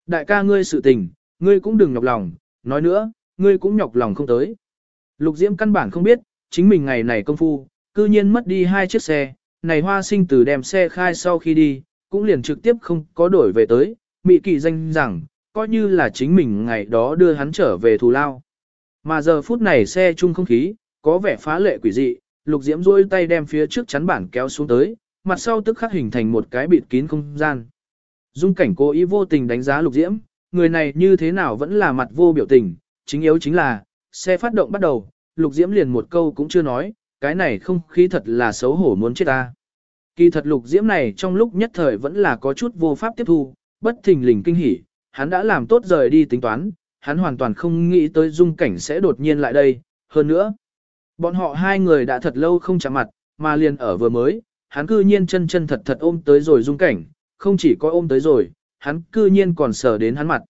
[SPEAKER 1] Đại ca ngươi sự tình, ngươi cũng đừng nhọc lòng, nói nữa, ngươi cũng nhọc lòng không tới. Lục Diễm căn bản không biết, chính mình ngày này công phu, cư nhiên mất đi hai chiếc xe, này hoa sinh từ đem xe khai sau khi đi, cũng liền trực tiếp không có đổi về tới, mị kỳ danh rằng, coi như là chính mình ngày đó đưa hắn trở về thù lao. Mà giờ phút này xe chung không khí, có vẻ phá lệ quỷ dị, lục diễm duỗi tay đem phía trước chắn bản kéo xuống tới, mặt sau tức khắc hình thành một cái bịt kín không gian. Dung cảnh cố ý vô tình đánh giá lục diễm, người này như thế nào vẫn là mặt vô biểu tình, chính yếu chính là, xe phát động bắt đầu, lục diễm liền một câu cũng chưa nói, cái này không khí thật là xấu hổ muốn chết ta. Kỳ thật lục diễm này trong lúc nhất thời vẫn là có chút vô pháp tiếp thu, bất thình lình kinh hỉ, hắn đã làm tốt rời đi tính toán, hắn hoàn toàn không nghĩ tới dung cảnh sẽ đột nhiên lại đây, hơn nữa. Bọn họ hai người đã thật lâu không chạm mặt, mà liền ở vừa mới, hắn cư nhiên chân chân thật thật ôm tới rồi dung cảnh, không chỉ có ôm tới rồi, hắn cư nhiên còn sờ đến hắn mặt.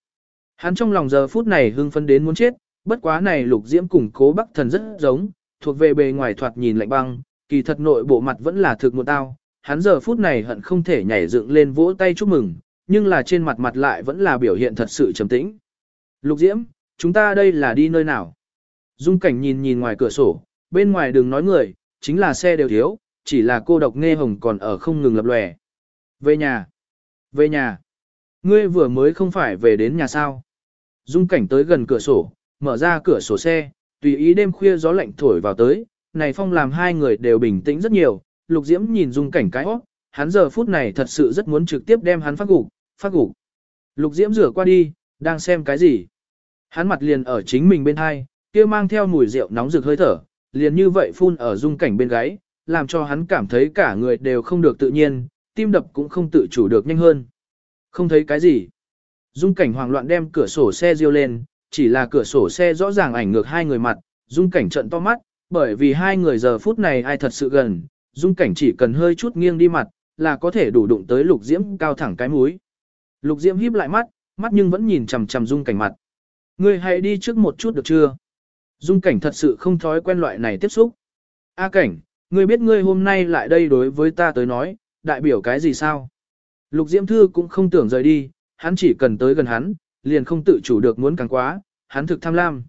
[SPEAKER 1] Hắn trong lòng giờ phút này hưng phấn đến muốn chết, bất quá này lục diễm cùng cố bắc thần rất giống, thuộc về bề ngoài thoạt nhìn lạnh băng, kỳ thật nội bộ mặt vẫn là thực một tao, hắn giờ phút này hận không thể nhảy dựng lên vỗ tay chúc mừng, nhưng là trên mặt mặt lại vẫn là biểu hiện thật sự trầm tĩnh. Lục Diễm, chúng ta đây là đi nơi nào? Dung cảnh nhìn nhìn ngoài cửa sổ, bên ngoài đừng nói người, chính là xe đều thiếu, chỉ là cô độc nghe hồng còn ở không ngừng lập lòe. Về nhà. Về nhà. Ngươi vừa mới không phải về đến nhà sao. Dung cảnh tới gần cửa sổ, mở ra cửa sổ xe, tùy ý đêm khuya gió lạnh thổi vào tới, này phong làm hai người đều bình tĩnh rất nhiều, lục diễm nhìn dung cảnh cái óc, hắn giờ phút này thật sự rất muốn trực tiếp đem hắn phát gục, phát gục. Lục diễm rửa qua đi, đang xem cái gì? Hắn mặt liền ở chính mình bên hai, kia mang theo mùi rượu nóng rực hơi thở, liền như vậy phun ở dung cảnh bên gáy, làm cho hắn cảm thấy cả người đều không được tự nhiên, tim đập cũng không tự chủ được nhanh hơn. Không thấy cái gì. Dung cảnh hoảng loạn đem cửa sổ xe riêu lên, chỉ là cửa sổ xe rõ ràng ảnh ngược hai người mặt, dung cảnh trận to mắt, bởi vì hai người giờ phút này ai thật sự gần, dung cảnh chỉ cần hơi chút nghiêng đi mặt, là có thể đủ đụng tới lục diễm cao thẳng cái mũi. Lục diễm híp lại mắt, mắt nhưng vẫn nhìn chằm chằm dung cảnh mặt. Ngươi hãy đi trước một chút được chưa? Dung cảnh thật sự không thói quen loại này tiếp xúc. A cảnh, ngươi biết ngươi hôm nay lại đây đối với ta tới nói, đại biểu cái gì sao? Lục Diễm Thư cũng không tưởng rời đi, hắn chỉ cần tới gần hắn, liền không tự chủ được muốn càng quá, hắn thực tham lam.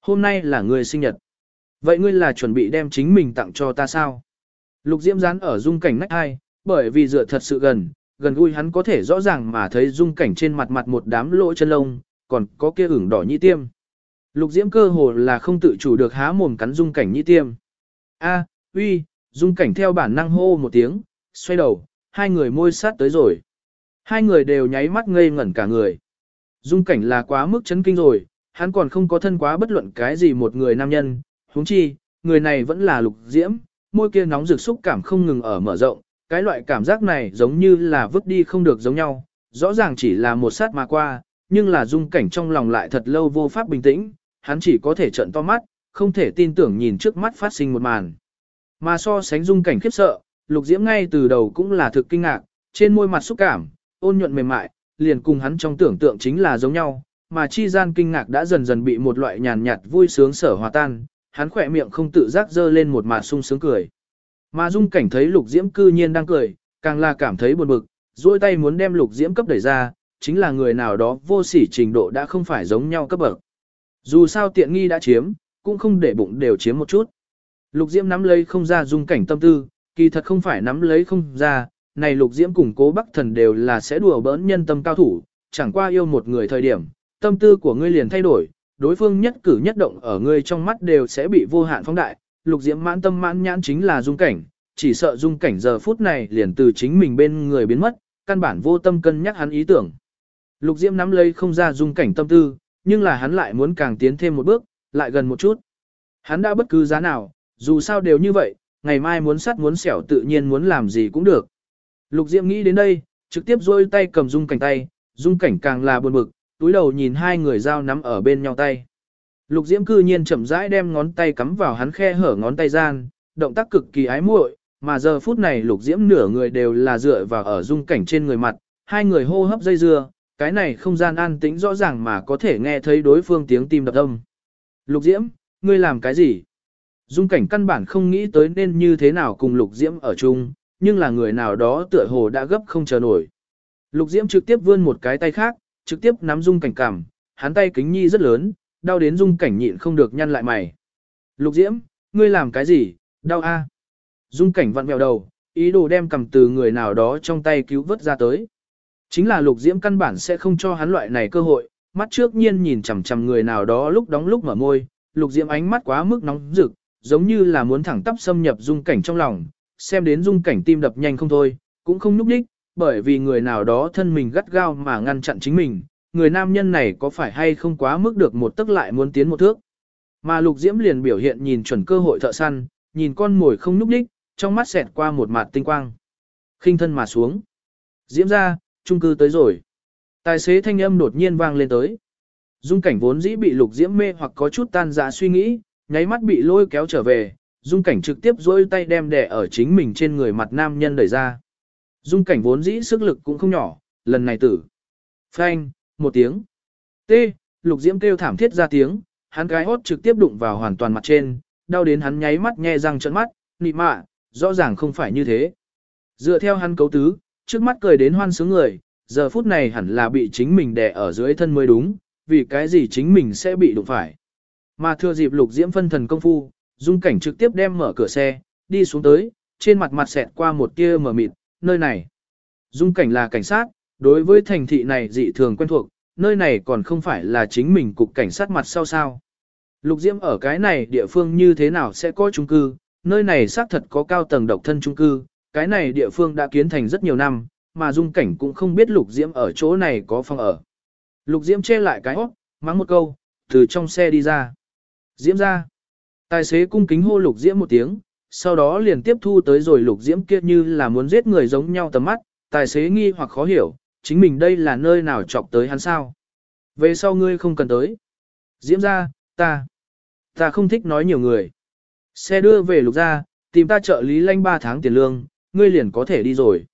[SPEAKER 1] Hôm nay là người sinh nhật. Vậy ngươi là chuẩn bị đem chính mình tặng cho ta sao? Lục Diễm dán ở dung cảnh nách hai, bởi vì dựa thật sự gần, gần gũi hắn có thể rõ ràng mà thấy dung cảnh trên mặt mặt một đám lỗ chân lông, còn có kia ửng đỏ nhĩ tiêm. Lục Diễm cơ hồ là không tự chủ được há mồm cắn dung cảnh nhĩ tiêm. A, uy, dung cảnh theo bản năng hô một tiếng, xoay đầu, hai người môi sát tới rồi. Hai người đều nháy mắt ngây ngẩn cả người. Dung cảnh là quá mức chấn kinh rồi, hắn còn không có thân quá bất luận cái gì một người nam nhân, huống chi, người này vẫn là lục diễm, môi kia nóng rực xúc cảm không ngừng ở mở rộng, cái loại cảm giác này giống như là vứt đi không được giống nhau, rõ ràng chỉ là một sát mà qua, nhưng là dung cảnh trong lòng lại thật lâu vô pháp bình tĩnh, hắn chỉ có thể trợn to mắt, không thể tin tưởng nhìn trước mắt phát sinh một màn. Mà so sánh dung cảnh khiếp sợ, lục diễm ngay từ đầu cũng là thực kinh ngạc, trên môi mặt xúc cảm, ôn nhuận mềm mại, liền cùng hắn trong tưởng tượng chính là giống nhau, mà chi gian kinh ngạc đã dần dần bị một loại nhàn nhạt vui sướng sở hòa tan, hắn khỏe miệng không tự giác dơ lên một màn sung sướng cười. Mà dung cảnh thấy lục diễm cư nhiên đang cười, càng là cảm thấy buồn bực, duỗi tay muốn đem lục diễm cấp đẩy ra, chính là người nào đó vô sỉ trình độ đã không phải giống nhau cấp bậc. Dù sao tiện nghi đã chiếm, cũng không để bụng đều chiếm một chút. Lục diễm nắm lấy không ra dung cảnh tâm tư, kỳ thật không phải nắm lấy không ra, này lục diễm cùng cố bắc thần đều là sẽ đùa bỡn nhân tâm cao thủ, chẳng qua yêu một người thời điểm, tâm tư của ngươi liền thay đổi, đối phương nhất cử nhất động ở ngươi trong mắt đều sẽ bị vô hạn phóng đại, lục diễm mãn tâm mãn nhãn chính là dung cảnh, chỉ sợ dung cảnh giờ phút này liền từ chính mình bên người biến mất, căn bản vô tâm cân nhắc hắn ý tưởng. Lục diễm nắm lấy không ra dung cảnh tâm tư, nhưng là hắn lại muốn càng tiến thêm một bước, lại gần một chút. Hắn đã bất cứ giá nào, dù sao đều như vậy, ngày mai muốn sắt muốn xẻo tự nhiên muốn làm gì cũng được. Lục diễm nghĩ đến đây, trực tiếp rôi tay cầm dung cảnh tay, dung cảnh càng là buồn bực, túi đầu nhìn hai người dao nắm ở bên nhau tay. Lục Diễm cư nhiên chậm rãi đem ngón tay cắm vào hắn khe hở ngón tay gian, động tác cực kỳ ái muội, mà giờ phút này Lục Diễm nửa người đều là dựa vào ở dung cảnh trên người mặt, hai người hô hấp dây dưa, cái này không gian an tĩnh rõ ràng mà có thể nghe thấy đối phương tiếng tim đập âm. Lục Diễm, ngươi làm cái gì? Dung cảnh căn bản không nghĩ tới nên như thế nào cùng Lục Diễm ở chung, nhưng là người nào đó tựa hồ đã gấp không chờ nổi. Lục Diễm trực tiếp vươn một cái tay khác, trực tiếp nắm dung cảnh cảm, hắn tay kính nhi rất lớn, đau đến dung cảnh nhịn không được nhăn lại mày. Lục Diễm, ngươi làm cái gì, đau a? Dung cảnh vặn vẹo đầu, ý đồ đem cầm từ người nào đó trong tay cứu vớt ra tới. Chính là lục diễm căn bản sẽ không cho hắn loại này cơ hội, mắt trước nhiên nhìn chằm chằm người nào đó lúc đóng lúc mở môi, lục diễm ánh mắt quá mức nóng rực, giống như là muốn thẳng tắp xâm nhập dung cảnh trong lòng, xem đến dung cảnh tim đập nhanh không thôi, cũng không núp đích, bởi vì người nào đó thân mình gắt gao mà ngăn chặn chính mình, người nam nhân này có phải hay không quá mức được một tức lại muốn tiến một thước. Mà lục diễm liền biểu hiện nhìn chuẩn cơ hội thợ săn, nhìn con mồi không núp đích, trong mắt xẹt qua một mặt tinh quang. khinh thân mà xuống. Diễm ra, trung cư tới rồi. Tài xế thanh âm đột nhiên vang lên tới. Dung cảnh vốn dĩ bị lục diễm mê hoặc có chút tan dạ suy nghĩ, nháy mắt bị lôi kéo trở về, dung cảnh trực tiếp dối tay đem đẻ ở chính mình trên người mặt nam nhân đẩy ra. Dung cảnh vốn dĩ sức lực cũng không nhỏ, lần này tử. Phanh, một tiếng. T, lục diễm kêu thảm thiết ra tiếng, hắn gái hốt trực tiếp đụng vào hoàn toàn mặt trên, đau đến hắn nháy mắt nhe răng trợn mắt, nị mạ, rõ ràng không phải như thế. Dựa theo hắn cấu tứ, trước mắt cười đến hoan sướng người, giờ phút này hẳn là bị chính mình đè ở dưới thân mới đúng, vì cái gì chính mình sẽ bị đụng phải. Mà thừa dịp lục diễm phân thần công phu, dung cảnh trực tiếp đem mở cửa xe, đi xuống tới, trên mặt mặt xẹt qua một tia mở mịt, nơi này. Dung cảnh là cảnh sát, đối với thành thị này dị thường quen thuộc, nơi này còn không phải là chính mình cục cảnh sát mặt sau sao. Lục diễm ở cái này địa phương như thế nào sẽ có chung cư, nơi này xác thật có cao tầng độc thân chung cư, cái này địa phương đã kiến thành rất nhiều năm, mà dung cảnh cũng không biết lục diễm ở chỗ này có phòng ở. Lục diễm che lại cái hót, mắng một câu, từ trong xe đi ra. Diễm ra. Tài xế cung kính hô lục diễm một tiếng, sau đó liền tiếp thu tới rồi lục diễm kia như là muốn giết người giống nhau tầm mắt, tài xế nghi hoặc khó hiểu, chính mình đây là nơi nào chọc tới hắn sao. Về sau ngươi không cần tới. Diễm ra, ta, ta không thích nói nhiều người. Xe đưa về lục ra, tìm ta trợ lý lanh 3 tháng tiền lương, ngươi liền có thể đi rồi.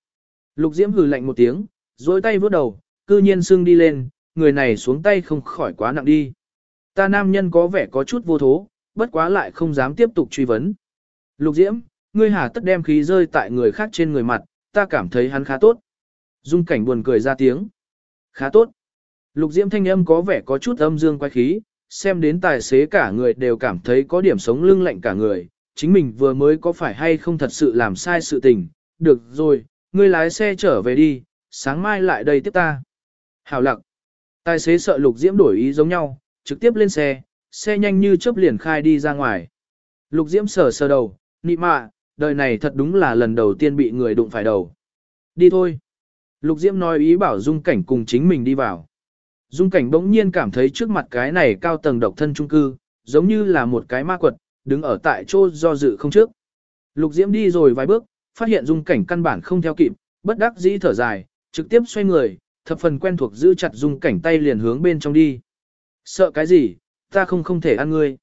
[SPEAKER 1] Lục Diễm hừ lạnh một tiếng, dối tay vuốt đầu, cư nhiên sưng đi lên, người này xuống tay không khỏi quá nặng đi. Ta nam nhân có vẻ có chút vô thố, bất quá lại không dám tiếp tục truy vấn. Lục Diễm, ngươi hà tất đem khí rơi tại người khác trên người mặt, ta cảm thấy hắn khá tốt. Dung cảnh buồn cười ra tiếng. Khá tốt. Lục Diễm thanh âm có vẻ có chút âm dương quay khí, xem đến tài xế cả người đều cảm thấy có điểm sống lưng lạnh cả người, chính mình vừa mới có phải hay không thật sự làm sai sự tình, được rồi, ngươi lái xe trở về đi, sáng mai lại đây tiếp ta. Hảo lặng, tài xế sợ lục diễm đổi ý giống nhau, trực tiếp lên xe, xe nhanh như chớp liền khai đi ra ngoài. Lục diễm sờ sờ đầu, nị mạ, đời này thật đúng là lần đầu tiên bị người đụng phải đầu. Đi thôi. Lục diễm nói ý bảo dung cảnh cùng chính mình đi vào. Dung cảnh bỗng nhiên cảm thấy trước mặt cái này cao tầng độc thân trung cư, giống như là một cái ma quật, đứng ở tại chỗ do dự không trước. Lục Diễm đi rồi vài bước, phát hiện dung cảnh căn bản không theo kịp, bất đắc dĩ thở dài, trực tiếp xoay người, thập phần quen thuộc giữ chặt dung cảnh tay liền hướng bên trong đi. Sợ cái gì, ta không không thể ăn ngươi.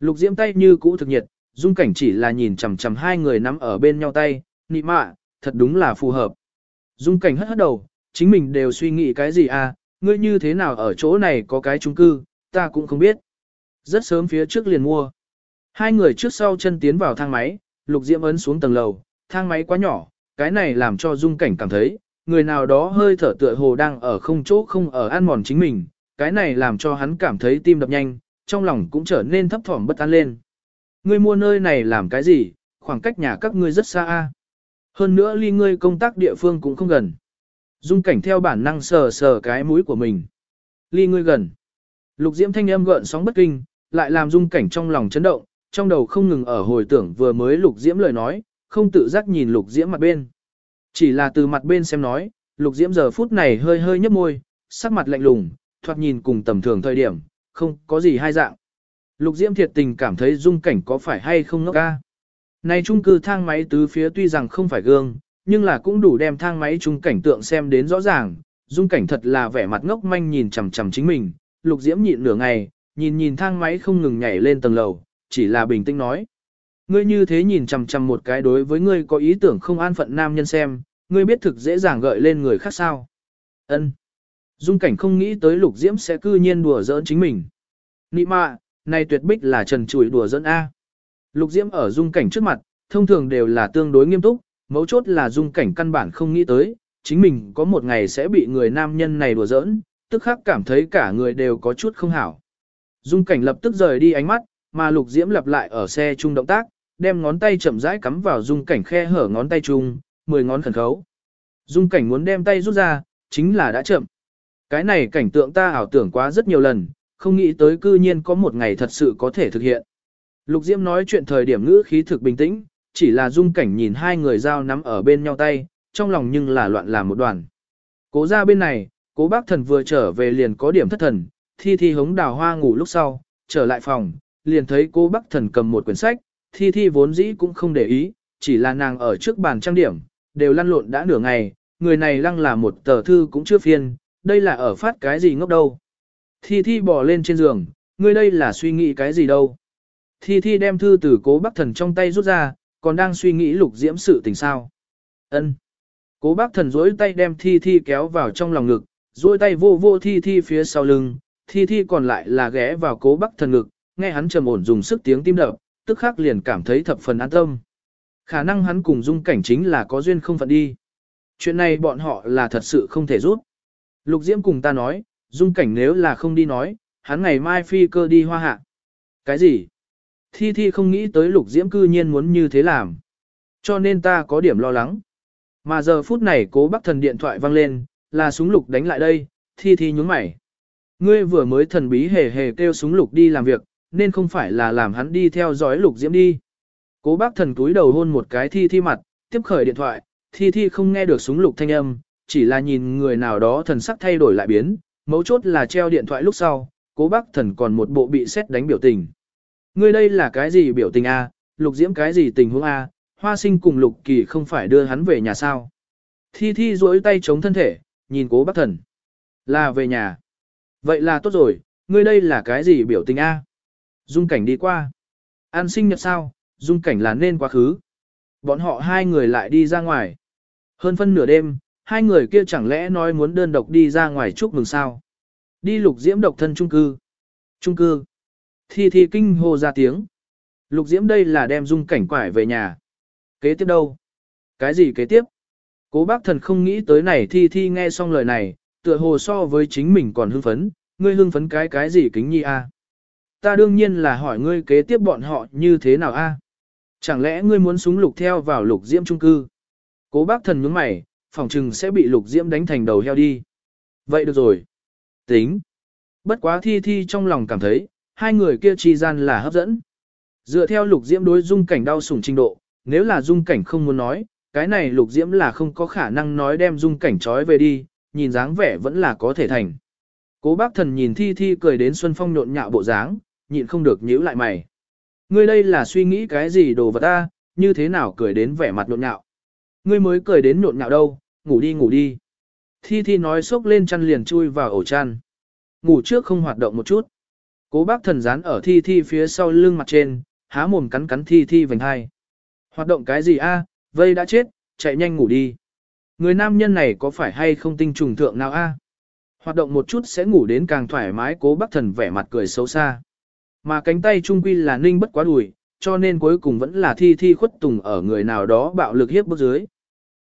[SPEAKER 1] Lục Diễm tay như cũ thực nhiệt, dung cảnh chỉ là nhìn chằm chằm hai người nắm ở bên nhau tay, nị mạ, thật đúng là phù hợp. Dung cảnh hất hất đầu, chính mình đều suy nghĩ cái gì à, ngươi như thế nào ở chỗ này có cái chung cư, ta cũng không biết. Rất sớm phía trước liền mua. Hai người trước sau chân tiến vào thang máy, lục diễm ấn xuống tầng lầu, thang máy quá nhỏ, cái này làm cho dung cảnh cảm thấy, người nào đó hơi thở tựa hồ đang ở không chỗ không ở an mòn chính mình, cái này làm cho hắn cảm thấy tim đập nhanh, trong lòng cũng trở nên thấp thỏm bất an lên. Ngươi mua nơi này làm cái gì, khoảng cách nhà các ngươi rất xa a. Hơn nữa ly ngươi công tác địa phương cũng không gần. Dung cảnh theo bản năng sờ sờ cái mũi của mình. Ly ngươi gần. Lục diễm thanh âm gợn sóng bất kinh, lại làm dung cảnh trong lòng chấn động, trong đầu không ngừng ở hồi tưởng vừa mới lục diễm lời nói, không tự giác nhìn lục diễm mặt bên. Chỉ là từ mặt bên xem nói, lục diễm giờ phút này hơi hơi nhấp môi, sắc mặt lạnh lùng, thoạt nhìn cùng tầm thường thời điểm, không có gì hai dạng. Lục diễm thiệt tình cảm thấy dung cảnh có phải hay không ngốc ca. Này trung cư thang máy tứ phía tuy rằng không phải gương, nhưng là cũng đủ đem thang máy trung cảnh tượng xem đến rõ ràng, dung cảnh thật là vẻ mặt ngốc manh nhìn chằm chằm chính mình, lục diễm nhịn nửa ngày, nhìn nhìn thang máy không ngừng nhảy lên tầng lầu, chỉ là bình tĩnh nói. Ngươi như thế nhìn chằm chằm một cái đối với ngươi có ý tưởng không an phận nam nhân xem, ngươi biết thực dễ dàng gợi lên người khác sao. Ân. Dung cảnh không nghĩ tới lục diễm sẽ cư nhiên đùa giỡn chính mình. Nị mạ, này tuyệt bích là trần chùi đùa giỡn A. Lục diễm ở dung cảnh trước mặt, thông thường đều là tương đối nghiêm túc, mấu chốt là dung cảnh căn bản không nghĩ tới, chính mình có một ngày sẽ bị người nam nhân này đùa giỡn, tức khắc cảm thấy cả người đều có chút không hảo. Dung cảnh lập tức rời đi ánh mắt, mà lục diễm lặp lại ở xe chung động tác, đem ngón tay chậm rãi cắm vào dung cảnh khe hở ngón tay chung, mười ngón khẩn khấu. Dung cảnh muốn đem tay rút ra, chính là đã chậm. Cái này cảnh tượng ta ảo tưởng quá rất nhiều lần, không nghĩ tới cư nhiên có một ngày thật sự có thể thực hiện. Lục Diễm nói chuyện thời điểm ngữ khí thực bình tĩnh, chỉ là dung cảnh nhìn hai người giao nắm ở bên nhau tay, trong lòng nhưng là loạn làm một đoàn. Cố ra bên này, cố bác thần vừa trở về liền có điểm thất thần, thi thi hống đào hoa ngủ lúc sau, trở lại phòng, liền thấy cô bác thần cầm một quyển sách, thi thi vốn dĩ cũng không để ý, chỉ là nàng ở trước bàn trang điểm, đều lăn lộn đã nửa ngày, người này lăng là một tờ thư cũng chưa phiên, đây là ở phát cái gì ngốc đâu. Thi thi bỏ lên trên giường, ngươi đây là suy nghĩ cái gì đâu. Thi thi đem thư từ cố bác thần trong tay rút ra, còn đang suy nghĩ lục diễm sự tình sao. ân Cố bác thần duỗi tay đem thi thi kéo vào trong lòng ngực, duỗi tay vô vô thi thi phía sau lưng, thi thi còn lại là ghé vào cố bác thần ngực, nghe hắn trầm ổn dùng sức tiếng tim đập, tức khắc liền cảm thấy thập phần an tâm. Khả năng hắn cùng dung cảnh chính là có duyên không phận đi. Chuyện này bọn họ là thật sự không thể rút. Lục Diễm cùng ta nói, dung cảnh nếu là không đi nói, hắn ngày mai phi cơ đi hoa hạ. Cái gì? Thi Thi không nghĩ tới Lục Diễm cư nhiên muốn như thế làm. Cho nên ta có điểm lo lắng. Mà giờ phút này cố bác thần điện thoại vang lên, là súng lục đánh lại đây, Thi Thi nhúng mày. Ngươi vừa mới thần bí hề hề kêu súng lục đi làm việc, nên không phải là làm hắn đi theo dõi Lục Diễm đi. Cố bác thần túi đầu hôn một cái Thi Thi mặt, tiếp khởi điện thoại, Thi Thi không nghe được súng lục thanh âm, chỉ là nhìn người nào đó thần sắc thay đổi lại biến, mấu chốt là treo điện thoại lúc sau, cố bác thần còn một bộ bị xét đánh biểu tình. Ngươi đây là cái gì biểu tình a? lục diễm cái gì tình huống a? hoa sinh cùng lục kỳ không phải đưa hắn về nhà sao. Thi thi duỗi tay chống thân thể, nhìn cố bác thần. Là về nhà. Vậy là tốt rồi, ngươi đây là cái gì biểu tình a? Dung cảnh đi qua. An sinh nhật sao, dung cảnh là nên quá khứ. Bọn họ hai người lại đi ra ngoài. Hơn phân nửa đêm, hai người kia chẳng lẽ nói muốn đơn độc đi ra ngoài chúc mừng sao? Đi lục diễm độc thân trung cư. Trung cư. Thi thi kinh hô ra tiếng. Lục diễm đây là đem dung cảnh quải về nhà. Kế tiếp đâu? Cái gì kế tiếp? Cố bác thần không nghĩ tới này thi thi nghe xong lời này, tựa hồ so với chính mình còn hưng phấn, ngươi hưng phấn cái cái gì kính nhi a? Ta đương nhiên là hỏi ngươi kế tiếp bọn họ như thế nào a? Chẳng lẽ ngươi muốn súng lục theo vào lục diễm trung cư? Cố bác thần nhướng mày, phòng trừng sẽ bị lục diễm đánh thành đầu heo đi. Vậy được rồi. Tính. Bất quá thi thi trong lòng cảm thấy, hai người kia chi gian là hấp dẫn. Dựa theo lục diễm đối dung cảnh đau sủng trình độ, nếu là dung cảnh không muốn nói, cái này lục diễm là không có khả năng nói đem dung cảnh trói về đi, nhìn dáng vẻ vẫn là có thể thành. Cố bác thần nhìn thi thi cười đến Xuân Phong nhộn nhạo bộ dáng, nhịn không được nhíu lại mày. Ngươi đây là suy nghĩ cái gì đồ vật ta, như thế nào cười đến vẻ mặt nhộn nhạo. Ngươi mới cười đến nhộn nhạo đâu, ngủ đi ngủ đi. Thi Thi nói sốc lên chăn liền chui vào ổ chăn. Ngủ trước không hoạt động một chút. Cố bác thần dán ở Thi Thi phía sau lưng mặt trên, há mồm cắn cắn Thi Thi vành hai. Hoạt động cái gì a? vây đã chết, chạy nhanh ngủ đi. Người nam nhân này có phải hay không tinh trùng thượng nào a? Hoạt động một chút sẽ ngủ đến càng thoải mái cố bác thần vẻ mặt cười xấu xa. Mà cánh tay trung quy là ninh bất quá đùi, cho nên cuối cùng vẫn là thi thi khuất tùng ở người nào đó bạo lực hiếp bước dưới.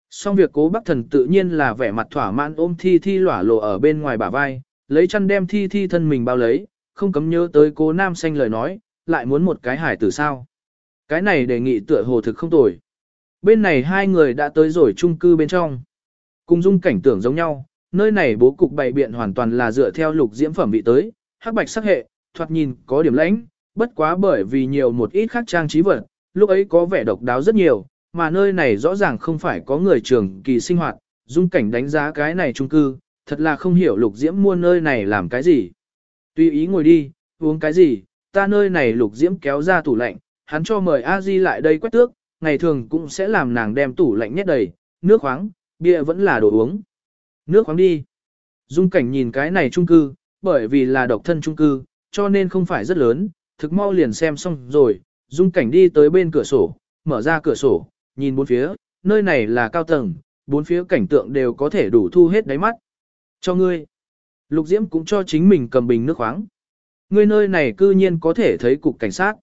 [SPEAKER 1] Xong việc cố bác thần tự nhiên là vẻ mặt thỏa mãn ôm thi thi lỏa lộ ở bên ngoài bả vai, lấy chăn đem thi thi thân mình bao lấy, không cấm nhớ tới cố nam xanh lời nói, lại muốn một cái hải tử sao. Cái này đề nghị tựa hồ thực không tồi. Bên này hai người đã tới rồi chung cư bên trong. Cùng dung cảnh tưởng giống nhau, nơi này bố cục bày biện hoàn toàn là dựa theo lục diễm phẩm bị tới, hắc bạch sắc hệ, thoạt nhìn có điểm lãnh, bất quá bởi vì nhiều một ít khác trang trí vật, lúc ấy có vẻ độc đáo rất nhiều, mà nơi này rõ ràng không phải có người trường kỳ sinh hoạt, dung cảnh đánh giá cái này chung cư, thật là không hiểu lục diễm mua nơi này làm cái gì. Tùy ý ngồi đi, uống cái gì, ta nơi này lục diễm kéo ra tủ lạnh, hắn cho mời a di lại đây quét tước, ngày thường cũng sẽ làm nàng đem tủ lạnh nhét đầy, nước khoáng, bia vẫn là đồ uống. Nước khoáng đi. Dung cảnh nhìn cái này chung cư, bởi vì là độc thân chung cư, cho nên không phải rất lớn, thực mau liền xem xong rồi, dung cảnh đi tới bên cửa sổ, mở ra cửa sổ, nhìn bốn phía, nơi này là cao tầng, bốn phía cảnh tượng đều có thể đủ thu hết đáy mắt. Cho ngươi. Lục Diễm cũng cho chính mình cầm bình nước khoáng. Ngươi nơi này cư nhiên có thể thấy cục cảnh sát.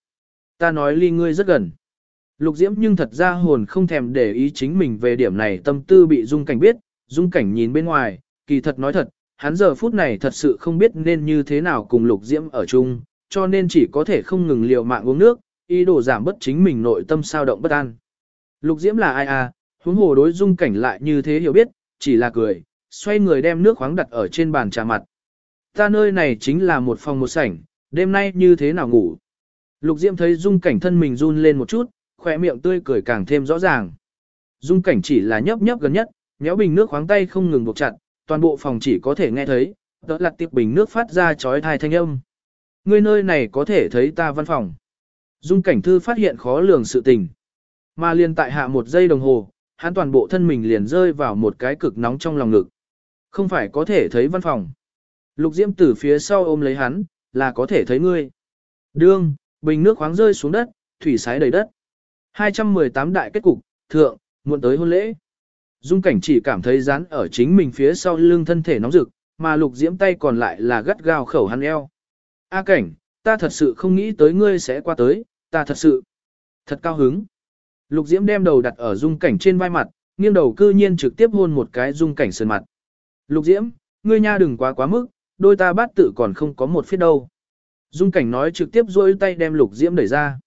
[SPEAKER 1] Ta nói ly ngươi rất gần. Lục Diễm nhưng thật ra hồn không thèm để ý chính mình về điểm này tâm tư bị dung cảnh biết, Dung cảnh nhìn bên ngoài, kỳ thật nói thật, hắn giờ phút này thật sự không biết nên như thế nào cùng lục diễm ở chung, cho nên chỉ có thể không ngừng liều mạng uống nước, ý đồ giảm bất chính mình nội tâm sao động bất an. Lục diễm là ai à, huống hồ đối dung cảnh lại như thế hiểu biết, chỉ là cười, xoay người đem nước khoáng đặt ở trên bàn trà mặt. Ta nơi này chính là một phòng một sảnh, đêm nay như thế nào ngủ. Lục diễm thấy dung cảnh thân mình run lên một chút, khỏe miệng tươi cười càng thêm rõ ràng. Dung cảnh chỉ là nhấp nhấp gần nhất, méo bình nước khoáng tay không ngừng buộc chặt, toàn bộ phòng chỉ có thể nghe thấy, đỡ lặt tiệp bình nước phát ra chói thai thanh âm. Người nơi này có thể thấy ta văn phòng. Dung cảnh thư phát hiện khó lường sự tình. Mà liền tại hạ một giây đồng hồ, hắn toàn bộ thân mình liền rơi vào một cái cực nóng trong lòng ngực. Không phải có thể thấy văn phòng. Lục Diễm từ phía sau ôm lấy hắn, là có thể thấy ngươi. Đương, bình nước khoáng rơi xuống đất, thủy sái đầy đất. 218 đại kết cục, thượng, muộn tới hôn lễ. Dung cảnh chỉ cảm thấy rán ở chính mình phía sau lưng thân thể nóng rực, mà lục diễm tay còn lại là gắt gao khẩu hắn eo. A cảnh, ta thật sự không nghĩ tới ngươi sẽ qua tới, ta thật sự, thật cao hứng. Lục diễm đem đầu đặt ở dung cảnh trên vai mặt, nghiêng đầu cư nhiên trực tiếp hôn một cái dung cảnh sơn mặt. Lục diễm, ngươi nha đừng quá quá mức, đôi ta bát tự còn không có một phía đâu. Dung cảnh nói trực tiếp duỗi tay đem lục diễm đẩy ra.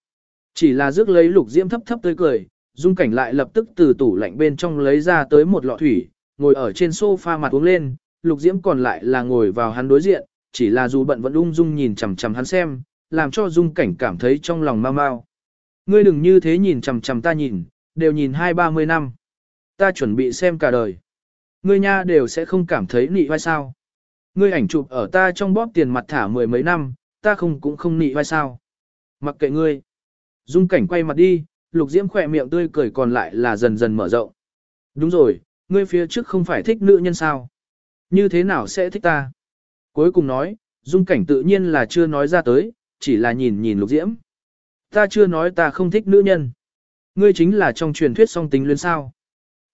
[SPEAKER 1] Chỉ là rước lấy lục diễm thấp thấp tươi cười, dung cảnh lại lập tức từ tủ lạnh bên trong lấy ra tới một lọ thủy, ngồi ở trên sofa mặt uống lên, lục diễm còn lại là ngồi vào hắn đối diện, chỉ là dù bận vẫn ung dung nhìn chằm chằm hắn xem, làm cho dung cảnh cảm thấy trong lòng mau mau. Ngươi đừng như thế nhìn chằm chằm ta nhìn, đều nhìn hai ba mươi năm. Ta chuẩn bị xem cả đời. Ngươi nha đều sẽ không cảm thấy nị vai sao. Ngươi ảnh chụp ở ta trong bóp tiền mặt thả mười mấy năm, ta không cũng không nị vai sao. Mặc kệ ngươi. Dung cảnh quay mặt đi, lục diễm khỏe miệng tươi cười còn lại là dần dần mở rộng. Đúng rồi, ngươi phía trước không phải thích nữ nhân sao? Như thế nào sẽ thích ta? Cuối cùng nói, dung cảnh tự nhiên là chưa nói ra tới, chỉ là nhìn nhìn lục diễm. Ta chưa nói ta không thích nữ nhân. Ngươi chính là trong truyền thuyết song tính luyến sao.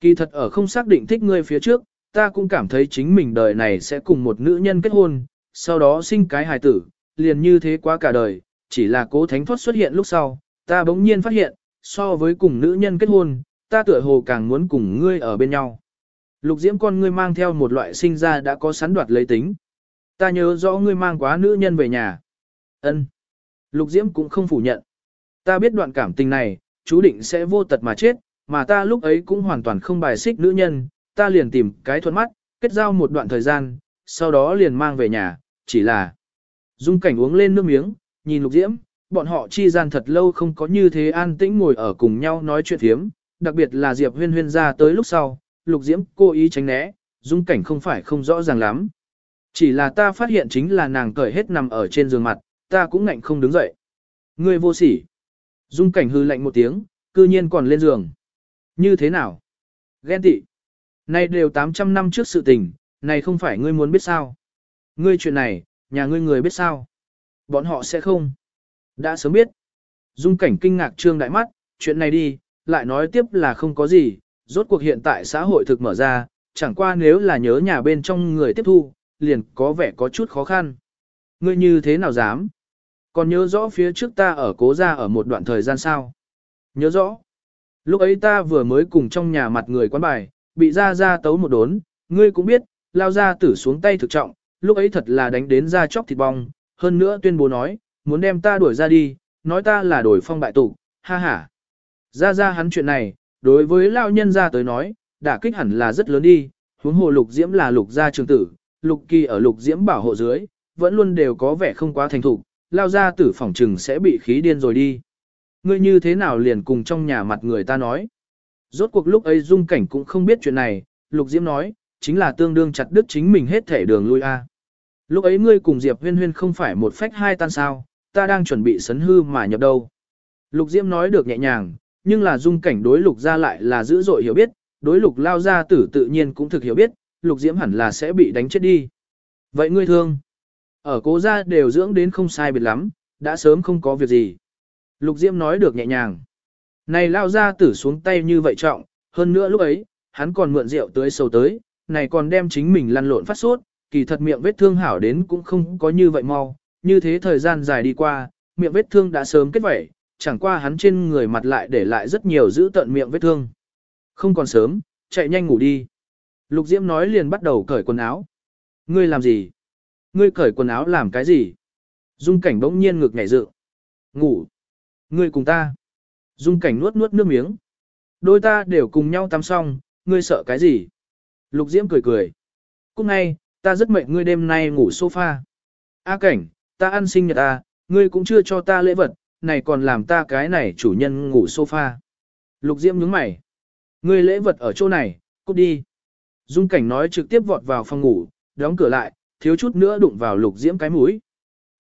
[SPEAKER 1] Kỳ thật ở không xác định thích ngươi phía trước, ta cũng cảm thấy chính mình đời này sẽ cùng một nữ nhân kết hôn, sau đó sinh cái hài tử, liền như thế quá cả đời, chỉ là cố thánh thoát xuất hiện lúc sau, ta bỗng nhiên phát hiện, so với cùng nữ nhân kết hôn, ta tựa hồ càng muốn cùng ngươi ở bên nhau. Lục diễm con ngươi mang theo một loại sinh ra đã có sắn đoạt lấy tính. Ta nhớ rõ ngươi mang quá nữ nhân về nhà. Ân. Lục diễm cũng không phủ nhận. Ta biết đoạn cảm tình này, chú định sẽ vô tật mà chết, mà ta lúc ấy cũng hoàn toàn không bài xích nữ nhân, ta liền tìm cái thuận mắt, kết giao một đoạn thời gian, sau đó liền mang về nhà, chỉ là dung cảnh uống lên nước miếng, nhìn lục diễm, bọn họ chi gian thật lâu không có như thế an tĩnh ngồi ở cùng nhau nói chuyện thiếm, đặc biệt là Diệp Huyên Huyên ra tới lúc sau, Lục Diễm cố ý tránh né, dung cảnh không phải không rõ ràng lắm. Chỉ là ta phát hiện chính là nàng cởi hết nằm ở trên giường mặt, ta cũng ngạnh không đứng dậy. Ngươi vô sỉ. Dung cảnh hư lạnh một tiếng, cư nhiên còn lên giường. Như thế nào? Ghen tị. Nay đều 800 năm trước sự tình, này không phải ngươi muốn biết sao? Ngươi chuyện này, nhà ngươi người biết sao? Bọn họ sẽ không. Đã sớm biết. Dung cảnh kinh ngạc trương đại mắt, chuyện này đi, lại nói tiếp là không có gì, rốt cuộc hiện tại xã hội thực mở ra, chẳng qua nếu là nhớ nhà bên trong người tiếp thu, liền có vẻ có chút khó khăn. Ngươi như thế nào dám? Còn nhớ rõ phía trước ta ở cố gia ở một đoạn thời gian sao? Nhớ rõ. Lúc ấy ta vừa mới cùng trong nhà mặt người quán bài, bị ra ra tấu một đốn, ngươi cũng biết, lao ra tử xuống tay thực trọng, lúc ấy thật là đánh đến ra chóc thịt bong, hơn nữa tuyên bố nói, muốn đem ta đuổi ra đi, nói ta là đổi phong bại tụ, ha ha. Ra ra hắn chuyện này, đối với lao nhân ra tới nói, đả kích hẳn là rất lớn đi, huống hồ lục diễm là lục gia trường tử, lục kỳ ở lục diễm bảo hộ dưới, vẫn luôn đều có vẻ không quá thành thục, lao ra tử phỏng trừng sẽ bị khí điên rồi đi. Ngươi như thế nào liền cùng trong nhà mặt người ta nói. Rốt cuộc lúc ấy dung cảnh cũng không biết chuyện này, lục diễm nói, chính là tương đương chặt đứt chính mình hết thể đường lui a. Lúc ấy ngươi cùng Diệp huyên huyên không phải một phách hai tan sao, ta đang chuẩn bị sấn hư mà nhập đâu. Lục Diễm nói được nhẹ nhàng, nhưng là dung cảnh đối lục ra lại là dữ dội hiểu biết, đối lục lao ra tử tự nhiên cũng thực hiểu biết, lục Diễm hẳn là sẽ bị đánh chết đi. Vậy ngươi thương, ở cố gia đều dưỡng đến không sai biệt lắm, đã sớm không có việc gì. Lục Diễm nói được nhẹ nhàng. Này lao ra tử xuống tay như vậy trọng, hơn nữa lúc ấy, hắn còn mượn rượu tới sầu tới, này còn đem chính mình lăn lộn phát sốt, kỳ thật miệng vết thương hảo đến cũng không có như vậy mau, như thế thời gian dài đi qua, miệng vết thương đã sớm kết vẩy, chẳng qua hắn trên người mặt lại để lại rất nhiều giữ tận miệng vết thương. Không còn sớm, chạy nhanh ngủ đi. Lục Diễm nói liền bắt đầu cởi quần áo. Ngươi làm gì? Ngươi cởi quần áo làm cái gì? Dung cảnh bỗng nhiên ngực nhảy dựng. Ngủ. Ngươi cùng ta. Dung cảnh nuốt nuốt nước miếng. Đôi ta đều cùng nhau tắm xong, ngươi sợ cái gì? Lục Diễm cười cười. Cũng ngay, ta rất mệt ngươi đêm nay ngủ sofa. A cảnh, ta ăn sinh nhật à, ngươi cũng chưa cho ta lễ vật, này còn làm ta cái này chủ nhân ngủ sofa. Lục Diễm nhướng mày. Ngươi lễ vật ở chỗ này, cút đi. Dung cảnh nói trực tiếp vọt vào phòng ngủ, đóng cửa lại, thiếu chút nữa đụng vào lục diễm cái mũi.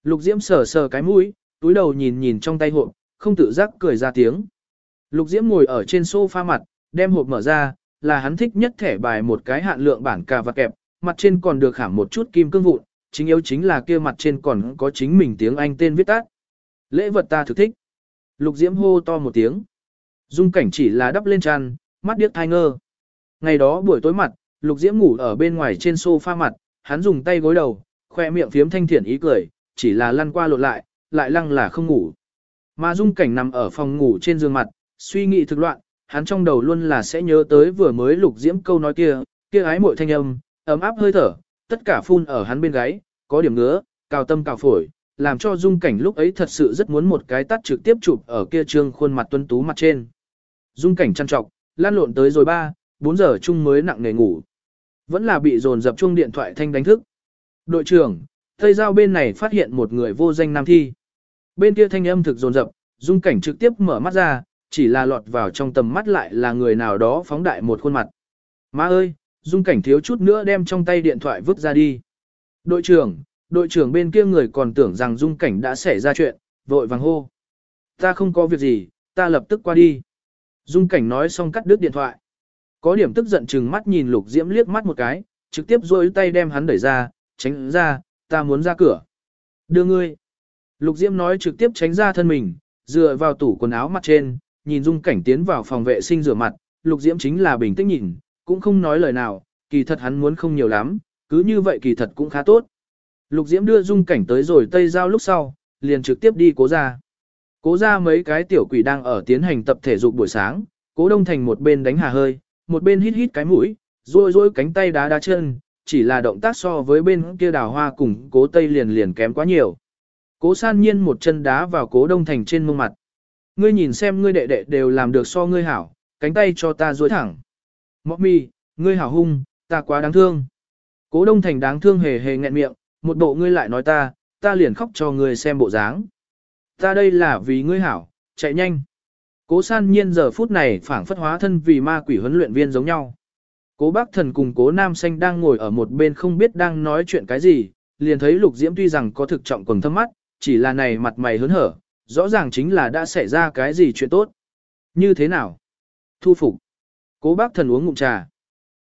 [SPEAKER 1] Lục diễm sờ sờ cái mũi, túi đầu nhìn nhìn trong tay hộp, không tự giác cười ra tiếng. Lục diễm ngồi ở trên sofa mặt, đem hộp mở ra, là hắn thích nhất thẻ bài một cái hạn lượng bản cà và kẹp, mặt trên còn được khảm một chút kim cương vụn, chính yếu chính là kia mặt trên còn có chính mình tiếng Anh tên viết tắt. Lễ vật ta thực thích. Lục diễm hô to một tiếng. Dung cảnh chỉ là đắp lên tràn, mắt điếc thai ngơ. Ngày đó buổi tối mặt, Lục Diễm ngủ ở bên ngoài trên sofa mặt, hắn dùng tay gối đầu, khoe miệng phiếm thanh thiện ý cười, chỉ là lăn qua lộn lại, lại lăng là không ngủ. Mà Dung Cảnh nằm ở phòng ngủ trên giường mặt, suy nghĩ thực loạn, hắn trong đầu luôn là sẽ nhớ tới vừa mới Lục Diễm câu nói kia, kia ái muội thanh âm, ấm áp hơi thở, tất cả phun ở hắn bên gáy, có điểm ngứa, cào tâm cào phổi, làm cho Dung Cảnh lúc ấy thật sự rất muốn một cái tắt trực tiếp chụp ở kia trương khuôn mặt tuấn tú mặt trên. Dung Cảnh chăn trọc, lan lộn tới rồi ba, 4 giờ chung mới nặng nề ngủ. Vẫn là bị dồn dập chung điện thoại thanh đánh thức. Đội trưởng, Tây Giao bên này phát hiện một người vô danh nam thi. Bên kia thanh âm thực dồn dập, dung cảnh trực tiếp mở mắt ra, chỉ là lọt vào trong tầm mắt lại là người nào đó phóng đại một khuôn mặt. Má ơi, dung cảnh thiếu chút nữa đem trong tay điện thoại vứt ra đi. Đội trưởng, đội trưởng bên kia người còn tưởng rằng dung cảnh đã xảy ra chuyện, vội vàng hô. Ta không có việc gì, ta lập tức qua đi. Dung cảnh nói xong cắt đứt điện thoại. Có điểm tức giận chừng mắt nhìn lục diễm liếc mắt một cái, trực tiếp rôi tay đem hắn đẩy ra, tránh ra, ta muốn ra cửa. Đưa ngươi. Lục diễm nói trực tiếp tránh ra thân mình, dựa vào tủ quần áo mặt trên, nhìn dung cảnh tiến vào phòng vệ sinh rửa mặt, lục diễm chính là bình tĩnh nhìn, cũng không nói lời nào, kỳ thật hắn muốn không nhiều lắm, cứ như vậy kỳ thật cũng khá tốt. Lục diễm đưa dung cảnh tới rồi tây giao lúc sau, liền trực tiếp đi cố ra. Cố ra mấy cái tiểu quỷ đang ở tiến hành tập thể dục buổi sáng, cố đông thành một bên đánh hà hơi, một bên hít hít cái mũi, rôi rôi cánh tay đá đá chân, chỉ là động tác so với bên kia đào hoa cùng cố tây liền liền kém quá nhiều. Cố san nhiên một chân đá vào cố đông thành trên mông mặt. Ngươi nhìn xem ngươi đệ đệ đều làm được so ngươi hảo, cánh tay cho ta duỗi thẳng. Mọc mi, ngươi hảo hung, ta quá đáng thương. Cố đông thành đáng thương hề hề nghẹn miệng, một bộ ngươi lại nói ta, ta liền khóc cho ngươi xem bộ dáng. Ta đây là vì ngươi hảo, chạy nhanh. Cố san nhiên giờ phút này phảng phất hóa thân vì ma quỷ huấn luyện viên giống nhau. Cố bác thần cùng cố nam xanh đang ngồi ở một bên không biết đang nói chuyện cái gì, liền thấy lục diễm tuy rằng có thực trọng quần thâm mắt, chỉ là này mặt mày hớn hở, rõ ràng chính là đã xảy ra cái gì chuyện tốt. Như thế nào? Thu phục. Cố bác thần uống ngụm trà.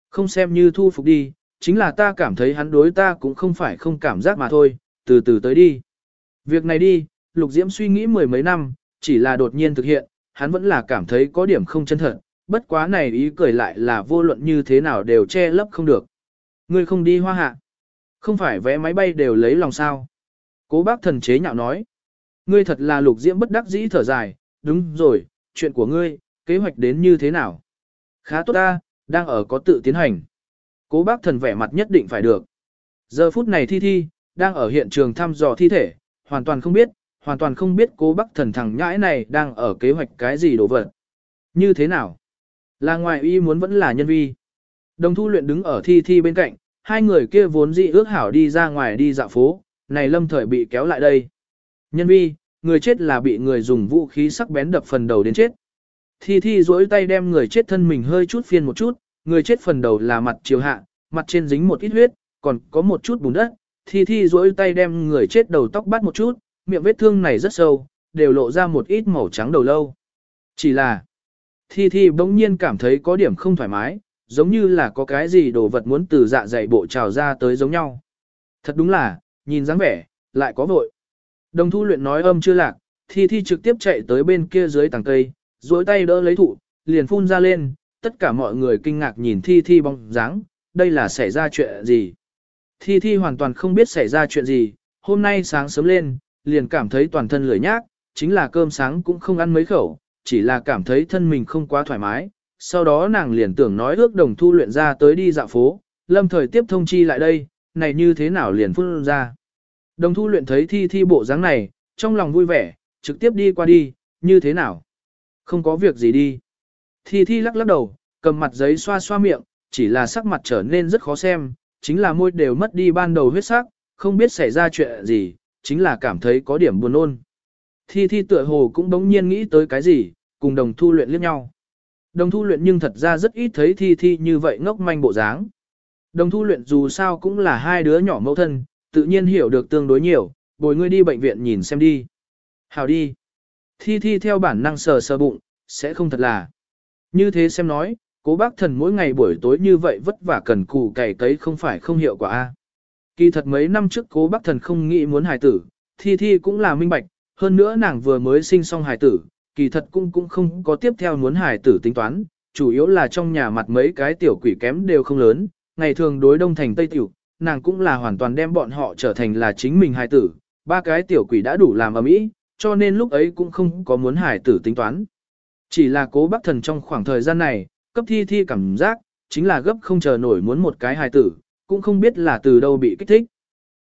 [SPEAKER 1] Không xem như thu phục đi, chính là ta cảm thấy hắn đối ta cũng không phải không cảm giác mà thôi, từ từ tới đi. Việc này đi, lục diễm suy nghĩ mười mấy năm, chỉ là đột nhiên thực hiện, hắn vẫn là cảm thấy có điểm không chân thật, bất quá này ý cười lại là vô luận như thế nào đều che lấp không được. Ngươi không đi hoa hạ. Không phải vé máy bay đều lấy lòng sao. Cố bác thần chế nhạo nói. Ngươi thật là lục diễm bất đắc dĩ thở dài, đúng rồi, chuyện của ngươi, kế hoạch đến như thế nào? Khá tốt ta, đang ở có tự tiến hành. Cố bác thần vẻ mặt nhất định phải được. Giờ phút này thi thi, đang ở hiện trường thăm dò thi thể, hoàn toàn không biết, hoàn toàn không biết cố bác thần thằng nhãi này đang ở kế hoạch cái gì đổ vật. Như thế nào? Là ngoài y muốn vẫn là nhân vi. Đồng thu luyện đứng ở thi thi bên cạnh, hai người kia vốn dị ước hảo đi ra ngoài đi dạo phố, này lâm thời bị kéo lại đây. Nhân vi, người chết là bị người dùng vũ khí sắc bén đập phần đầu đến chết. Thi thi duỗi tay đem người chết thân mình hơi chút phiên một chút, người chết phần đầu là mặt chiều hạ, mặt trên dính một ít huyết, còn có một chút bùn đất. Thi thi duỗi tay đem người chết đầu tóc bắt một chút, miệng vết thương này rất sâu, đều lộ ra một ít màu trắng đầu lâu. Chỉ là, Thi Thi bỗng nhiên cảm thấy có điểm không thoải mái, giống như là có cái gì đồ vật muốn từ dạ dày bộ trào ra tới giống nhau. Thật đúng là, nhìn dáng vẻ, lại có vội. Đồng thu luyện nói âm chưa lạc, Thi Thi trực tiếp chạy tới bên kia dưới tầng cây, duỗi tay đỡ lấy thụ, liền phun ra lên, tất cả mọi người kinh ngạc nhìn Thi Thi bóng dáng, đây là xảy ra chuyện gì. Thi Thi hoàn toàn không biết xảy ra chuyện gì, hôm nay sáng sớm lên, liền cảm thấy toàn thân lười nhác, chính là cơm sáng cũng không ăn mấy khẩu, chỉ là cảm thấy thân mình không quá thoải mái, sau đó nàng liền tưởng nói ước đồng thu luyện ra tới đi dạo phố, lâm thời tiếp thông chi lại đây, này như thế nào liền phun ra. Đồng thu luyện thấy thi thi bộ dáng này, trong lòng vui vẻ, trực tiếp đi qua đi, như thế nào? Không có việc gì đi. Thi thi lắc lắc đầu, cầm mặt giấy xoa xoa miệng, chỉ là sắc mặt trở nên rất khó xem, chính là môi đều mất đi ban đầu huyết sắc, không biết xảy ra chuyện gì, chính là cảm thấy có điểm buồn ôn. Thi thi tựa hồ cũng đống nhiên nghĩ tới cái gì, cùng đồng thu luyện liếc nhau. Đồng thu luyện nhưng thật ra rất ít thấy thi thi như vậy ngốc manh bộ dáng. Đồng thu luyện dù sao cũng là hai đứa nhỏ mẫu thân, tự nhiên hiểu được tương đối nhiều, bồi ngươi đi bệnh viện nhìn xem đi. Hào đi. Thi thi theo bản năng sờ sờ bụng, sẽ không thật là. Như thế xem nói, cố bác thần mỗi ngày buổi tối như vậy vất vả cần cù cày cấy không phải không hiệu quả a Kỳ thật mấy năm trước cố bác thần không nghĩ muốn hài tử, thi thi cũng là minh bạch, hơn nữa nàng vừa mới sinh xong hài tử, kỳ thật cũng cũng không có tiếp theo muốn hài tử tính toán, chủ yếu là trong nhà mặt mấy cái tiểu quỷ kém đều không lớn, ngày thường đối đông thành tây tiểu, nàng cũng là hoàn toàn đem bọn họ trở thành là chính mình hài tử, ba cái tiểu quỷ đã đủ làm ở mỹ, cho nên lúc ấy cũng không có muốn hải tử tính toán. Chỉ là cố bác thần trong khoảng thời gian này, cấp thi thi cảm giác, chính là gấp không chờ nổi muốn một cái hài tử, cũng không biết là từ đâu bị kích thích.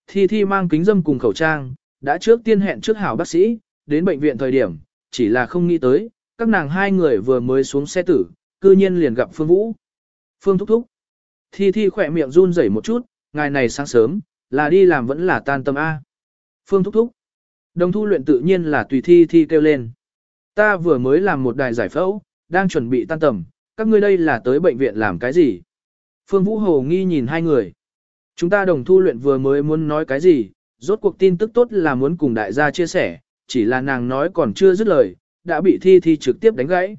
[SPEAKER 1] Thi thi mang kính dâm cùng khẩu trang, đã trước tiên hẹn trước hảo bác sĩ, đến bệnh viện thời điểm, chỉ là không nghĩ tới, các nàng hai người vừa mới xuống xe tử, cư nhiên liền gặp Phương Vũ. Phương thúc thúc. Thi thi khỏe miệng run rẩy một chút, ngày này sáng sớm, là đi làm vẫn là tan tâm A. Phương thúc thúc. Đồng thu luyện tự nhiên là tùy thi thi kêu lên. Ta vừa mới làm một đài giải phẫu, đang chuẩn bị tan tầm, các ngươi đây là tới bệnh viện làm cái gì? Phương Vũ Hồ nghi nhìn hai người. Chúng ta đồng thu luyện vừa mới muốn nói cái gì, rốt cuộc tin tức tốt là muốn cùng đại gia chia sẻ, chỉ là nàng nói còn chưa dứt lời, đã bị Thi Thi trực tiếp đánh gãy.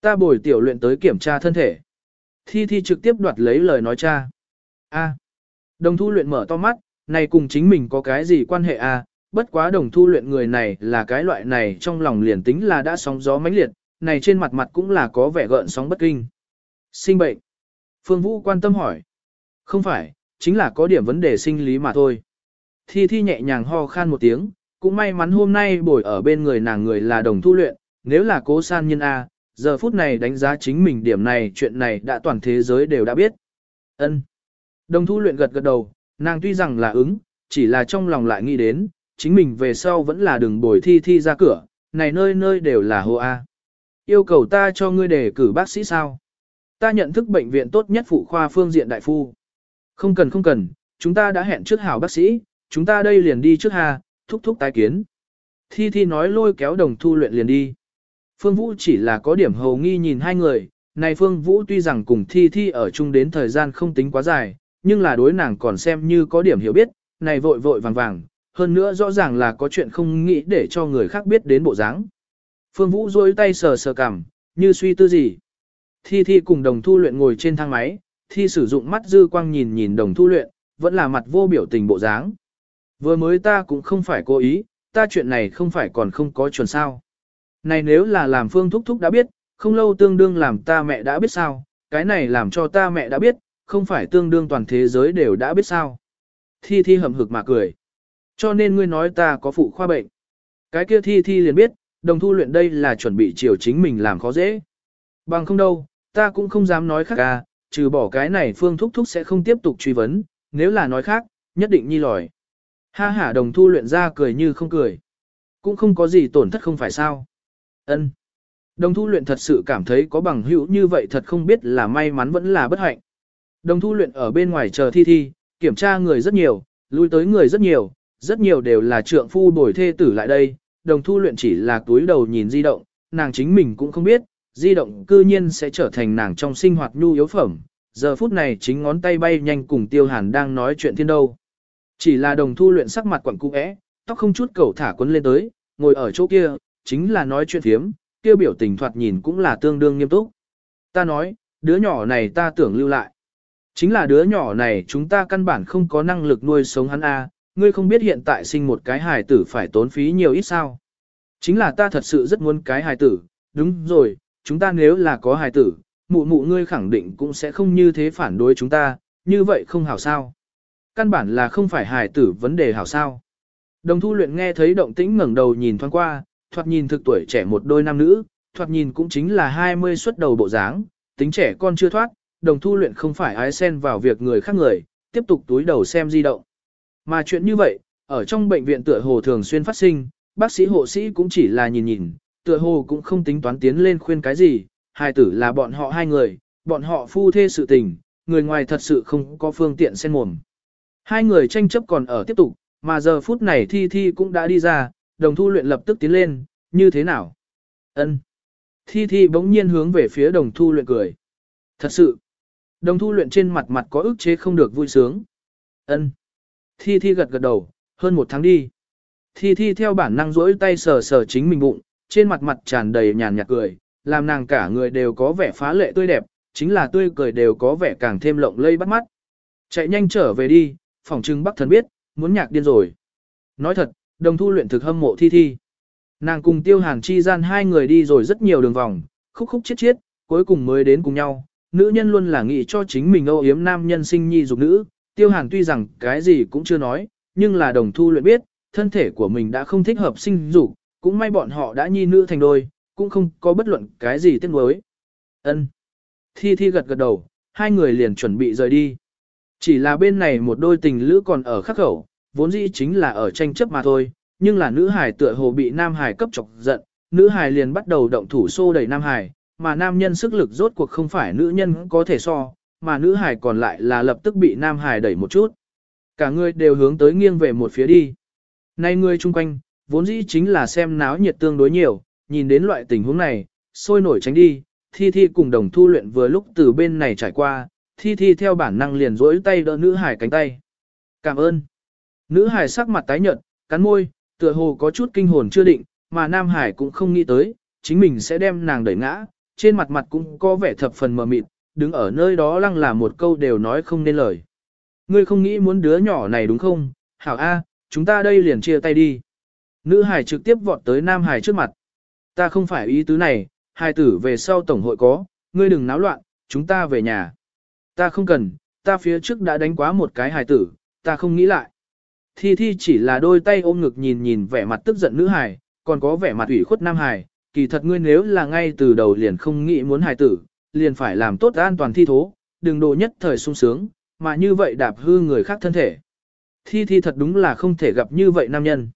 [SPEAKER 1] Ta bồi tiểu luyện tới kiểm tra thân thể. Thi Thi trực tiếp đoạt lấy lời nói cha. A. Đồng thu luyện mở to mắt, này cùng chính mình có cái gì quan hệ à? Bất quá đồng thu luyện người này là cái loại này trong lòng liền tính là đã sóng gió mãnh liệt, này trên mặt mặt cũng là có vẻ gợn sóng bất kinh. Sinh bệnh. Phương Vũ quan tâm hỏi. Không phải, chính là có điểm vấn đề sinh lý mà thôi. Thi Thi nhẹ nhàng ho khan một tiếng, cũng may mắn hôm nay bồi ở bên người nàng người là đồng thu luyện, nếu là cố san nhân A, giờ phút này đánh giá chính mình điểm này chuyện này đã toàn thế giới đều đã biết. ân Đồng thu luyện gật gật đầu, nàng tuy rằng là ứng, chỉ là trong lòng lại nghĩ đến, chính mình về sau vẫn là đừng bồi thi thi ra cửa, này nơi nơi đều là hồ A. Yêu cầu ta cho ngươi đề cử bác sĩ sao? Ta nhận thức bệnh viện tốt nhất phụ khoa phương diện đại phu. Không cần không cần, chúng ta đã hẹn trước hảo bác sĩ, chúng ta đây liền đi trước hà, thúc thúc tái kiến. Thi Thi nói lôi kéo đồng thu luyện liền đi. Phương Vũ chỉ là có điểm hầu nghi nhìn hai người, này Phương Vũ tuy rằng cùng Thi Thi ở chung đến thời gian không tính quá dài, nhưng là đối nàng còn xem như có điểm hiểu biết, này vội vội vàng vàng, hơn nữa rõ ràng là có chuyện không nghĩ để cho người khác biết đến bộ dáng. Phương Vũ duỗi tay sờ sờ cằm, như suy tư gì. Thi Thi cùng đồng thu luyện ngồi trên thang máy, Thi sử dụng mắt dư quang nhìn nhìn đồng thu luyện, vẫn là mặt vô biểu tình bộ dáng. Vừa mới ta cũng không phải cố ý, ta chuyện này không phải còn không có chuẩn sao. Này nếu là làm phương thúc thúc đã biết, không lâu tương đương làm ta mẹ đã biết sao, cái này làm cho ta mẹ đã biết, không phải tương đương toàn thế giới đều đã biết sao. Thi thi hầm hực mà cười. Cho nên ngươi nói ta có phụ khoa bệnh. Cái kia thi thi liền biết, đồng thu luyện đây là chuẩn bị chiều chính mình làm khó dễ. Bằng không đâu, ta cũng không dám nói khác à, trừ bỏ cái này phương thúc thúc sẽ không tiếp tục truy vấn, nếu là nói khác, nhất định nhi lòi. Ha ha đồng thu luyện ra cười như không cười. Cũng không có gì tổn thất không phải sao. ân Đồng thu luyện thật sự cảm thấy có bằng hữu như vậy thật không biết là may mắn vẫn là bất hạnh. Đồng thu luyện ở bên ngoài chờ thi thi, kiểm tra người rất nhiều, lui tới người rất nhiều, rất nhiều đều là trượng phu bồi thê tử lại đây. Đồng thu luyện chỉ là túi đầu nhìn di động, nàng chính mình cũng không biết, di động cư nhiên sẽ trở thành nàng trong sinh hoạt nhu yếu phẩm. Giờ phút này chính ngón tay bay nhanh cùng tiêu hàn đang nói chuyện thiên đâu. Chỉ là đồng thu luyện sắc mặt quẩn cung ẽ, tóc không chút cầu thả quấn lên tới, ngồi ở chỗ kia, chính là nói chuyện thiếm, kia biểu tình thoạt nhìn cũng là tương đương nghiêm túc. Ta nói, đứa nhỏ này ta tưởng lưu lại. Chính là đứa nhỏ này chúng ta căn bản không có năng lực nuôi sống hắn a, ngươi không biết hiện tại sinh một cái hài tử phải tốn phí nhiều ít sao. Chính là ta thật sự rất muốn cái hài tử, đúng rồi, chúng ta nếu là có hài tử, mụ mụ ngươi khẳng định cũng sẽ không như thế phản đối chúng ta, như vậy không hảo sao căn bản là không phải hài tử vấn đề hảo sao. Đồng thu luyện nghe thấy động tĩnh ngẩng đầu nhìn thoáng qua, thoạt nhìn thực tuổi trẻ một đôi nam nữ, thoạt nhìn cũng chính là 20 xuất đầu bộ dáng, tính trẻ con chưa thoát, đồng thu luyện không phải ái sen vào việc người khác người, tiếp tục túi đầu xem di động. Mà chuyện như vậy, ở trong bệnh viện tựa hồ thường xuyên phát sinh, bác sĩ hộ sĩ cũng chỉ là nhìn nhìn, tựa hồ cũng không tính toán tiến lên khuyên cái gì, hai tử là bọn họ hai người, bọn họ phu thê sự tình, người ngoài thật sự không có phương tiện xen mồm. Hai người tranh chấp còn ở tiếp tục, mà giờ phút này Thi Thi cũng đã đi ra, đồng thu luyện lập tức tiến lên, như thế nào? ân Thi Thi bỗng nhiên hướng về phía đồng thu luyện cười. Thật sự, đồng thu luyện trên mặt mặt có ức chế không được vui sướng. ân Thi Thi gật gật đầu, hơn một tháng đi. Thi Thi theo bản năng rỗi tay sờ sờ chính mình bụng, trên mặt mặt tràn đầy nhàn nhạt cười, làm nàng cả người đều có vẻ phá lệ tươi đẹp, chính là tươi cười đều có vẻ càng thêm lộng lây bắt mắt. Chạy nhanh trở về đi, phòng trưng bắc thần biết, muốn nhạc điên rồi. Nói thật, đồng thu luyện thực hâm mộ thi thi. Nàng cùng tiêu hàn chi gian hai người đi rồi rất nhiều đường vòng, khúc khúc chết chết, cuối cùng mới đến cùng nhau. Nữ nhân luôn là nghĩ cho chính mình âu yếm nam nhân sinh nhi dục nữ, tiêu hàn tuy rằng cái gì cũng chưa nói, nhưng là đồng thu luyện biết, thân thể của mình đã không thích hợp sinh dục, cũng may bọn họ đã nhi nữ thành đôi, cũng không có bất luận cái gì tiếc nuối. Ân. Thi Thi gật gật đầu, hai người liền chuẩn bị rời đi. Chỉ là bên này một đôi tình lữ còn ở khắc khẩu, vốn dĩ chính là ở tranh chấp mà thôi, nhưng là nữ hải tựa hồ bị nam hải cấp chọc giận, nữ hải liền bắt đầu động thủ xô đẩy nam hải, mà nam nhân sức lực rốt cuộc không phải nữ nhân có thể so, mà nữ hải còn lại là lập tức bị nam hải đẩy một chút. Cả người đều hướng tới nghiêng về một phía đi. Nay người chung quanh, vốn dĩ chính là xem náo nhiệt tương đối nhiều, nhìn đến loại tình huống này, sôi nổi tránh đi, Thi Thi cùng đồng thu luyện vừa lúc từ bên này trải qua, Thi Thi theo bản năng liền rỗi tay đỡ nữ hải cánh tay. Cảm ơn. Nữ hải sắc mặt tái nhợt, cắn môi, tựa hồ có chút kinh hồn chưa định, mà Nam Hải cũng không nghĩ tới, chính mình sẽ đem nàng đẩy ngã, trên mặt mặt cũng có vẻ thập phần mờ mịt, đứng ở nơi đó lăng là một câu đều nói không nên lời. Ngươi không nghĩ muốn đứa nhỏ này đúng không? Hảo A, chúng ta đây liền chia tay đi. Nữ hải trực tiếp vọt tới Nam Hải trước mặt. Ta không phải ý tứ này, hai tử về sau tổng hội có, ngươi đừng náo loạn, chúng ta về nhà. Ta không cần, ta phía trước đã đánh quá một cái hài tử, ta không nghĩ lại. Thi Thi chỉ là đôi tay ôm ngực nhìn nhìn vẻ mặt tức giận nữ hài, còn có vẻ mặt ủy khuất nam hài, kỳ thật ngươi nếu là ngay từ đầu liền không nghĩ muốn hài tử, liền phải làm tốt an toàn thi thố, đừng đồ nhất thời sung sướng, mà như vậy đạp hư người khác thân thể. Thi Thi thật đúng là không thể gặp như vậy nam nhân.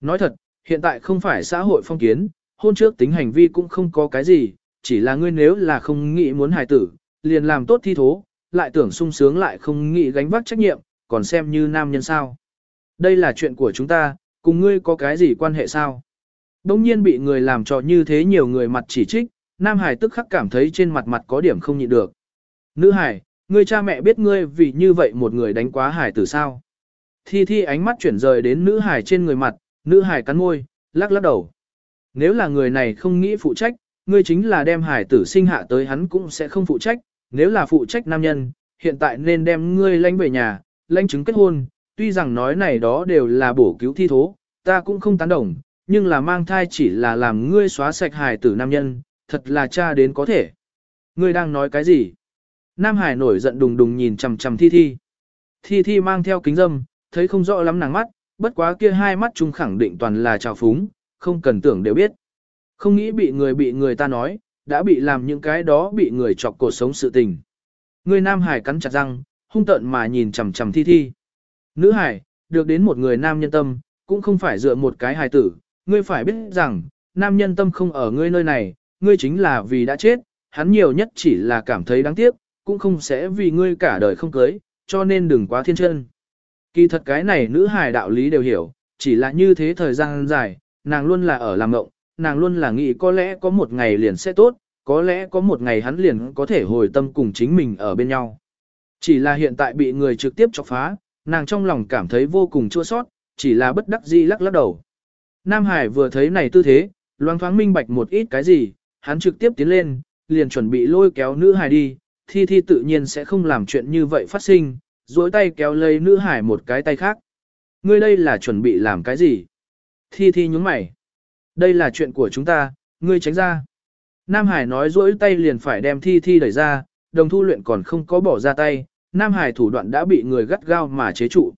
[SPEAKER 1] Nói thật, hiện tại không phải xã hội phong kiến, hôn trước tính hành vi cũng không có cái gì, chỉ là ngươi nếu là không nghĩ muốn hài tử, liền làm tốt thi thố, lại tưởng sung sướng lại không nghĩ gánh vác trách nhiệm, còn xem như nam nhân sao. Đây là chuyện của chúng ta, cùng ngươi có cái gì quan hệ sao? Đông nhiên bị người làm cho như thế nhiều người mặt chỉ trích, Nam Hải tức khắc cảm thấy trên mặt mặt có điểm không nhịn được. Nữ Hải, ngươi cha mẹ biết ngươi vì như vậy một người đánh quá Hải tử sao? Thi Thi ánh mắt chuyển rời đến nữ Hải trên người mặt, nữ Hải cắn môi, lắc lắc đầu. Nếu là người này không nghĩ phụ trách, ngươi chính là đem Hải tử sinh hạ tới hắn cũng sẽ không phụ trách, nếu là phụ trách nam nhân, hiện tại nên đem ngươi lanh về nhà, lanh chứng kết hôn, tuy rằng nói này đó đều là bổ cứu thi thố, ta cũng không tán đồng, nhưng là mang thai chỉ là làm ngươi xóa sạch hài tử nam nhân, thật là cha đến có thể. Ngươi đang nói cái gì? Nam Hải nổi giận đùng đùng nhìn chằm chằm Thi Thi. Thi Thi mang theo kính dâm, thấy không rõ lắm nàng mắt, bất quá kia hai mắt chung khẳng định toàn là trào phúng, không cần tưởng đều biết. Không nghĩ bị người bị người ta nói, đã bị làm những cái đó bị người chọc cuộc sống sự tình. Người Nam Hải cắn chặt răng, hung tợn mà nhìn chằm chằm Thi Thi. Nữ Hải, được đến một người nam nhân tâm, cũng không phải dựa một cái hài tử, ngươi phải biết rằng, nam nhân tâm không ở ngươi nơi này, ngươi chính là vì đã chết, hắn nhiều nhất chỉ là cảm thấy đáng tiếc, cũng không sẽ vì ngươi cả đời không cưới, cho nên đừng quá thiên chân. Kỳ thật cái này nữ hài đạo lý đều hiểu, chỉ là như thế thời gian dài, nàng luôn là ở làm ngộng, nàng luôn là nghĩ có lẽ có một ngày liền sẽ tốt, có lẽ có một ngày hắn liền có thể hồi tâm cùng chính mình ở bên nhau. Chỉ là hiện tại bị người trực tiếp chọc phá, nàng trong lòng cảm thấy vô cùng chua sót, chỉ là bất đắc dĩ lắc lắc đầu. Nam Hải vừa thấy này tư thế, loang thoáng minh bạch một ít cái gì, hắn trực tiếp tiến lên, liền chuẩn bị lôi kéo nữ hải đi, thi thi tự nhiên sẽ không làm chuyện như vậy phát sinh, duỗi tay kéo lấy nữ hải một cái tay khác. Ngươi đây là chuẩn bị làm cái gì? Thi thi nhúng mày. Đây là chuyện của chúng ta, ngươi tránh ra. Nam Hải nói duỗi tay liền phải đem thi thi đẩy ra, đồng thu luyện còn không có bỏ ra tay, Nam Hải thủ đoạn đã bị người gắt gao mà chế trụ.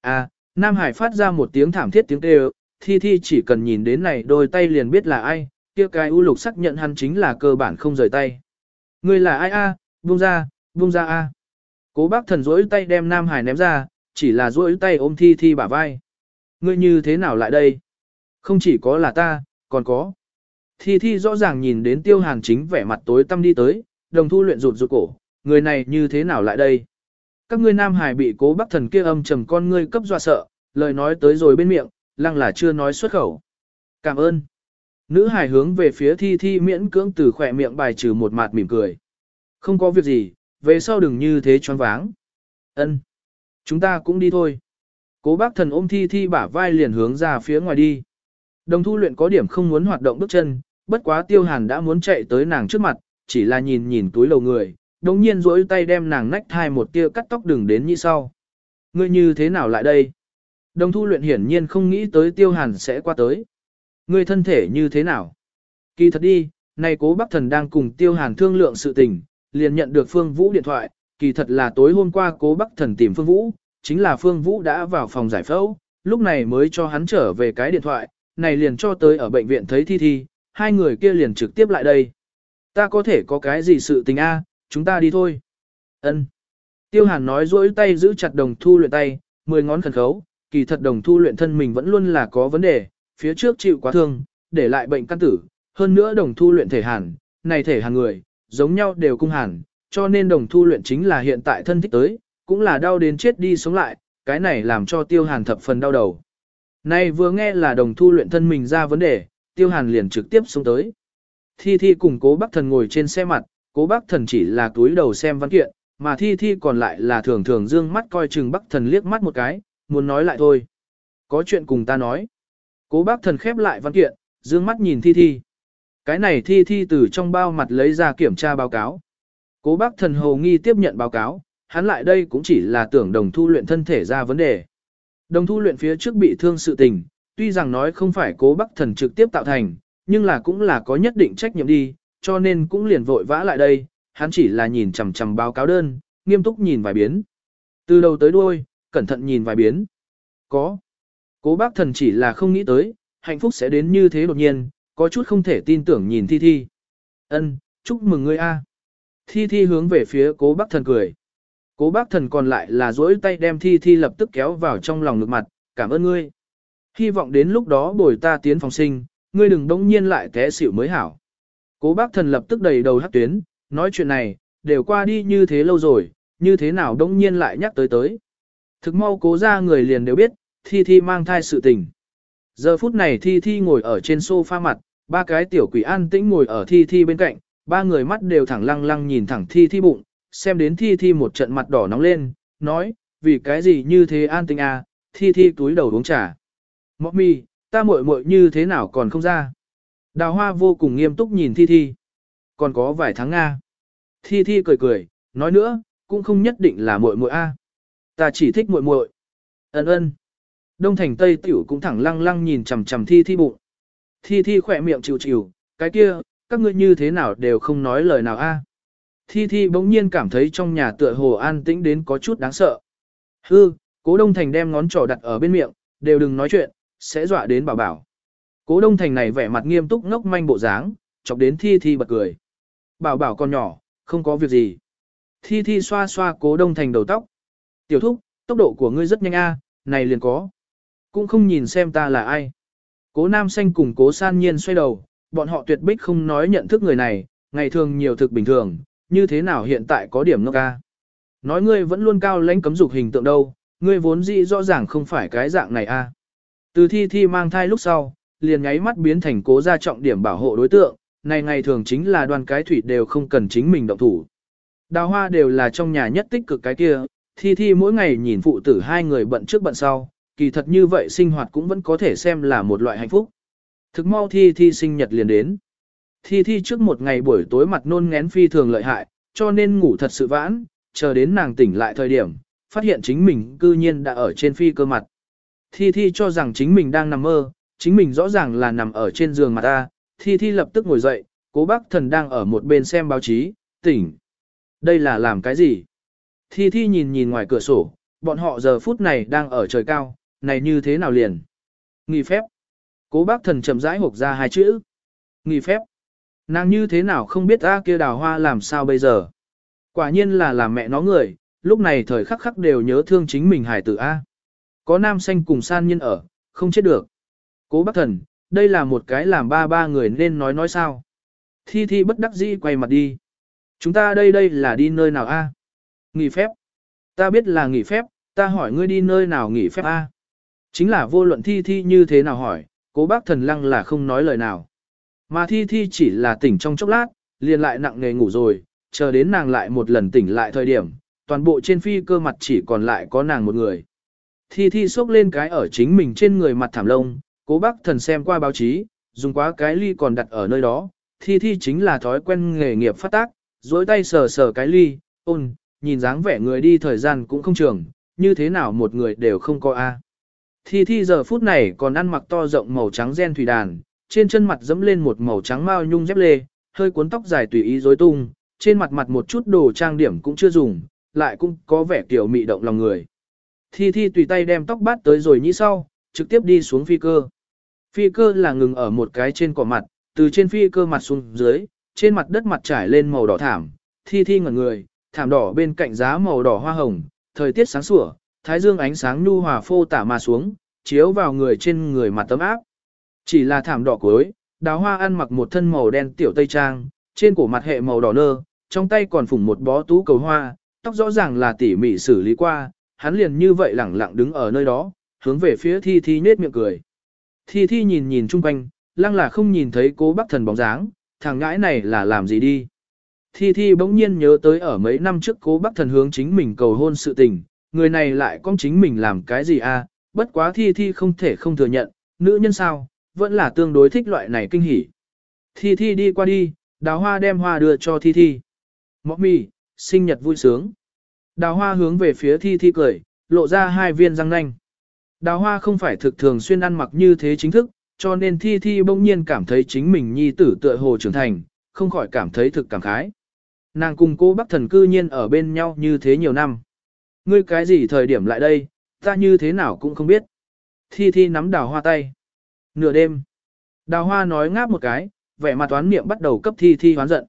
[SPEAKER 1] À, Nam Hải phát ra một tiếng thảm thiết tiếng kêu, Thi Thi chỉ cần nhìn đến này đôi tay liền biết là ai, kia cái u lục xác nhận hắn chính là cơ bản không rời tay. Ngươi là ai a? Buông ra, buông ra a. Cố bác thần rỗi tay đem Nam Hải ném ra, chỉ là rỗi tay ôm thi thi bả vai. Ngươi như thế nào lại đây? Không chỉ có là ta, còn có. Thi thi rõ ràng nhìn đến tiêu hàn chính vẻ mặt tối tăm đi tới, đồng thu luyện rụt rụt cổ, người này như thế nào lại đây? Các ngươi Nam Hải bị cố bác thần kia âm trầm con ngươi cấp dọa sợ, lời nói tới rồi bên miệng, lăng là chưa nói xuất khẩu. Cảm ơn. Nữ hài hướng về phía thi thi miễn cưỡng từ khỏe miệng bài trừ một mặt mỉm cười. Không có việc gì, về sau đừng như thế choáng váng. Ân, Chúng ta cũng đi thôi. Cố bác thần ôm thi thi bả vai liền hướng ra phía ngoài đi. Đồng thu luyện có điểm không muốn hoạt động bước chân, bất quá tiêu hàn đã muốn chạy tới nàng trước mặt, chỉ là nhìn nhìn túi lầu người, đồng nhiên rỗi tay đem nàng nách thai một tia cắt tóc đừng đến như sau. Ngươi như thế nào lại đây? Đồng thu luyện hiển nhiên không nghĩ tới tiêu hàn sẽ qua tới. Ngươi thân thể như thế nào? Kỳ thật đi, nay cố bác thần đang cùng tiêu hàn thương lượng sự tình, liền nhận được Phương Vũ điện thoại, kỳ thật là tối hôm qua cố bác thần tìm Phương Vũ, chính là Phương Vũ đã vào phòng giải phẫu, lúc này mới cho hắn trở về cái điện thoại, này liền cho tới ở bệnh viện thấy Thi Thi, hai người kia liền trực tiếp lại đây. Ta có thể có cái gì sự tình a, chúng ta đi thôi. Ân. Tiêu Hàn nói dỗi tay giữ chặt đồng thu luyện tay, mười ngón khẩn khấu, kỳ thật đồng thu luyện thân mình vẫn luôn là có vấn đề, phía trước chịu quá thương, để lại bệnh căn tử, hơn nữa đồng thu luyện thể hàn, này thể hàn người, giống nhau đều cung hàn, cho nên đồng thu luyện chính là hiện tại thân thích tới, cũng là đau đến chết đi sống lại, cái này làm cho tiêu hàn thập phần đau đầu. Này vừa nghe là đồng thu luyện thân mình ra vấn đề, tiêu hàn liền trực tiếp xuống tới. Thi Thi cùng cố bác thần ngồi trên xe mặt, cố bác thần chỉ là túi đầu xem văn kiện, mà Thi Thi còn lại là thường thường dương mắt coi chừng bác thần liếc mắt một cái, muốn nói lại thôi. Có chuyện cùng ta nói. Cố bác thần khép lại văn kiện, dương mắt nhìn Thi Thi. Cái này Thi Thi từ trong bao mặt lấy ra kiểm tra báo cáo. Cố bác thần hầu nghi tiếp nhận báo cáo, hắn lại đây cũng chỉ là tưởng đồng thu luyện thân thể ra vấn đề. Đồng thu luyện phía trước bị thương sự tình, tuy rằng nói không phải cố bác thần trực tiếp tạo thành, nhưng là cũng là có nhất định trách nhiệm đi, cho nên cũng liền vội vã lại đây, hắn chỉ là nhìn chằm chằm báo cáo đơn, nghiêm túc nhìn vài biến. Từ đầu tới đuôi, cẩn thận nhìn vài biến. Có. Cố bác thần chỉ là không nghĩ tới, hạnh phúc sẽ đến như thế đột nhiên, có chút không thể tin tưởng nhìn Thi Thi. Ân, chúc mừng ngươi a. Thi Thi hướng về phía cố bác thần cười. Cố bác thần còn lại là duỗi tay đem Thi Thi lập tức kéo vào trong lòng ngực mặt, cảm ơn ngươi. Hy vọng đến lúc đó bồi ta tiến phòng sinh, ngươi đừng đống nhiên lại té xỉu mới hảo. Cố bác thần lập tức đầy đầu hát tuyến, nói chuyện này, đều qua đi như thế lâu rồi, như thế nào đống nhiên lại nhắc tới tới. Thực mau cố ra người liền đều biết, Thi Thi mang thai sự tình. Giờ phút này Thi Thi ngồi ở trên sofa mặt, ba cái tiểu quỷ an tĩnh ngồi ở Thi Thi bên cạnh, ba người mắt đều thẳng lăng lăng nhìn thẳng Thi Thi bụng, xem đến Thi Thi một trận mặt đỏ nóng lên, nói, vì cái gì như thế an tĩnh à, Thi Thi túi đầu uống trà. Mọc mi, ta muội muội như thế nào còn không ra. Đào hoa vô cùng nghiêm túc nhìn Thi Thi. Còn có vài tháng Nga. Thi Thi cười cười, nói nữa, cũng không nhất định là muội muội a. Ta chỉ thích muội muội. Ân ân. Đông thành Tây tiểu cũng thẳng lăng lăng nhìn chằm chằm Thi Thi bụng. Thi Thi khỏe miệng chịu chịu, cái kia, các ngươi như thế nào đều không nói lời nào a. Thi Thi bỗng nhiên cảm thấy trong nhà tựa hồ an tĩnh đến có chút đáng sợ. Hư, cố Đông Thành đem ngón trỏ đặt ở bên miệng, đều đừng nói chuyện, sẽ dọa đến bảo bảo. Cố Đông Thành này vẻ mặt nghiêm túc ngốc manh bộ dáng, chọc đến Thi Thi bật cười. Bảo bảo con nhỏ, không có việc gì. Thi Thi xoa xoa cố Đông Thành đầu tóc. Tiểu thúc, tốc độ của ngươi rất nhanh a, này liền có. Cũng không nhìn xem ta là ai. Cố Nam Xanh cùng cố san nhiên xoay đầu, bọn họ tuyệt bích không nói nhận thức người này, ngày thường nhiều thực bình thường, như thế nào hiện tại có điểm ngốc ca. Nói ngươi vẫn luôn cao lãnh cấm dục hình tượng đâu, ngươi vốn dĩ rõ ràng không phải cái dạng này a. Từ thi thi mang thai lúc sau, liền nháy mắt biến thành cố gia trọng điểm bảo hộ đối tượng, này ngày thường chính là đoàn cái thủy đều không cần chính mình động thủ. Đào hoa đều là trong nhà nhất tích cực cái kia, thi thi mỗi ngày nhìn phụ tử hai người bận trước bận sau, kỳ thật như vậy sinh hoạt cũng vẫn có thể xem là một loại hạnh phúc. Thực mau thi thi sinh nhật liền đến. Thi thi trước một ngày buổi tối mặt nôn ngén phi thường lợi hại, cho nên ngủ thật sự vãn, chờ đến nàng tỉnh lại thời điểm, phát hiện chính mình cư nhiên đã ở trên phi cơ mặt. Thi thi cho rằng chính mình đang nằm mơ, chính mình rõ ràng là nằm ở trên giường mặt ta, thi thi lập tức ngồi dậy, cố bác thần đang ở một bên xem báo chí, tỉnh. Đây là làm cái gì? Thi thi nhìn nhìn ngoài cửa sổ, bọn họ giờ phút này đang ở trời cao, này như thế nào liền? Nghỉ phép. Cố bác thần chậm rãi hộp ra hai chữ. Nghỉ phép. Nàng như thế nào không biết a kia đào hoa làm sao bây giờ. Quả nhiên là làm mẹ nó người, lúc này thời khắc khắc đều nhớ thương chính mình hải tử A. Có nam xanh cùng san nhân ở, không chết được. Cố bác thần, đây là một cái làm ba ba người nên nói nói sao. Thi thi bất đắc dĩ quay mặt đi. Chúng ta đây đây là đi nơi nào A? Nghỉ phép. Ta biết là nghỉ phép, ta hỏi ngươi đi nơi nào nghỉ phép A. Chính là vô luận thi thi như thế nào hỏi, cố bác thần lăng là không nói lời nào. Mà thi thi chỉ là tỉnh trong chốc lát, liền lại nặng nề ngủ rồi, chờ đến nàng lại một lần tỉnh lại thời điểm, toàn bộ trên phi cơ mặt chỉ còn lại có nàng một người. Thi thi xốc lên cái ở chính mình trên người mặt thảm lông, cố bác thần xem qua báo chí, dùng quá cái ly còn đặt ở nơi đó, thi thi chính là thói quen nghề nghiệp phát tác, dối tay sờ sờ cái ly, ôn, nhìn dáng vẻ người đi thời gian cũng không trường, như thế nào một người đều không có a. Thi thi giờ phút này còn ăn mặc to rộng màu trắng gen thủy đàn, trên chân mặt dẫm lên một màu trắng mao nhung dép lê, hơi cuốn tóc dài tùy ý rối tung, trên mặt mặt một chút đồ trang điểm cũng chưa dùng, lại cũng có vẻ kiểu mị động lòng người. Thi Thi tùy tay đem tóc bát tới rồi như sau, trực tiếp đi xuống phi cơ. Phi cơ là ngừng ở một cái trên cỏ mặt, từ trên phi cơ mặt xuống dưới, trên mặt đất mặt trải lên màu đỏ thảm, Thi Thi ngẩn người, thảm đỏ bên cạnh giá màu đỏ hoa hồng, thời tiết sáng sủa, thái dương ánh sáng nhu hòa phô tả mà xuống, chiếu vào người trên người mặt tấm áp. Chỉ là thảm đỏ cuối, đào hoa ăn mặc một thân màu đen tiểu tây trang, trên cổ mặt hệ màu đỏ nơ, trong tay còn phủng một bó tú cầu hoa, tóc rõ ràng là tỉ mỉ xử lý qua, hắn liền như vậy lẳng lặng đứng ở nơi đó, hướng về phía Thi Thi nết miệng cười. Thi Thi nhìn nhìn chung quanh, lăng là không nhìn thấy cố bác thần bóng dáng, thằng ngãi này là làm gì đi. Thi Thi bỗng nhiên nhớ tới ở mấy năm trước cố bác thần hướng chính mình cầu hôn sự tình, người này lại con chính mình làm cái gì a? À? bất quá Thi Thi không thể không thừa nhận, nữ nhân sao, vẫn là tương đối thích loại này kinh hỉ. Thi Thi đi qua đi, đào hoa đem hoa đưa cho Thi Thi. Mọc mì, sinh nhật vui sướng. Đào hoa hướng về phía thi thi cười, lộ ra hai viên răng nanh. Đào hoa không phải thực thường xuyên ăn mặc như thế chính thức, cho nên thi thi bỗng nhiên cảm thấy chính mình nhi tử tựa hồ trưởng thành, không khỏi cảm thấy thực cảm khái. Nàng cùng cô bác thần cư nhiên ở bên nhau như thế nhiều năm. Ngươi cái gì thời điểm lại đây, ta như thế nào cũng không biết. Thi thi nắm đào hoa tay. Nửa đêm. Đào hoa nói ngáp một cái, vẻ mặt toán niệm bắt đầu cấp thi thi hoán giận.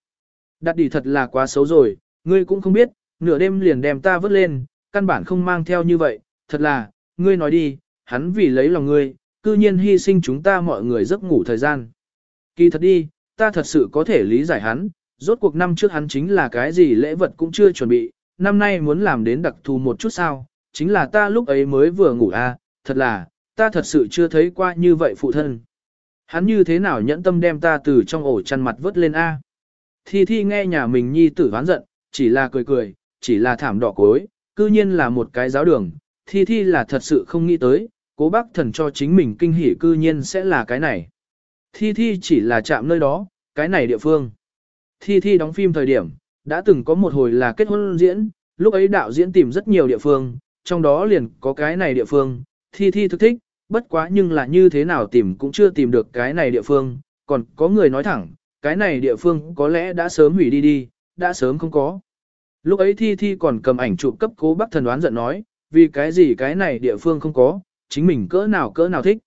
[SPEAKER 1] Đặt đi thật là quá xấu rồi, ngươi cũng không biết, nửa đêm liền đem ta vứt lên, căn bản không mang theo như vậy, thật là, ngươi nói đi, hắn vì lấy lòng ngươi, cư nhiên hy sinh chúng ta mọi người giấc ngủ thời gian. Kỳ thật đi, ta thật sự có thể lý giải hắn, rốt cuộc năm trước hắn chính là cái gì lễ vật cũng chưa chuẩn bị, năm nay muốn làm đến đặc thù một chút sao, chính là ta lúc ấy mới vừa ngủ a, à, thật là, ta thật sự chưa thấy qua như vậy phụ thân. Hắn như thế nào nhẫn tâm đem ta từ trong ổ chăn mặt vớt lên a? Thi Thi nghe nhà mình nhi tử ván giận, chỉ là cười cười, chỉ là thảm đỏ cối, cư nhiên là một cái giáo đường, thi thi là thật sự không nghĩ tới, cố bác thần cho chính mình kinh hỉ cư nhiên sẽ là cái này. Thi thi chỉ là chạm nơi đó, cái này địa phương. Thi thi đóng phim thời điểm, đã từng có một hồi là kết hôn diễn, lúc ấy đạo diễn tìm rất nhiều địa phương, trong đó liền có cái này địa phương, thi thi thực thích, bất quá nhưng là như thế nào tìm cũng chưa tìm được cái này địa phương, còn có người nói thẳng, cái này địa phương có lẽ đã sớm hủy đi đi, đã sớm không có. Lúc ấy Thi Thi còn cầm ảnh chụp cấp cố bác thần đoán giận nói, vì cái gì cái này địa phương không có, chính mình cỡ nào cỡ nào thích.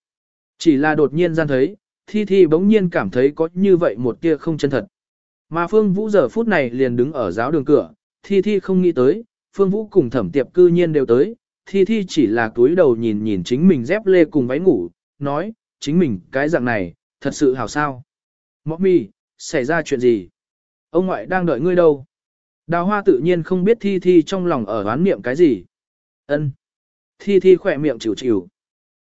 [SPEAKER 1] Chỉ là đột nhiên gian thấy, Thi Thi bỗng nhiên cảm thấy có như vậy một tia không chân thật. Mà Phương Vũ giờ phút này liền đứng ở giáo đường cửa, Thi Thi không nghĩ tới, Phương Vũ cùng thẩm tiệp cư nhiên đều tới, Thi Thi chỉ là túi đầu nhìn nhìn chính mình dép lê cùng váy ngủ, nói, chính mình cái dạng này, thật sự hảo sao. Mọc mi, xảy ra chuyện gì? Ông ngoại đang đợi ngươi đâu? Đào hoa tự nhiên không biết thi thi trong lòng ở đoán niệm cái gì. ân Thi thi khỏe miệng chịu chịu.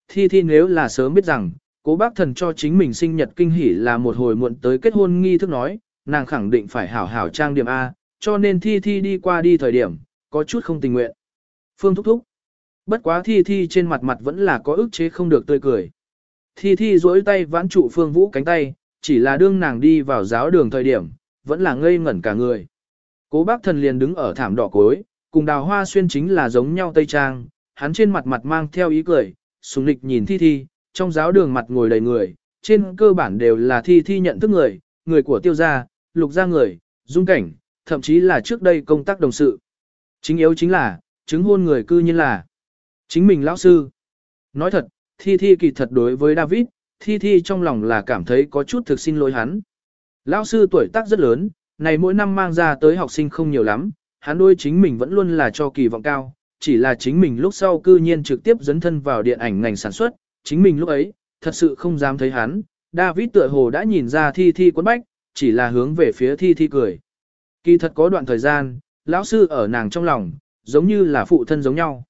[SPEAKER 1] Thi thi nếu là sớm biết rằng, cố bác thần cho chính mình sinh nhật kinh hỉ là một hồi muộn tới kết hôn nghi thức nói, nàng khẳng định phải hảo hảo trang điểm A, cho nên thi thi đi qua đi thời điểm, có chút không tình nguyện. Phương thúc thúc. Bất quá thi thi trên mặt mặt vẫn là có ức chế không được tươi cười. Thi thi duỗi tay vãn trụ phương vũ cánh tay, chỉ là đương nàng đi vào giáo đường thời điểm, vẫn là ngây ngẩn cả người. Cố bác thần liền đứng ở thảm đỏ cối, cùng đào hoa xuyên chính là giống nhau tây trang, hắn trên mặt mặt mang theo ý cười, sùng lịch nhìn thi thi, trong giáo đường mặt ngồi đầy người, trên cơ bản đều là thi thi nhận thức người, người của tiêu gia, lục gia người, dung cảnh, thậm chí là trước đây công tác đồng sự. Chính yếu chính là, chứng hôn người cư nhiên là chính mình lão sư. Nói thật, thi thi kỳ thật đối với David, thi thi trong lòng là cảm thấy có chút thực xin lỗi hắn. Lão sư tuổi tác rất lớn, này mỗi năm mang ra tới học sinh không nhiều lắm, hắn đôi chính mình vẫn luôn là cho kỳ vọng cao, chỉ là chính mình lúc sau cư nhiên trực tiếp dấn thân vào điện ảnh ngành sản xuất, chính mình lúc ấy, thật sự không dám thấy hắn. David tựa hồ đã nhìn ra thi thi quấn bách, chỉ là hướng về phía thi thi cười. Kỳ thật có đoạn thời gian, lão sư ở nàng trong lòng, giống như là phụ thân giống nhau.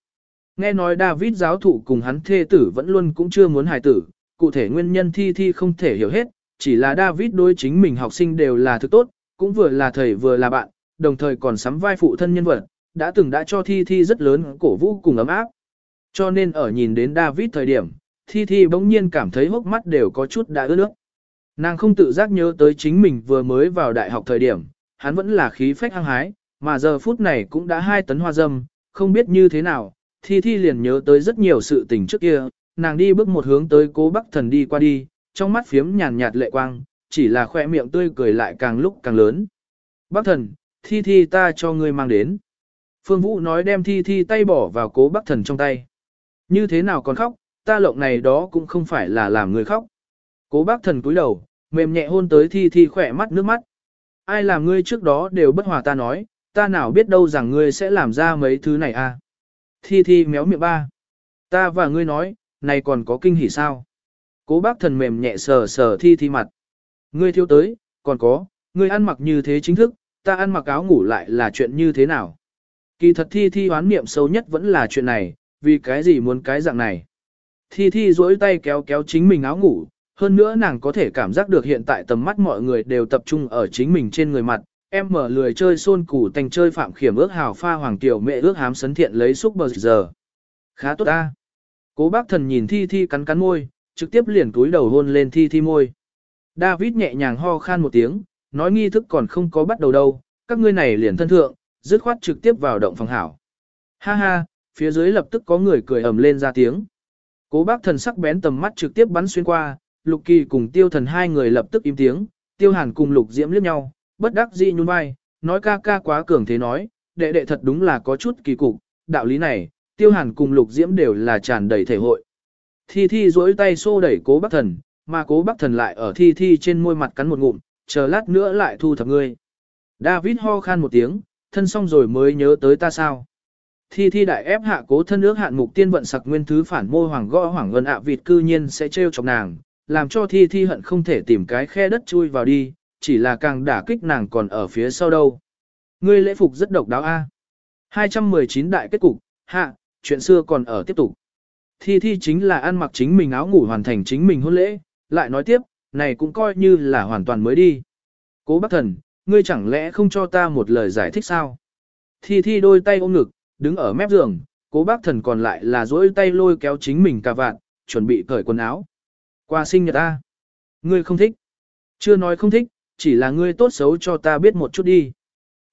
[SPEAKER 1] Nghe nói David giáo thụ cùng hắn thê tử vẫn luôn cũng chưa muốn hài tử, cụ thể nguyên nhân thi thi không thể hiểu hết, chỉ là David đối chính mình học sinh đều là thứ tốt, cũng vừa là thầy vừa là bạn, đồng thời còn sắm vai phụ thân nhân vật, đã từng đã cho thi thi rất lớn cổ vũ cùng ấm áp. Cho nên ở nhìn đến David thời điểm, thi thi bỗng nhiên cảm thấy hốc mắt đều có chút đã ướt nước. Nàng không tự giác nhớ tới chính mình vừa mới vào đại học thời điểm, hắn vẫn là khí phách hăng hái, mà giờ phút này cũng đã hai tấn hoa dâm, không biết như thế nào, thi thi liền nhớ tới rất nhiều sự tình trước kia, nàng đi bước một hướng tới cố bắc thần đi qua đi, trong mắt phiếm nhàn nhạt lệ quang, chỉ là khoe miệng tươi cười lại càng lúc càng lớn. Bắc thần, thi thi ta cho ngươi mang đến. Phương Vũ nói đem thi thi tay bỏ vào cố bắc thần trong tay. Như thế nào còn khóc, ta lộng này đó cũng không phải là làm người khóc. Cố bác thần cúi đầu, mềm nhẹ hôn tới thi thi khỏe mắt nước mắt. Ai làm ngươi trước đó đều bất hòa ta nói, ta nào biết đâu rằng ngươi sẽ làm ra mấy thứ này à. Thi thi méo miệng ba. Ta và ngươi nói, này còn có kinh hỉ sao? Cố bác thần mềm nhẹ sờ sờ thi thi mặt. Ngươi thiếu tới, còn có, ngươi ăn mặc như thế chính thức, ta ăn mặc áo ngủ lại là chuyện như thế nào? Kỳ thật thi thi hoán niệm sâu nhất vẫn là chuyện này, vì cái gì muốn cái dạng này? Thi thi duỗi tay kéo kéo chính mình áo ngủ, hơn nữa nàng có thể cảm giác được hiện tại tầm mắt mọi người đều tập trung ở chính mình trên người mặt. Em mở lười chơi xôn củ thành chơi phạm khiểm ước hào pha hoàng tiểu mẹ ước hám sấn thiện lấy xúc bờ giờ. Khá tốt ta. Cố bác thần nhìn thi thi cắn cắn môi, trực tiếp liền túi đầu hôn lên thi thi môi. David nhẹ nhàng ho khan một tiếng, nói nghi thức còn không có bắt đầu đâu, các ngươi này liền thân thượng, dứt khoát trực tiếp vào động phòng hảo. Ha ha, phía dưới lập tức có người cười ầm lên ra tiếng. Cố bác thần sắc bén tầm mắt trực tiếp bắn xuyên qua, Lục Kỳ cùng Tiêu Thần hai người lập tức im tiếng, Tiêu Hàn cùng Lục Diễm liếc nhau, bất đắc dĩ nhún vai, nói ca ca quá cường thế nói, đệ đệ thật đúng là có chút kỳ cục, đạo lý này, Tiêu Hàn cùng Lục Diễm đều là tràn đầy thể hội. Thi Thi duỗi tay xô đẩy Cố Bắc Thần, mà Cố Bắc Thần lại ở Thi Thi trên môi mặt cắn một ngụm, chờ lát nữa lại thu thập ngươi. David ho khan một tiếng, thân xong rồi mới nhớ tới ta sao. Thi thi đại ép hạ cố thân ước hạn mục tiên vận sặc nguyên thứ phản mô hoàng gõ hoàng ngân ạ vịt cư nhiên sẽ trêu chọc nàng, làm cho thi thi hận không thể tìm cái khe đất chui vào đi, chỉ là càng đả kích nàng còn ở phía sau đâu. Ngươi lễ phục rất độc đáo a. 219 đại kết cục, hạ, chuyện xưa còn ở tiếp tục. Thi thi chính là ăn mặc chính mình áo ngủ hoàn thành chính mình hôn lễ, lại nói tiếp, này cũng coi như là hoàn toàn mới đi. Cố bác thần, ngươi chẳng lẽ không cho ta một lời giải thích sao? Thi thi đôi tay ôm ngực, đứng ở mép giường, cố bác thần còn lại là dỗi tay lôi kéo chính mình cà vạn, chuẩn bị cởi quần áo. Qua sinh nhật ta. Ngươi không thích. Chưa nói không thích, chỉ là ngươi tốt xấu cho ta biết một chút đi.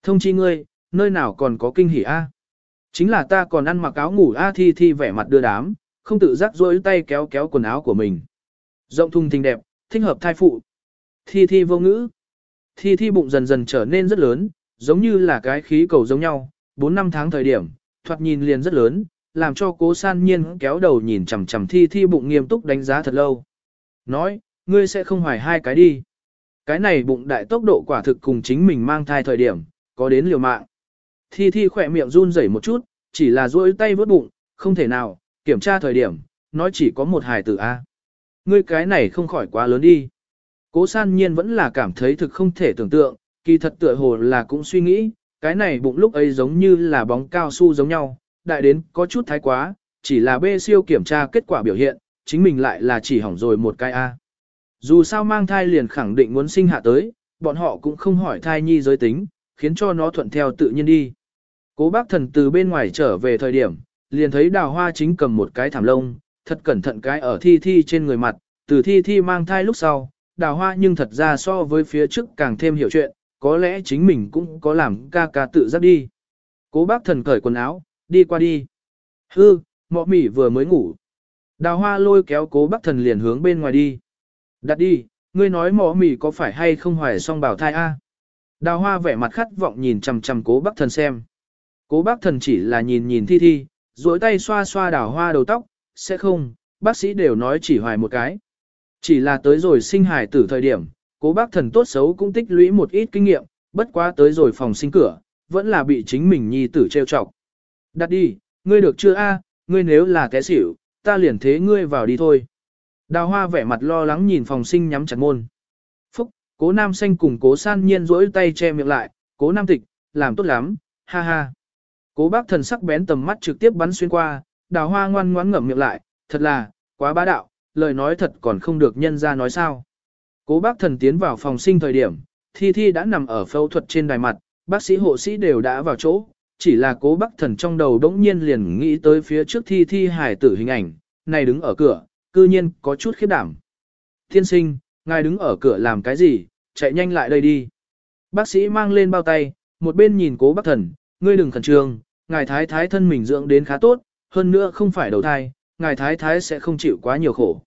[SPEAKER 1] Thông chi ngươi, nơi nào còn có kinh hỉ a? Chính là ta còn ăn mặc áo ngủ a thi thi vẻ mặt đưa đám, không tự giác duỗi tay kéo kéo quần áo của mình. Rộng thùng thình đẹp, thích hợp thai phụ. Thi thi vô ngữ. Thi thi bụng dần dần trở nên rất lớn, giống như là cái khí cầu giống nhau, 4 năm tháng thời điểm, thoạt nhìn liền rất lớn, làm cho cố san nhiên kéo đầu nhìn chằm chằm thi thi bụng nghiêm túc đánh giá thật lâu. Nói, ngươi sẽ không hoài hai cái đi. Cái này bụng đại tốc độ quả thực cùng chính mình mang thai thời điểm, có đến liều mạng. Thi thi khỏe miệng run rẩy một chút, chỉ là duỗi tay vớt bụng, không thể nào, kiểm tra thời điểm, nói chỉ có một hài tử A. Ngươi cái này không khỏi quá lớn đi. Cố san nhiên vẫn là cảm thấy thực không thể tưởng tượng, kỳ thật tựa hồ là cũng suy nghĩ, cái này bụng lúc ấy giống như là bóng cao su giống nhau, đại đến có chút thái quá, chỉ là bê siêu kiểm tra kết quả biểu hiện, chính mình lại là chỉ hỏng rồi một cái A. Dù sao mang thai liền khẳng định muốn sinh hạ tới, bọn họ cũng không hỏi thai nhi giới tính, khiến cho nó thuận theo tự nhiên đi. Cố bác thần từ bên ngoài trở về thời điểm, liền thấy đào hoa chính cầm một cái thảm lông, thật cẩn thận cái ở thi thi trên người mặt, từ thi thi mang thai lúc sau, đào hoa nhưng thật ra so với phía trước càng thêm hiểu chuyện, có lẽ chính mình cũng có làm ca ca tự giác đi. Cố bác thần cởi quần áo, đi qua đi. Hư, mọ mỉ vừa mới ngủ. Đào hoa lôi kéo cố bác thần liền hướng bên ngoài đi. Đặt đi, ngươi nói mỏ mỉ có phải hay không hoài xong bảo thai a? Đào hoa vẻ mặt khát vọng nhìn chằm chằm cố bác thần xem. Cố bác thần chỉ là nhìn nhìn thi thi, duỗi tay xoa xoa đào hoa đầu tóc, sẽ không, bác sĩ đều nói chỉ hoài một cái. Chỉ là tới rồi sinh hài tử thời điểm, cố bác thần tốt xấu cũng tích lũy một ít kinh nghiệm, bất quá tới rồi phòng sinh cửa, vẫn là bị chính mình nhi tử trêu chọc. Đặt đi, ngươi được chưa a? ngươi nếu là té xỉu, ta liền thế ngươi vào đi thôi. Đào hoa vẻ mặt lo lắng nhìn phòng sinh nhắm chặt môn. Phúc, cố nam xanh cùng cố san nhiên rỗi tay che miệng lại, cố nam tịch, làm tốt lắm, ha ha. Cố bác thần sắc bén tầm mắt trực tiếp bắn xuyên qua, đào hoa ngoan ngoãn ngậm miệng lại, thật là, quá bá đạo, lời nói thật còn không được nhân ra nói sao. Cố bác thần tiến vào phòng sinh thời điểm, Thi Thi đã nằm ở phẫu thuật trên đài mặt, bác sĩ hộ sĩ đều đã vào chỗ, chỉ là cố bác thần trong đầu đống nhiên liền nghĩ tới phía trước Thi Thi hải tử hình ảnh, này đứng ở cửa, cư nhiên có chút khiếp đảm. Thiên sinh, ngài đứng ở cửa làm cái gì, chạy nhanh lại đây đi. Bác sĩ mang lên bao tay, một bên nhìn cố bác thần, ngươi đừng khẩn trương, ngài thái thái thân mình dưỡng đến khá tốt, hơn nữa không phải đầu thai, ngài thái thái sẽ không chịu quá nhiều khổ.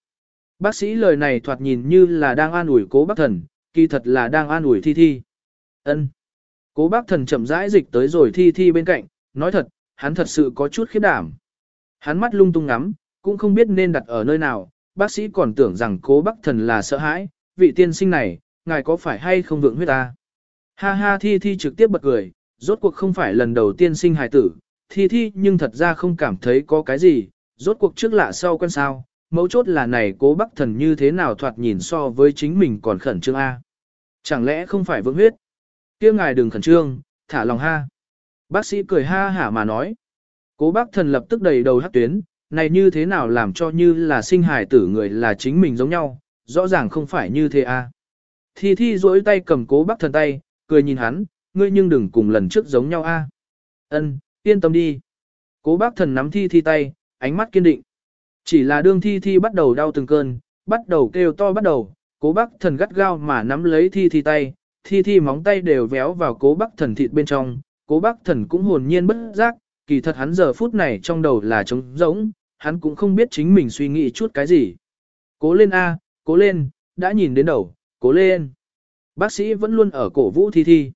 [SPEAKER 1] Bác sĩ lời này thoạt nhìn như là đang an ủi cố bác thần, kỳ thật là đang an ủi thi thi. ân Cố bác thần chậm rãi dịch tới rồi thi thi bên cạnh, nói thật, hắn thật sự có chút khiếp đảm. Hắn mắt lung tung ngắm, cũng không biết nên đặt ở nơi nào, bác sĩ còn tưởng rằng cố bác thần là sợ hãi, vị tiên sinh này, ngài có phải hay không vượng huyết ta? Ha ha thi thi trực tiếp bật cười, rốt cuộc không phải lần đầu tiên sinh hài tử, thi thi nhưng thật ra không cảm thấy có cái gì, rốt cuộc trước lạ sau quen sao, mấu chốt là này cố bác thần như thế nào thoạt nhìn so với chính mình còn khẩn trương A. Chẳng lẽ không phải vượng huyết? Kia ngài đừng khẩn trương, thả lòng ha. Bác sĩ cười ha hả mà nói. Cố bác thần lập tức đầy đầu hát tuyến, này như thế nào làm cho như là sinh hài tử người là chính mình giống nhau, rõ ràng không phải như thế a. Thi Thi duỗi tay cầm cố bác thần tay, cười nhìn hắn, ngươi nhưng đừng cùng lần trước giống nhau a. Ân, yên tâm đi. Cố bác thần nắm Thi Thi tay, ánh mắt kiên định. Chỉ là đương Thi Thi bắt đầu đau từng cơn, bắt đầu kêu to bắt đầu, cố bác thần gắt gao mà nắm lấy Thi Thi tay, Thi Thi móng tay đều véo vào cố bác thần thịt bên trong, cố bác thần cũng hồn nhiên bất giác, kỳ thật hắn giờ phút này trong đầu là trống rỗng, hắn cũng không biết chính mình suy nghĩ chút cái gì. Cố lên A, cố lên, đã nhìn đến đầu, cố lên. Bác sĩ vẫn luôn ở cổ vũ thi thi.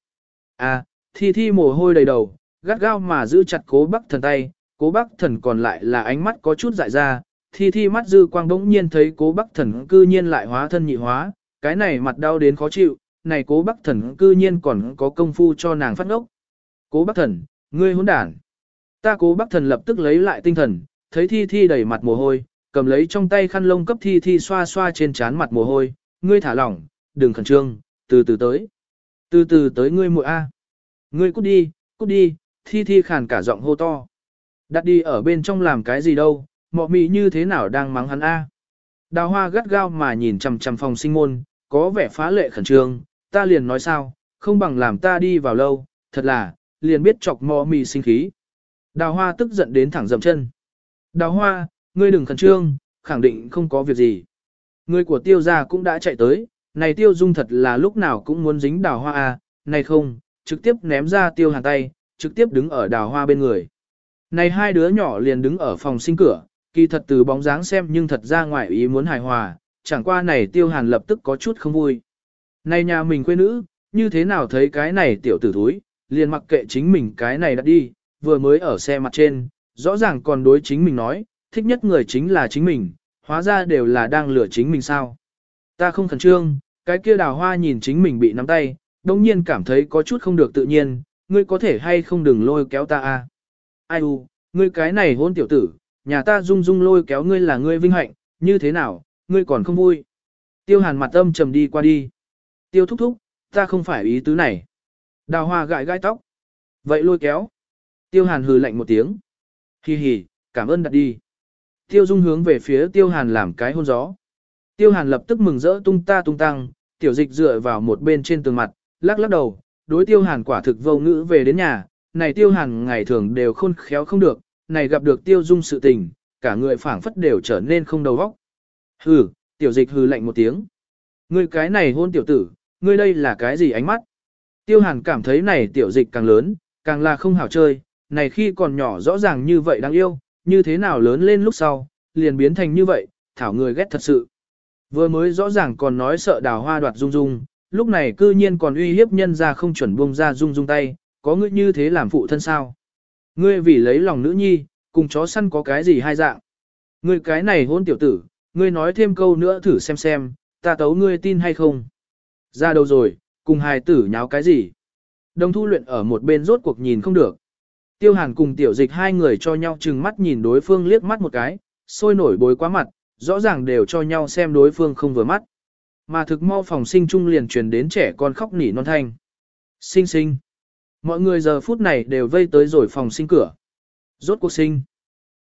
[SPEAKER 1] A, thi thi mồ hôi đầy đầu, gắt gao mà giữ chặt cố bác thần tay, cố bác thần còn lại là ánh mắt có chút dại ra, thi thi mắt dư quang bỗng nhiên thấy cố bác thần cư nhiên lại hóa thân nhị hóa, cái này mặt đau đến khó chịu, này cố bác thần cư nhiên còn có công phu cho nàng phát ngốc. Cố bác thần, ngươi hỗn đản. Ta cố bác thần lập tức lấy lại tinh thần, thấy thi thi đầy mặt mồ hôi, cầm lấy trong tay khăn lông cấp thi thi xoa xoa trên trán mặt mồ hôi, ngươi thả lỏng, đừng khẩn trương, từ từ tới. Từ từ tới ngươi muội A. Ngươi cút đi, cút đi, thi thi khàn cả giọng hô to. Đặt đi ở bên trong làm cái gì đâu, mọ mị như thế nào đang mắng hắn A. Đào hoa gắt gao mà nhìn chằm chằm phòng sinh môn, có vẻ phá lệ khẩn trương, ta liền nói sao, không bằng làm ta đi vào lâu, thật là, liền biết chọc mò mị sinh khí. Đào hoa tức giận đến thẳng dậm chân. Đào hoa, ngươi đừng khẩn trương, khẳng định không có việc gì. Người của tiêu gia cũng đã chạy tới, này tiêu dung thật là lúc nào cũng muốn dính đào hoa à, này không, trực tiếp ném ra tiêu hàn tay, trực tiếp đứng ở đào hoa bên người. Này hai đứa nhỏ liền đứng ở phòng sinh cửa, kỳ thật từ bóng dáng xem nhưng thật ra ngoài ý muốn hài hòa, chẳng qua này tiêu hàn lập tức có chút không vui. Này nhà mình quê nữ, như thế nào thấy cái này tiểu tử thúi, liền mặc kệ chính mình cái này đã đi, vừa mới ở xe mặt trên, rõ ràng còn đối chính mình nói, thích nhất người chính là chính mình, hóa ra đều là đang lừa chính mình sao. Ta không khẩn trương, cái kia đào hoa nhìn chính mình bị nắm tay, đồng nhiên cảm thấy có chút không được tự nhiên, ngươi có thể hay không đừng lôi kéo ta a. Ai u, ngươi cái này hôn tiểu tử, nhà ta dung dung lôi kéo ngươi là ngươi vinh hạnh, như thế nào, ngươi còn không vui. Tiêu hàn mặt âm trầm đi qua đi. Tiêu thúc thúc, ta không phải ý tứ này. Đào hoa gãi gai tóc. Vậy lôi kéo. Tiêu hàn hừ lạnh một tiếng. Hi hi, cảm ơn đặt đi. Tiêu Dung hướng về phía Tiêu Hàn làm cái hôn gió. Tiêu Hàn lập tức mừng rỡ tung ta tung tăng, tiểu dịch dựa vào một bên trên tường mặt, lắc lắc đầu, đối Tiêu Hàn quả thực vô ngữ về đến nhà, này Tiêu Hàn ngày thường đều khôn khéo không được, này gặp được Tiêu Dung sự tình, cả người phảng phất đều trở nên không đầu óc. Hừ, tiểu dịch hừ lạnh một tiếng. Ngươi cái này hôn tiểu tử, ngươi đây là cái gì ánh mắt? Tiêu Hàn cảm thấy này tiểu dịch càng lớn, càng là không hảo chơi, này khi còn nhỏ rõ ràng như vậy đáng yêu, như thế nào lớn lên lúc sau, liền biến thành như vậy, thảo người ghét thật sự. Vừa mới rõ ràng còn nói sợ đào hoa đoạt dung dung, lúc này cư nhiên còn uy hiếp nhân ra không chuẩn buông ra dung dung tay, có ngươi như thế làm phụ thân sao? Ngươi vì lấy lòng nữ nhi, cùng chó săn có cái gì hai dạng? Ngươi cái này hôn tiểu tử, ngươi nói thêm câu nữa thử xem xem, ta tấu ngươi tin hay không? Ra đâu rồi, cùng hài tử nháo cái gì? Đồng thu luyện ở một bên rốt cuộc nhìn không được. Tiêu hàn cùng tiểu dịch hai người cho nhau chừng mắt nhìn đối phương liếc mắt một cái, sôi nổi bối quá mặt, rõ ràng đều cho nhau xem đối phương không vừa mắt. Mà thực mau phòng sinh trung liền truyền đến trẻ con khóc nỉ non thanh. Sinh sinh. Mọi người giờ phút này đều vây tới rồi phòng sinh cửa. Rốt cuộc sinh.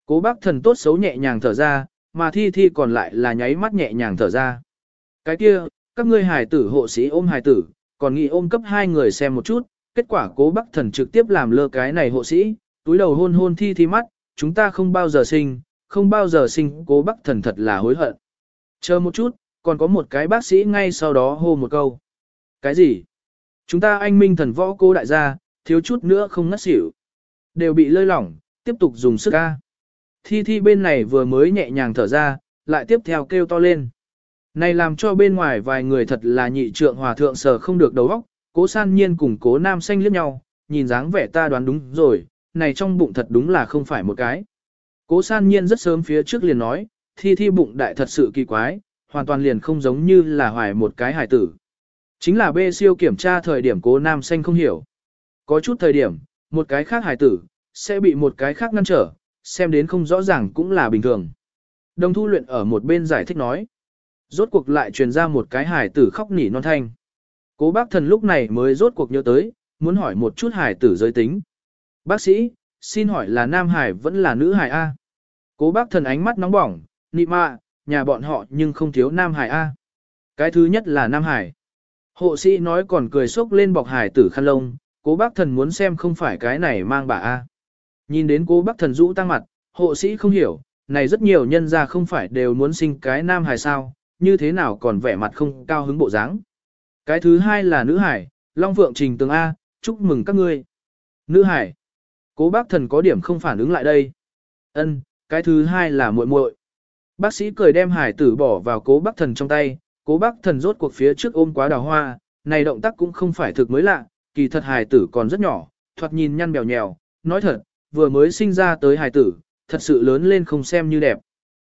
[SPEAKER 1] Cố bác thần tốt xấu nhẹ nhàng thở ra, mà thi thi còn lại là nháy mắt nhẹ nhàng thở ra. Cái kia, các ngươi hài tử hộ sĩ ôm hài tử, còn nghĩ ôm cấp hai người xem một chút, kết quả cố bác thần trực tiếp làm lơ cái này hộ sĩ, túi đầu hôn hôn thi thi mắt, chúng ta không bao giờ sinh, không bao giờ sinh cố bác thần thật là hối hận. Chờ một chút, còn có một cái bác sĩ ngay sau đó hô một câu. Cái gì? Chúng ta anh minh thần võ cô đại gia, thiếu chút nữa không ngất xỉu. Đều bị lơi lỏng, tiếp tục dùng sức ca. Thi thi bên này vừa mới nhẹ nhàng thở ra, lại tiếp theo kêu to lên. Này làm cho bên ngoài vài người thật là nhị trượng hòa thượng sờ không được đầu óc, cố san nhiên cùng cố nam xanh liếc nhau, nhìn dáng vẻ ta đoán đúng rồi, này trong bụng thật đúng là không phải một cái. Cố san nhiên rất sớm phía trước liền nói, thi thi bụng đại thật sự kỳ quái, hoàn toàn liền không giống như là hoài một cái hài tử. Chính là bê siêu kiểm tra thời điểm cố nam xanh không hiểu. Có chút thời điểm, một cái khác hài tử, sẽ bị một cái khác ngăn trở, xem đến không rõ ràng cũng là bình thường. Đồng thu luyện ở một bên giải thích nói. Rốt cuộc lại truyền ra một cái hài tử khóc nỉ non thanh. Cố bác thần lúc này mới rốt cuộc nhớ tới, muốn hỏi một chút hài tử giới tính. Bác sĩ, xin hỏi là nam hải vẫn là nữ hải A. Cố bác thần ánh mắt nóng bỏng, nị mạ, nhà bọn họ nhưng không thiếu nam hải A. Cái thứ nhất là nam hải. Hộ sĩ nói còn cười sốc lên bọc hải tử khăn lông, cố bác thần muốn xem không phải cái này mang bà A. Nhìn đến cố bác thần rũ tăng mặt, hộ sĩ không hiểu, này rất nhiều nhân ra không phải đều muốn sinh cái nam hải sao, như thế nào còn vẻ mặt không cao hứng bộ dáng. Cái thứ hai là nữ hải, Long Phượng Trình Tường A, chúc mừng các ngươi. Nữ hải, cố bác thần có điểm không phản ứng lại đây. Ân, cái thứ hai là muội muội. Bác sĩ cười đem hải tử bỏ vào cố bác thần trong tay, cố bác thần rốt cuộc phía trước ôm quá đào hoa, này động tác cũng không phải thực mới lạ, kỳ thật hải tử còn rất nhỏ, thoạt nhìn nhăn bèo nhèo, nói thật, vừa mới sinh ra tới hải tử, thật sự lớn lên không xem như đẹp.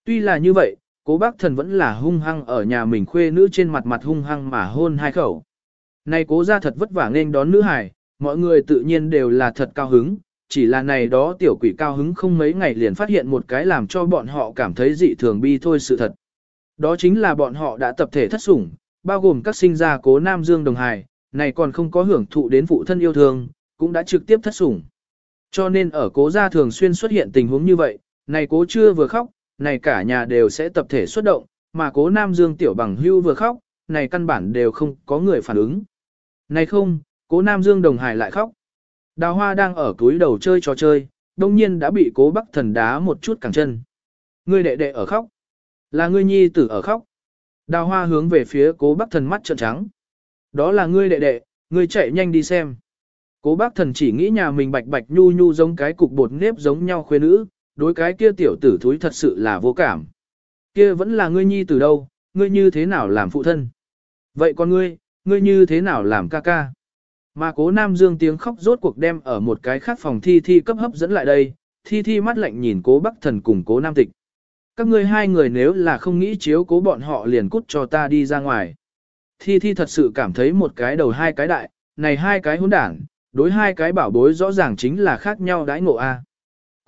[SPEAKER 1] Tuy là như vậy, cố bác thần vẫn là hung hăng ở nhà mình khuê nữ trên mặt mặt hung hăng mà hôn hai khẩu. Này cố ra thật vất vả nên đón nữ hải, mọi người tự nhiên đều là thật cao hứng, chỉ là này đó tiểu quỷ cao hứng không mấy ngày liền phát hiện một cái làm cho bọn họ cảm thấy dị thường bi thôi sự thật. Đó chính là bọn họ đã tập thể thất sủng, bao gồm các sinh ra cố Nam Dương Đồng Hải, này còn không có hưởng thụ đến phụ thân yêu thương, cũng đã trực tiếp thất sủng. Cho nên ở cố gia thường xuyên xuất hiện tình huống như vậy, này cố chưa vừa khóc, này cả nhà đều sẽ tập thể xuất động, mà cố Nam Dương tiểu bằng hưu vừa khóc, này căn bản đều không có người phản ứng. Này không, cố Nam Dương đồng hải lại khóc. Đào hoa đang ở túi đầu chơi trò chơi, đông nhiên đã bị cố bắc thần đá một chút cẳng chân. Ngươi đệ đệ ở khóc. Là ngươi nhi tử ở khóc. Đào hoa hướng về phía cố bắc thần mắt trợn trắng. Đó là ngươi đệ đệ, ngươi chạy nhanh đi xem. Cố bác thần chỉ nghĩ nhà mình bạch bạch nhu nhu giống cái cục bột nếp giống nhau khuê nữ, đối cái kia tiểu tử thúi thật sự là vô cảm. Kia vẫn là ngươi nhi từ đâu, ngươi như thế nào làm phụ thân? Vậy con ngươi, ngươi như thế nào làm ca ca? Mà cố Nam Dương tiếng khóc rốt cuộc đem ở một cái khác phòng thi thi cấp hấp dẫn lại đây, thi thi mắt lạnh nhìn cố bắc thần cùng cố Nam Tịch. Các ngươi hai người nếu là không nghĩ chiếu cố bọn họ liền cút cho ta đi ra ngoài. Thi thi thật sự cảm thấy một cái đầu hai cái đại, này hai cái hỗn đảng, đối hai cái bảo bối rõ ràng chính là khác nhau đãi ngộ A.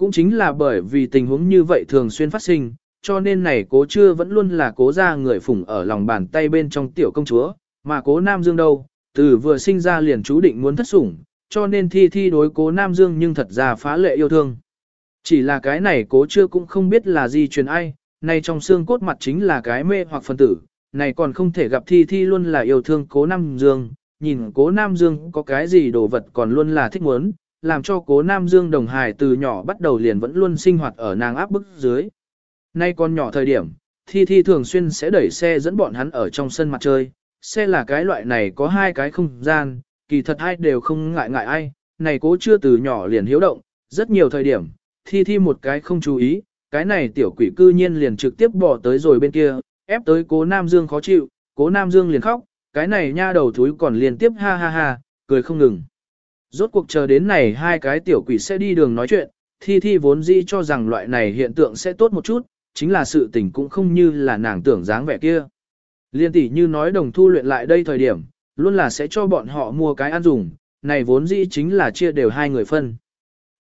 [SPEAKER 1] Cũng chính là bởi vì tình huống như vậy thường xuyên phát sinh, cho nên này cố chưa vẫn luôn là cố ra người phụng ở lòng bàn tay bên trong tiểu công chúa, mà cố Nam Dương đâu, từ vừa sinh ra liền chú định muốn thất sủng, cho nên thi thi đối cố Nam Dương nhưng thật ra phá lệ yêu thương. Chỉ là cái này cố chưa cũng không biết là gì truyền ai, này trong xương cốt mặt chính là cái mê hoặc phân tử, này còn không thể gặp thi thi luôn là yêu thương cố Nam Dương, nhìn cố Nam Dương có cái gì đồ vật còn luôn là thích muốn, làm cho cố Nam Dương đồng hài từ nhỏ bắt đầu liền vẫn luôn sinh hoạt ở nàng áp bức dưới. Nay còn nhỏ thời điểm, Thi Thi thường xuyên sẽ đẩy xe dẫn bọn hắn ở trong sân mặt chơi, xe là cái loại này có hai cái không gian, kỳ thật ai đều không ngại ngại ai, này cố chưa từ nhỏ liền hiếu động, rất nhiều thời điểm, Thi Thi một cái không chú ý, cái này tiểu quỷ cư nhiên liền trực tiếp bỏ tới rồi bên kia, ép tới cố Nam Dương khó chịu, cố Nam Dương liền khóc, cái này nha đầu thúi còn liên tiếp ha ha ha, cười không ngừng. Rốt cuộc chờ đến này hai cái tiểu quỷ sẽ đi đường nói chuyện, thi thi vốn dĩ cho rằng loại này hiện tượng sẽ tốt một chút, chính là sự tình cũng không như là nàng tưởng dáng vẻ kia. Liên tỷ như nói đồng thu luyện lại đây thời điểm, luôn là sẽ cho bọn họ mua cái ăn dùng, này vốn dĩ chính là chia đều hai người phân.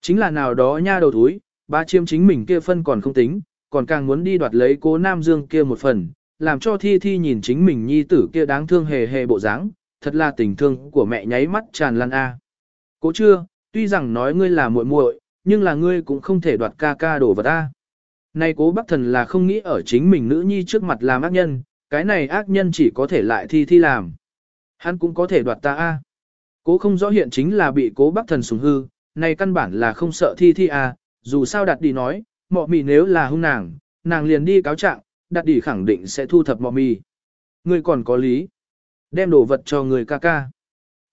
[SPEAKER 1] Chính là nào đó nha đầu túi, ba chiêm chính mình kia phân còn không tính, còn càng muốn đi đoạt lấy cố Nam Dương kia một phần, làm cho thi thi nhìn chính mình nhi tử kia đáng thương hề hề bộ dáng, thật là tình thương của mẹ nháy mắt tràn lan a. Cố chưa, tuy rằng nói ngươi là muội muội, nhưng là ngươi cũng không thể đoạt ca ca đổ vật ta. Này cố bác thần là không nghĩ ở chính mình nữ nhi trước mặt làm ác nhân, cái này ác nhân chỉ có thể lại thi thi làm. Hắn cũng có thể đoạt ta a. Cố không rõ hiện chính là bị cố bác thần sủng hư, này căn bản là không sợ thi thi a, dù sao đặt đi nói, mọ mì nếu là hung nàng, nàng liền đi cáo trạng, đặt đi khẳng định sẽ thu thập mọ mì. Ngươi còn có lý. Đem đồ vật cho người ca ca.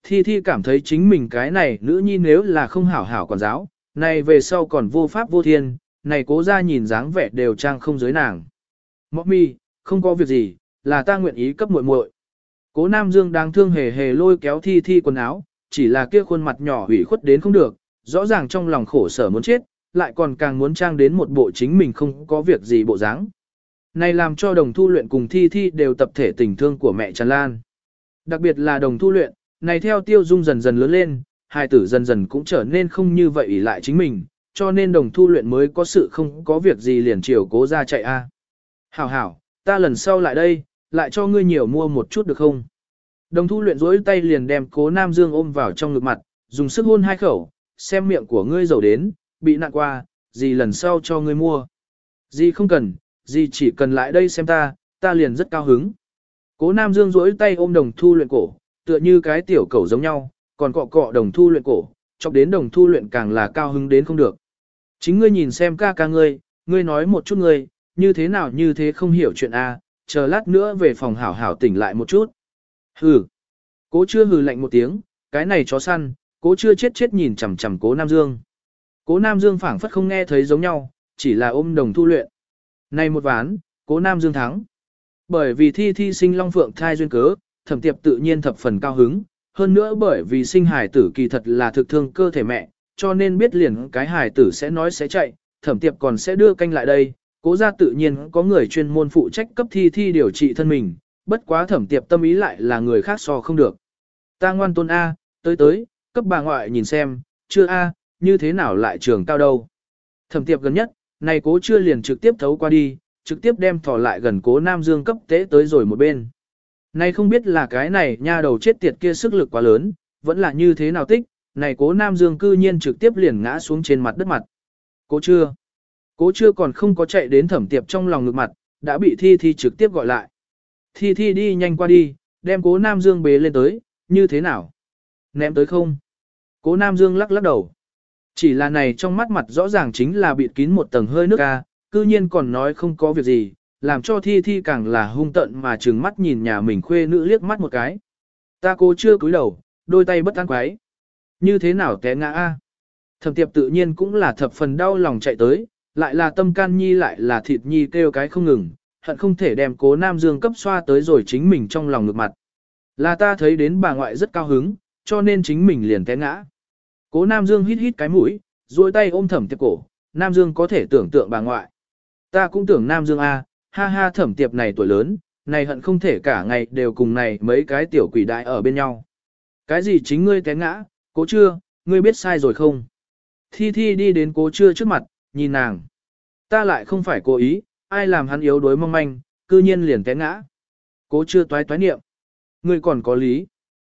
[SPEAKER 1] Thi Thi cảm thấy chính mình cái này nữ nhi nếu là không hảo hảo quản giáo, này về sau còn vô pháp vô thiên, này cố ra nhìn dáng vẻ đều trang không giới nàng. Mọc mi, không có việc gì, là ta nguyện ý cấp muội muội. Cố Nam Dương đang thương hề hề lôi kéo Thi Thi quần áo, chỉ là kia khuôn mặt nhỏ hủy khuất đến không được, rõ ràng trong lòng khổ sở muốn chết, lại còn càng muốn trang đến một bộ chính mình không có việc gì bộ dáng. Này làm cho đồng thu luyện cùng Thi Thi đều tập thể tình thương của mẹ Trần Lan. Đặc biệt là đồng thu luyện, này theo tiêu dung dần dần lớn lên, hai tử dần dần cũng trở nên không như vậy ỷ lại chính mình, cho nên đồng thu luyện mới có sự không có việc gì liền chiều cố ra chạy a. Hảo hảo, ta lần sau lại đây, lại cho ngươi nhiều mua một chút được không? Đồng thu luyện rỗi tay liền đem cố Nam Dương ôm vào trong ngực mặt, dùng sức hôn hai khẩu, xem miệng của ngươi giàu đến, bị nạn qua, gì lần sau cho ngươi mua. Gì không cần, gì chỉ cần lại đây xem ta, ta liền rất cao hứng. Cố Nam Dương rỗi tay ôm đồng thu luyện cổ, tựa như cái tiểu cầu giống nhau, còn cọ cọ đồng thu luyện cổ, chọc đến đồng thu luyện càng là cao hứng đến không được. Chính ngươi nhìn xem ca ca ngươi, ngươi nói một chút ngươi, như thế nào như thế không hiểu chuyện a, chờ lát nữa về phòng hảo hảo tỉnh lại một chút. Hừ. Cố chưa hừ lạnh một tiếng, cái này chó săn, cố chưa chết chết nhìn chằm chằm cố Nam Dương. Cố Nam Dương phảng phất không nghe thấy giống nhau, chỉ là ôm đồng thu luyện. Này một ván, cố Nam Dương thắng. Bởi vì thi thi sinh long phượng thai duyên cớ, thẩm tiệp tự nhiên thập phần cao hứng, hơn nữa bởi vì sinh hài tử kỳ thật là thực thương cơ thể mẹ, cho nên biết liền cái hài tử sẽ nói sẽ chạy, thẩm tiệp còn sẽ đưa canh lại đây, cố ra tự nhiên có người chuyên môn phụ trách cấp thi thi điều trị thân mình, bất quá thẩm tiệp tâm ý lại là người khác so không được. Ta ngoan tôn A, tới tới, cấp bà ngoại nhìn xem, chưa A, như thế nào lại trường cao đâu. Thẩm tiệp gần nhất, này cố chưa liền trực tiếp thấu qua đi, trực tiếp đem thỏ lại gần cố Nam Dương cấp tế tới rồi một bên. Này không biết là cái này nha đầu chết tiệt kia sức lực quá lớn, vẫn là như thế nào tích, này cố Nam Dương cư nhiên trực tiếp liền ngã xuống trên mặt đất mặt. Cố chưa? Cố chưa còn không có chạy đến thẩm tiệp trong lòng ngực mặt, đã bị Thi Thi trực tiếp gọi lại. Thi Thi đi nhanh qua đi, đem cố Nam Dương bế lên tới, như thế nào? Ném tới không? Cố Nam Dương lắc lắc đầu. Chỉ là này trong mắt mặt rõ ràng chính là bịt kín một tầng hơi nước ca, cư nhiên còn nói không có việc gì, làm cho thi thi càng là hung tận mà trừng mắt nhìn nhà mình khuê nữ liếc mắt một cái. Ta cố chưa cúi đầu, đôi tay bất an quái. Như thế nào té ngã a? Thẩm tiệp tự nhiên cũng là thập phần đau lòng chạy tới, lại là tâm can nhi lại là thịt nhi kêu cái không ngừng, hận không thể đem cố nam dương cấp xoa tới rồi chính mình trong lòng ngược mặt. Là ta thấy đến bà ngoại rất cao hứng, cho nên chính mình liền té ngã. Cố nam dương hít hít cái mũi, duỗi tay ôm thẩm tiệp cổ, nam dương có thể tưởng tượng bà ngoại. Ta cũng tưởng nam dương a, ha ha thẩm tiệp này tuổi lớn, này hận không thể cả ngày đều cùng này mấy cái tiểu quỷ đại ở bên nhau. Cái gì chính ngươi té ngã, cố chưa, ngươi biết sai rồi không? Thi Thi đi đến cố chưa trước mặt, nhìn nàng. Ta lại không phải cố ý, ai làm hắn yếu đuối mong manh, cư nhiên liền té ngã. Cố chưa toái toái niệm. Ngươi còn có lý.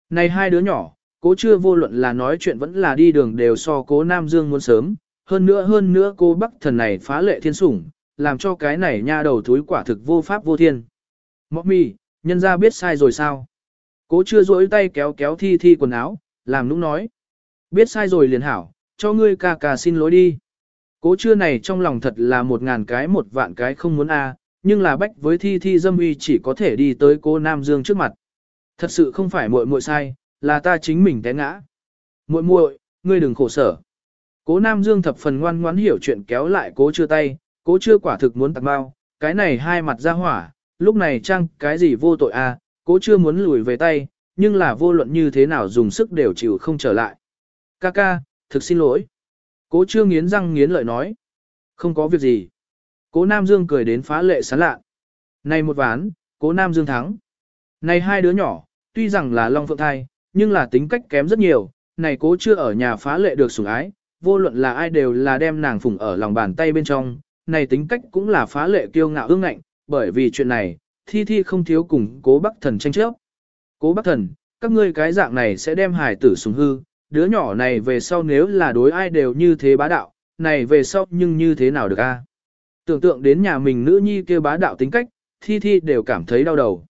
[SPEAKER 1] Này hai đứa nhỏ, cố chưa vô luận là nói chuyện vẫn là đi đường đều so cố Nam Dương muốn sớm. Hơn nữa hơn nữa cô Bắc thần này phá lệ thiên sủng, làm cho cái này nha đầu thúi quả thực vô pháp vô thiên. Mọc mì, nhân ra biết sai rồi sao? Cố chưa rỗi tay kéo kéo thi thi quần áo, làm nũng nói. Biết sai rồi liền hảo, cho ngươi ca ca xin lỗi đi. Cố chưa này trong lòng thật là một ngàn cái một vạn cái không muốn a, à, nhưng là bách với thi thi dâm uy chỉ có thể đi tới cố Nam Dương trước mặt. Thật sự không phải muội muội sai, là ta chính mình té ngã. Muội muội, ngươi đừng khổ sở. Cố Nam Dương thập phần ngoan ngoãn hiểu chuyện kéo lại cố chưa tay, cố chưa quả thực muốn tặng bao, cái này hai mặt ra hỏa, lúc này chăng cái gì vô tội à, cố chưa muốn lùi về tay, nhưng là vô luận như thế nào dùng sức đều chịu không trở lại. Ca ca, thực xin lỗi. Cố chưa nghiến răng nghiến lợi nói. Không có việc gì. Cố Nam Dương cười đến phá lệ sán lạ. Này một ván, cố Nam Dương thắng. Này hai đứa nhỏ, tuy rằng là Long Phượng thai, nhưng là tính cách kém rất nhiều, này cố chưa ở nhà phá lệ được sủng ái, vô luận là ai đều là đem nàng phụng ở lòng bàn tay bên trong, này tính cách cũng là phá lệ kiêu ngạo ương ngạnh, bởi vì chuyện này, thi thi không thiếu cùng cố bác thần tranh chấp. Cố bác thần, các ngươi cái dạng này sẽ đem hải tử xuống hư, đứa nhỏ này về sau nếu là đối ai đều như thế bá đạo, này về sau nhưng như thế nào được a? Tưởng tượng đến nhà mình nữ nhi kia bá đạo tính cách, thi thi đều cảm thấy đau đầu.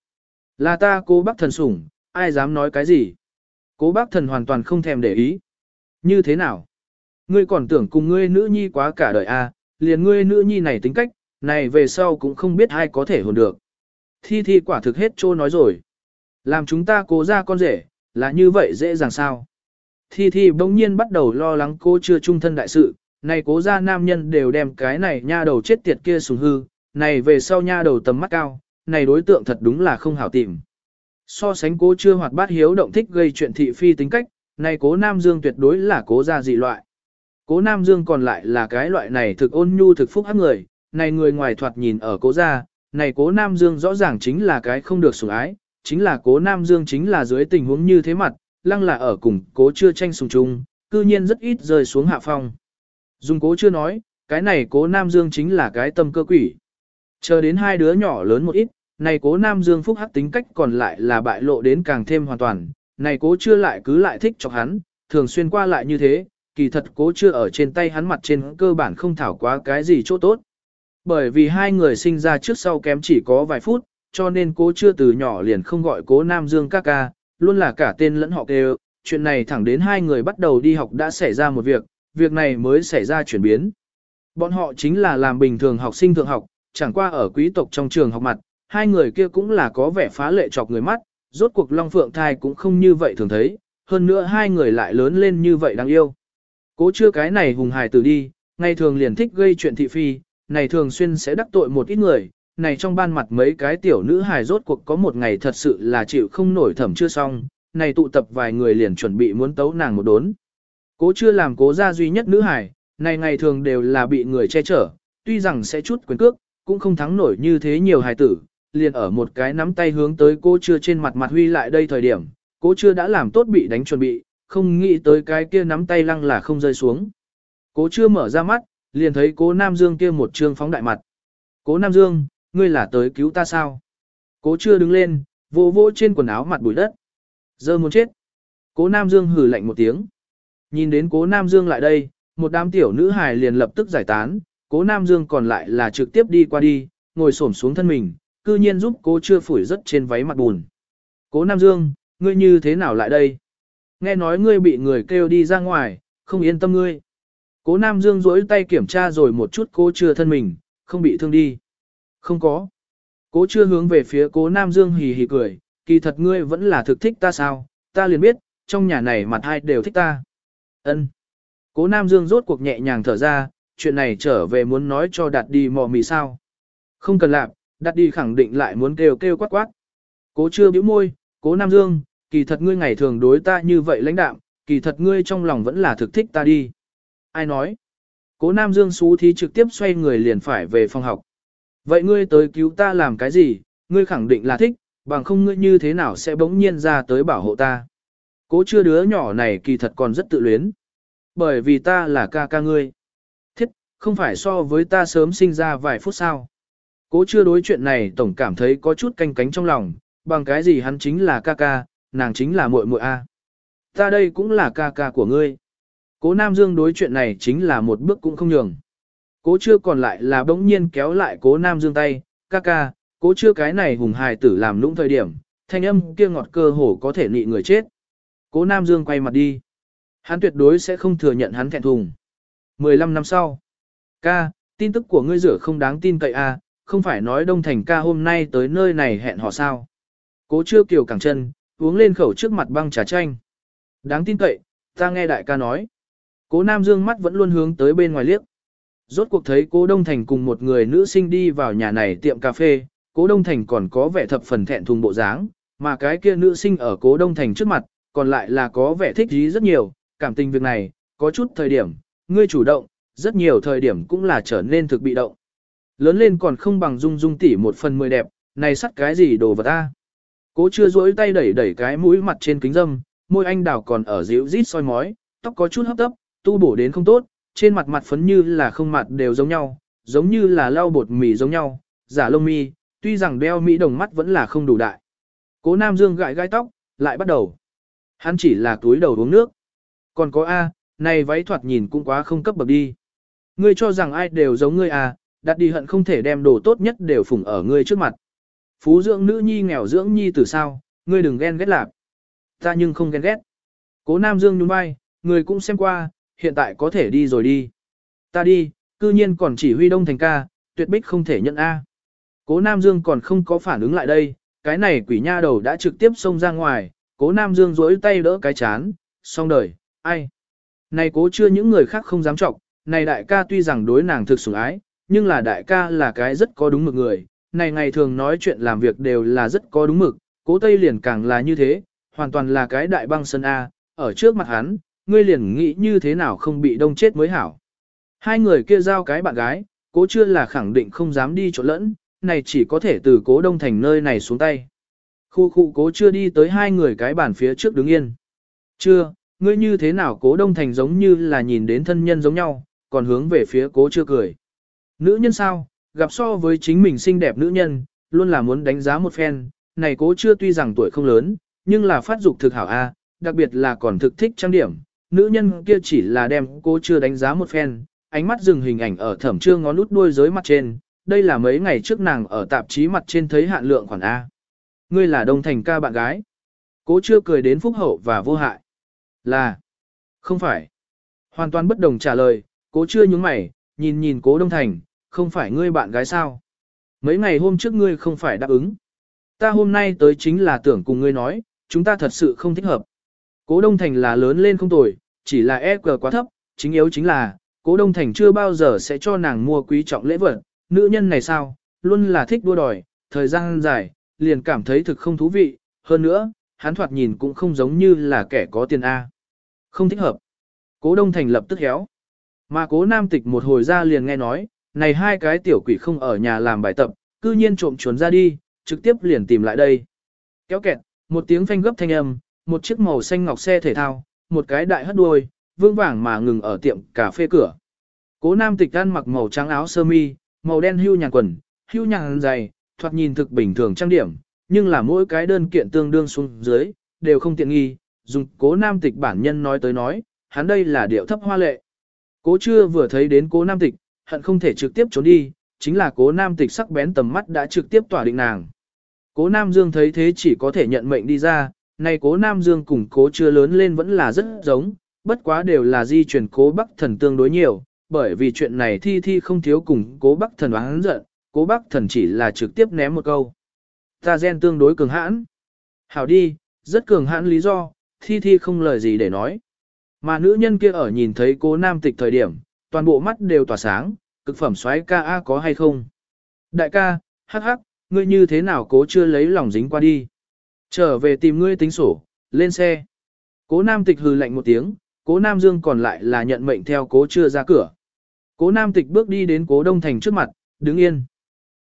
[SPEAKER 1] Là ta cố bác thần sủng, ai dám nói cái gì? Cố bác thần hoàn toàn không thèm để ý. Như thế nào? Ngươi còn tưởng cùng ngươi nữ nhi quá cả đời a, liền ngươi nữ nhi này tính cách, này về sau cũng không biết ai có thể hồn được. Thi thi quả thực hết trô nói rồi. Làm chúng ta cố ra con rể, là như vậy dễ dàng sao? Thi thi bỗng nhiên bắt đầu lo lắng cô chưa trung thân đại sự, này cố ra nam nhân đều đem cái này nha đầu chết tiệt kia sùng hư, này về sau nha đầu tầm mắt cao, này đối tượng thật đúng là không hảo tìm. So sánh cố chưa hoạt bát hiếu động thích gây chuyện thị phi tính cách, này cố nam dương tuyệt đối là cố ra dị loại. Cố nam dương còn lại là cái loại này thực ôn nhu thực phúc hắc người, này người ngoài thoạt nhìn ở cố gia, này cố nam dương rõ ràng chính là cái không được sủng ái, chính là cố nam dương chính là dưới tình huống như thế mặt, lăng là ở cùng cố chưa tranh sùng chung, cư nhiên rất ít rơi xuống hạ phong. Dung cố chưa nói, cái này cố Nam Dương chính là cái tâm cơ quỷ. Chờ đến hai đứa nhỏ lớn một ít, này cố Nam Dương phúc hắc tính cách còn lại là bại lộ đến càng thêm hoàn toàn, này cố chưa lại cứ lại thích cho hắn, thường xuyên qua lại như thế, kỳ thật cố chưa ở trên tay hắn mặt trên cơ bản không thảo quá cái gì chỗ tốt. Bởi vì hai người sinh ra trước sau kém chỉ có vài phút, cho nên cố chưa từ nhỏ liền không gọi cố Nam Dương ca ca, luôn là cả tên lẫn họ đều. Chuyện này thẳng đến hai người bắt đầu đi học đã xảy ra một việc, việc này mới xảy ra chuyển biến. Bọn họ chính là làm bình thường học sinh thượng học, chẳng qua ở quý tộc trong trường học mặt, hai người kia cũng là có vẻ phá lệ chọc người mắt, rốt cuộc Long Phượng thai cũng không như vậy thường thấy, hơn nữa hai người lại lớn lên như vậy đáng yêu. Cố chưa cái này hùng hài tử đi, ngày thường liền thích gây chuyện thị phi, này thường xuyên sẽ đắc tội một ít người, này trong ban mặt mấy cái tiểu nữ hài rốt cuộc có một ngày thật sự là chịu không nổi thẩm chưa xong, này tụ tập vài người liền chuẩn bị muốn tấu nàng một đốn. Cố chưa làm cố gia duy nhất nữ hài, này ngày thường đều là bị người che chở, tuy rằng sẽ chút quyền cước, cũng không thắng nổi như thế nhiều hài tử, liền ở một cái nắm tay hướng tới cô chưa trên mặt mặt huy lại đây thời điểm, cố chưa đã làm tốt bị đánh chuẩn bị, không nghĩ tới cái kia nắm tay lăng là không rơi xuống. Cố chưa mở ra mắt, liền thấy cố Nam Dương kia một trương phóng đại mặt. Cố Nam Dương, ngươi là tới cứu ta sao? Cố chưa đứng lên, vô vô trên quần áo mặt bụi đất. Giờ muốn chết. Cố Nam Dương hử lạnh một tiếng. Nhìn đến cố Nam Dương lại đây, một đám tiểu nữ hài liền lập tức giải tán, cố Nam Dương còn lại là trực tiếp đi qua đi, ngồi xổm xuống thân mình, cư nhiên giúp cố chưa phủi rất trên váy mặt bùn. Cố Nam Dương, ngươi như thế nào lại đây? Nghe nói ngươi bị người kêu đi ra ngoài, không yên tâm ngươi. Cố Nam Dương duỗi tay kiểm tra rồi một chút cố chưa thân mình, không bị thương đi. Không có. Cố chưa hướng về phía cố Nam Dương hì hì cười, kỳ thật ngươi vẫn là thực thích ta sao, ta liền biết, trong nhà này mặt hai đều thích ta. Ân. Cố Nam Dương rốt cuộc nhẹ nhàng thở ra, chuyện này trở về muốn nói cho đạt đi mò mì sao. Không cần làm, đạt đi khẳng định lại muốn kêu kêu quát quát. Cố chưa bĩu môi, cố Nam Dương, kỳ thật ngươi ngày thường đối ta như vậy lãnh đạm, kỳ thật ngươi trong lòng vẫn là thực thích ta đi. Ai nói? Cố Nam Dương xú thí trực tiếp xoay người liền phải về phòng học. Vậy ngươi tới cứu ta làm cái gì? Ngươi khẳng định là thích, bằng không ngươi như thế nào sẽ bỗng nhiên ra tới bảo hộ ta. Cố chưa đứa nhỏ này kỳ thật còn rất tự luyến. Bởi vì ta là ca ca ngươi. Thiết, không phải so với ta sớm sinh ra vài phút sao. Cố chưa đối chuyện này tổng cảm thấy có chút canh cánh trong lòng, bằng cái gì hắn chính là ca ca, nàng chính là muội muội a. Ta đây cũng là ca ca của ngươi. Cố Nam Dương đối chuyện này chính là một bước cũng không nhường. Cố chưa còn lại là bỗng nhiên kéo lại cố Nam Dương tay, ca ca, cố chưa cái này hùng hài tử làm lũng thời điểm, thanh âm kia ngọt cơ hồ có thể nị người chết. Cố Nam Dương quay mặt đi. Hắn tuyệt đối sẽ không thừa nhận hắn thẹn thùng. 15 năm sau. Ca, tin tức của ngươi rửa không đáng tin cậy à, không phải nói Đông Thành ca hôm nay tới nơi này hẹn họ sao. Cố chưa kiều cẳng chân, uống lên khẩu trước mặt băng trà chanh. Đáng tin cậy, ta nghe đại ca nói. Cố Nam Dương mắt vẫn luôn hướng tới bên ngoài liếc. Rốt cuộc thấy cố Đông Thành cùng một người nữ sinh đi vào nhà này tiệm cà phê, cố Đông Thành còn có vẻ thập phần thẹn thùng bộ dáng, mà cái kia nữ sinh ở cố Đông Thành trước mặt, còn lại là có vẻ thích ý rất nhiều, cảm tình việc này, có chút thời điểm, ngươi chủ động, rất nhiều thời điểm cũng là trở nên thực bị động. Lớn lên còn không bằng dung dung tỉ một phần mười đẹp, này sắt cái gì đồ vật ta. Cố chưa duỗi tay đẩy đẩy cái mũi mặt trên kính dâm, môi anh đào còn ở dịu rít soi mói, tóc có chút hấp tấp, tu bổ đến không tốt, trên mặt mặt phấn như là không mặt đều giống nhau, giống như là lau bột mì giống nhau, giả lông mi, tuy rằng đeo mỹ đồng mắt vẫn là không đủ đại. Cố Nam Dương gãi gai tóc, lại bắt đầu. Hắn chỉ là túi đầu uống nước. Còn có A, này váy thoạt nhìn cũng quá không cấp bậc đi. Ngươi cho rằng ai đều giống ngươi à, đặt đi hận không thể đem đồ tốt nhất đều phủng ở ngươi trước mặt. Phú dưỡng nữ nhi nghèo dưỡng nhi từ sao, ngươi đừng ghen ghét lạc. Ta nhưng không ghen ghét. Cố Nam Dương nhún vai, người cũng xem qua, hiện tại có thể đi rồi đi. Ta đi, cư nhiên còn chỉ huy đông thành ca, tuyệt bích không thể nhận A. Cố Nam Dương còn không có phản ứng lại đây, cái này quỷ nha đầu đã trực tiếp xông ra ngoài, cố Nam Dương rỗi tay đỡ cái chán, xong đời, ai. Này cố chưa những người khác không dám trọng, này đại ca tuy rằng đối nàng thực sủng ái, nhưng là đại ca là cái rất có đúng mực người, này ngày thường nói chuyện làm việc đều là rất có đúng mực, cố tây liền càng là như thế, hoàn toàn là cái đại băng sân A, ở trước mặt hắn, ngươi liền nghĩ như thế nào không bị đông chết mới hảo. Hai người kia giao cái bạn gái, cố chưa là khẳng định không dám đi chỗ lẫn, này chỉ có thể từ cố đông thành nơi này xuống tay. Khu khu cố chưa đi tới hai người cái bàn phía trước đứng yên. Chưa, ngươi như thế nào cố đông thành giống như là nhìn đến thân nhân giống nhau, còn hướng về phía cố chưa cười. Nữ nhân sao, gặp so với chính mình xinh đẹp nữ nhân, luôn là muốn đánh giá một phen, này cố chưa tuy rằng tuổi không lớn, nhưng là phát dục thực hảo A, đặc biệt là còn thực thích trang điểm, nữ nhân kia chỉ là đem cố chưa đánh giá một phen, ánh mắt dừng hình ảnh ở thẩm trương ngón út đuôi dưới mặt trên, đây là mấy ngày trước nàng ở tạp chí mặt trên thấy hạn lượng khoản A. Ngươi là đông thành ca bạn gái. Cố chưa cười đến phúc hậu và vô hại. Là. Không phải. Hoàn toàn bất đồng trả lời, cố chưa nhúng mày, nhìn nhìn cố đông thành, không phải ngươi bạn gái sao. Mấy ngày hôm trước ngươi không phải đáp ứng. Ta hôm nay tới chính là tưởng cùng ngươi nói, chúng ta thật sự không thích hợp. Cố đông thành là lớn lên không tồi, chỉ là EQ quá thấp, chính yếu chính là, cố đông thành chưa bao giờ sẽ cho nàng mua quý trọng lễ vật, nữ nhân này sao, luôn là thích đua đòi, thời gian dài, liền cảm thấy thực không thú vị, hơn nữa, hắn thoạt nhìn cũng không giống như là kẻ có tiền A. Không thích hợp. Cố Đông Thành lập tức héo. Mà cố Nam Tịch một hồi ra liền nghe nói, này hai cái tiểu quỷ không ở nhà làm bài tập, cư nhiên trộm chuồn ra đi, trực tiếp liền tìm lại đây. Kéo kẹt, một tiếng phanh gấp thanh âm, một chiếc màu xanh ngọc xe thể thao, một cái đại hất đuôi, vương vàng mà ngừng ở tiệm cà phê cửa. Cố Nam Tịch ăn mặc màu trắng áo sơ mi, màu đen hưu nhàn quần, hưu nhàn dày, thoạt nhìn thực bình thường trang điểm, nhưng là mỗi cái đơn kiện tương đương xuống dưới, đều không tiện nghi, dùng cố nam tịch bản nhân nói tới nói, hắn đây là điệu thấp hoa lệ. Cố chưa vừa thấy đến cố nam tịch, hận không thể trực tiếp trốn đi, chính là cố nam tịch sắc bén tầm mắt đã trực tiếp tỏa định nàng. Cố nam dương thấy thế chỉ có thể nhận mệnh đi ra, nay cố nam dương cùng cố chưa lớn lên vẫn là rất giống, bất quá đều là di chuyển cố bắc thần tương đối nhiều, bởi vì chuyện này thi thi không thiếu cùng cố bắc thần oán giận, cố bắc thần chỉ là trực tiếp ném một câu. Ta gen tương đối cường hãn. Hảo đi, rất cường hãn lý do, thi thi không lời gì để nói. Mà nữ nhân kia ở nhìn thấy cố nam tịch thời điểm, toàn bộ mắt đều tỏa sáng, cực phẩm xoáy ca A có hay không. Đại ca, hắc hắc, ngươi như thế nào cố chưa lấy lòng dính qua đi. Trở về tìm ngươi tính sổ, lên xe. Cố nam tịch hừ lạnh một tiếng, cố nam dương còn lại là nhận mệnh theo cố chưa ra cửa. Cố nam tịch bước đi đến cố đông thành trước mặt, đứng yên.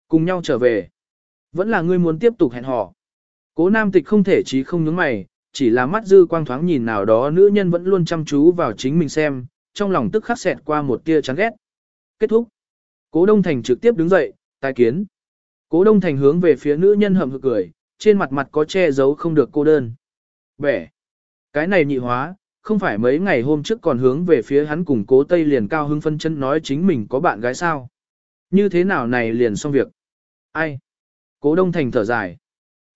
[SPEAKER 1] Cùng nhau trở về. Vẫn là ngươi muốn tiếp tục hẹn hò. Cố nam tịch không thể chí không nhướng mày, chỉ là mắt dư quang thoáng nhìn nào đó nữ nhân vẫn luôn chăm chú vào chính mình xem, trong lòng tức khắc xẹt qua một tia chán ghét. Kết thúc. Cố Đông Thành trực tiếp đứng dậy, tài kiến. Cố Đông Thành hướng về phía nữ nhân hậm hực cười, trên mặt mặt có che giấu không được cô đơn. Bẻ. Cái này nhị hóa, không phải mấy ngày hôm trước còn hướng về phía hắn cùng cố Tây liền cao hưng phân chân nói chính mình có bạn gái sao. Như thế nào này liền xong việc. Ai? Cố Đông Thành thở dài.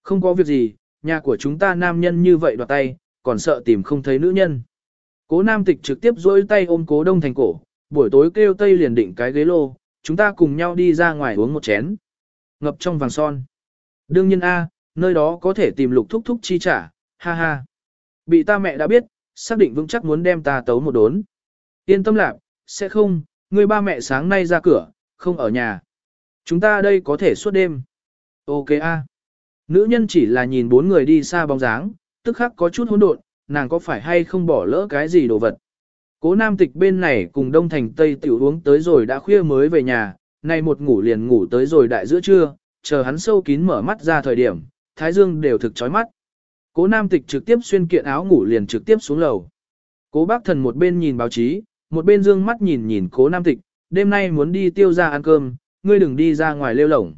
[SPEAKER 1] Không có việc gì, nhà của chúng ta nam nhân như vậy đoạt tay, còn sợ tìm không thấy nữ nhân. Cố Nam Tịch trực tiếp duỗi tay ôm Cố Đông Thành cổ, buổi tối kêu Tây liền định cái ghế lô, chúng ta cùng nhau đi ra ngoài uống một chén. Ngập trong vàng son. Đương nhiên A, nơi đó có thể tìm lục thúc thúc chi trả, ha ha. Bị ta mẹ đã biết, xác định vững chắc muốn đem ta tấu một đốn. Yên tâm lạc, sẽ không, người ba mẹ sáng nay ra cửa, không ở nhà. Chúng ta đây có thể suốt đêm. Ok a. Nữ nhân chỉ là nhìn bốn người đi xa bóng dáng, tức khắc có chút hỗn độn, nàng có phải hay không bỏ lỡ cái gì đồ vật. Cố nam tịch bên này cùng đông thành tây tiểu uống tới rồi đã khuya mới về nhà, nay một ngủ liền ngủ tới rồi đại giữa trưa, chờ hắn sâu kín mở mắt ra thời điểm, thái dương đều thực chói mắt. Cố nam tịch trực tiếp xuyên kiện áo ngủ liền trực tiếp xuống lầu. Cố bác thần một bên nhìn báo chí, một bên dương mắt nhìn nhìn cố nam tịch, đêm nay muốn đi tiêu ra ăn cơm, ngươi đừng đi ra ngoài lêu lổng.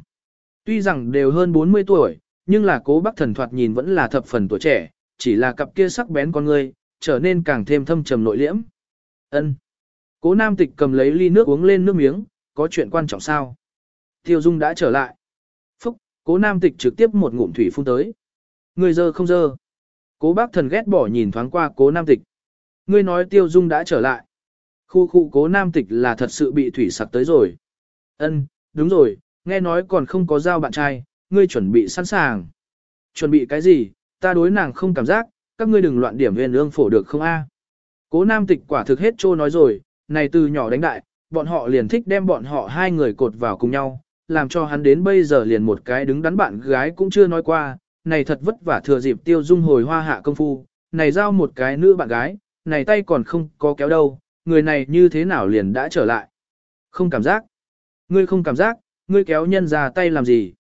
[SPEAKER 1] Tuy rằng đều hơn 40 tuổi, nhưng là cố bác thần thoạt nhìn vẫn là thập phần tuổi trẻ, chỉ là cặp kia sắc bén con ngươi, trở nên càng thêm thâm trầm nội liễm. ân Cố nam tịch cầm lấy ly nước uống lên nước miếng, có chuyện quan trọng sao? Tiêu Dung đã trở lại. Phúc, cố nam tịch trực tiếp một ngụm thủy phun tới. Người dơ không dơ. Cố bác thần ghét bỏ nhìn thoáng qua cố nam tịch. Ngươi nói Tiêu Dung đã trở lại. Khu khu cố nam tịch là thật sự bị thủy sặc tới rồi. Ân, đúng rồi, nghe nói còn không có giao bạn trai, ngươi chuẩn bị sẵn sàng. Chuẩn bị cái gì, ta đối nàng không cảm giác, các ngươi đừng loạn điểm huyền ương phổ được không a? Cố nam tịch quả thực hết trô nói rồi, này từ nhỏ đánh đại, bọn họ liền thích đem bọn họ hai người cột vào cùng nhau, làm cho hắn đến bây giờ liền một cái đứng đắn bạn gái cũng chưa nói qua, này thật vất vả thừa dịp tiêu dung hồi hoa hạ công phu, này giao một cái nữ bạn gái, này tay còn không có kéo đâu, người này như thế nào liền đã trở lại. Không cảm giác. Ngươi không cảm giác, ngươi kéo nhân ra tay làm gì.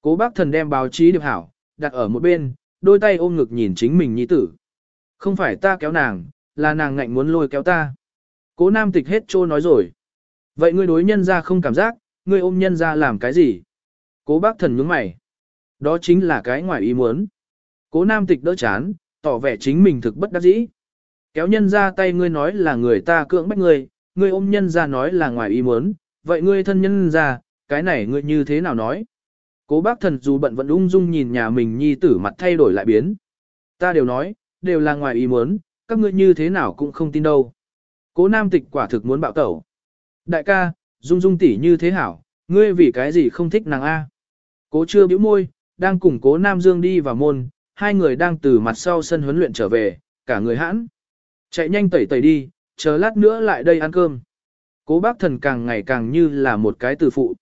[SPEAKER 1] Cố bác thần đem báo chí điệp hảo, đặt ở một bên, đôi tay ôm ngực nhìn chính mình nhi tử. Không phải ta kéo nàng, là nàng ngạnh muốn lôi kéo ta. Cố nam tịch hết trô nói rồi. Vậy ngươi đối nhân ra không cảm giác, ngươi ôm nhân ra làm cái gì? Cố bác thần nhướng mày. Đó chính là cái ngoài ý muốn. Cố nam tịch đỡ chán, tỏ vẻ chính mình thực bất đắc dĩ. Kéo nhân ra tay ngươi nói là người ta cưỡng bách ngươi, ngươi ôm nhân ra nói là ngoài ý muốn, vậy ngươi thân nhân ra, cái này ngươi như thế nào nói? Cố bác thần dù bận vẫn ung dung nhìn nhà mình nhi tử mặt thay đổi lại biến. Ta đều nói, đều là ngoài ý muốn, các ngươi như thế nào cũng không tin đâu. Cố nam tịch quả thực muốn bạo tẩu. Đại ca, dung dung tỷ như thế hảo, ngươi vì cái gì không thích nàng A. Cố chưa bĩu môi, đang cùng cố nam dương đi vào môn, hai người đang từ mặt sau sân huấn luyện trở về, cả người hãn. Chạy nhanh tẩy tẩy đi, chờ lát nữa lại đây ăn cơm. Cố bác thần càng ngày càng như là một cái từ phụ.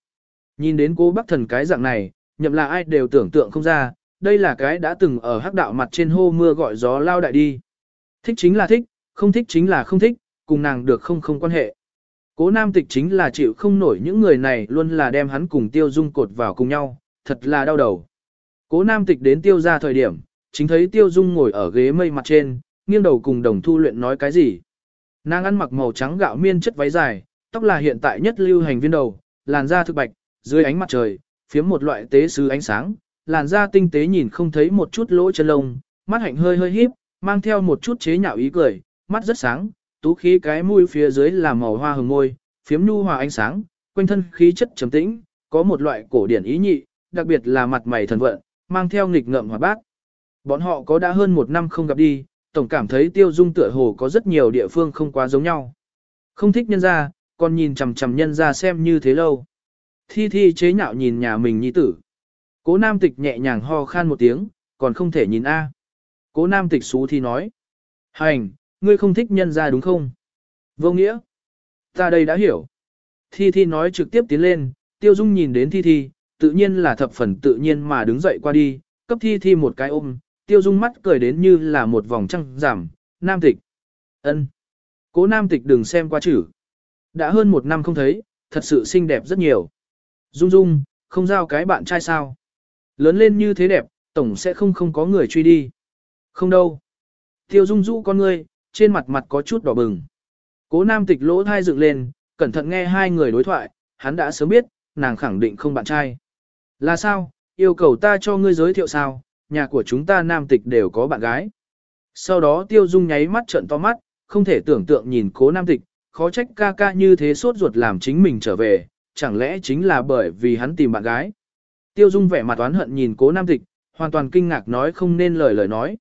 [SPEAKER 1] Nhìn đến cố bác thần cái dạng này, nhậm là ai đều tưởng tượng không ra, đây là cái đã từng ở hắc đạo mặt trên hô mưa gọi gió lao đại đi. Thích chính là thích, không thích chính là không thích, cùng nàng được không không quan hệ. Cố nam tịch chính là chịu không nổi những người này luôn là đem hắn cùng tiêu dung cột vào cùng nhau, thật là đau đầu. Cố nam tịch đến tiêu ra thời điểm, chính thấy tiêu dung ngồi ở ghế mây mặt trên, nghiêng đầu cùng đồng thu luyện nói cái gì. Nàng ăn mặc màu trắng gạo miên chất váy dài, tóc là hiện tại nhất lưu hành viên đầu, làn da thực bạch, dưới ánh mặt trời, phiếm một loại tế sứ ánh sáng, làn da tinh tế nhìn không thấy một chút lỗ chân lông, mắt hạnh hơi hơi híp, mang theo một chút chế nhạo ý cười, mắt rất sáng, tú khí cái mũi phía dưới là màu hoa hồng môi, phiếm nhu hòa ánh sáng, quanh thân khí chất trầm tĩnh, có một loại cổ điển ý nhị, đặc biệt là mặt mày thần vận, mang theo nghịch ngợm hoạt bát. Bọn họ có đã hơn một năm không gặp đi, tổng cảm thấy tiêu dung tựa hồ có rất nhiều địa phương không quá giống nhau. Không thích nhân ra, còn nhìn chằm chằm nhân ra xem như thế lâu. Thi thi chế nhạo nhìn nhà mình nhi tử. Cố nam tịch nhẹ nhàng ho khan một tiếng, còn không thể nhìn A. Cố nam tịch xú thi nói. Hành, ngươi không thích nhân ra đúng không? Vô nghĩa. Ta đây đã hiểu. Thi thi nói trực tiếp tiến lên, tiêu dung nhìn đến thi thi, tự nhiên là thập phần tự nhiên mà đứng dậy qua đi, cấp thi thi một cái ôm, tiêu dung mắt cười đến như là một vòng trăng giảm, nam tịch. ân Cố nam tịch đừng xem qua chữ. Đã hơn một năm không thấy, thật sự xinh đẹp rất nhiều. Dung dung, không giao cái bạn trai sao. Lớn lên như thế đẹp, tổng sẽ không không có người truy đi. Không đâu. Tiêu dung dụ con ngươi, trên mặt mặt có chút đỏ bừng. Cố nam tịch lỗ thai dựng lên, cẩn thận nghe hai người đối thoại, hắn đã sớm biết, nàng khẳng định không bạn trai. Là sao, yêu cầu ta cho ngươi giới thiệu sao, nhà của chúng ta nam tịch đều có bạn gái. Sau đó tiêu dung nháy mắt trận to mắt, không thể tưởng tượng nhìn cố nam tịch, khó trách ca ca như thế sốt ruột làm chính mình trở về, chẳng lẽ chính là bởi vì hắn tìm bạn gái. Tiêu dung vẻ mặt oán hận nhìn cố nam tịch, hoàn toàn kinh ngạc nói không nên lời lời nói.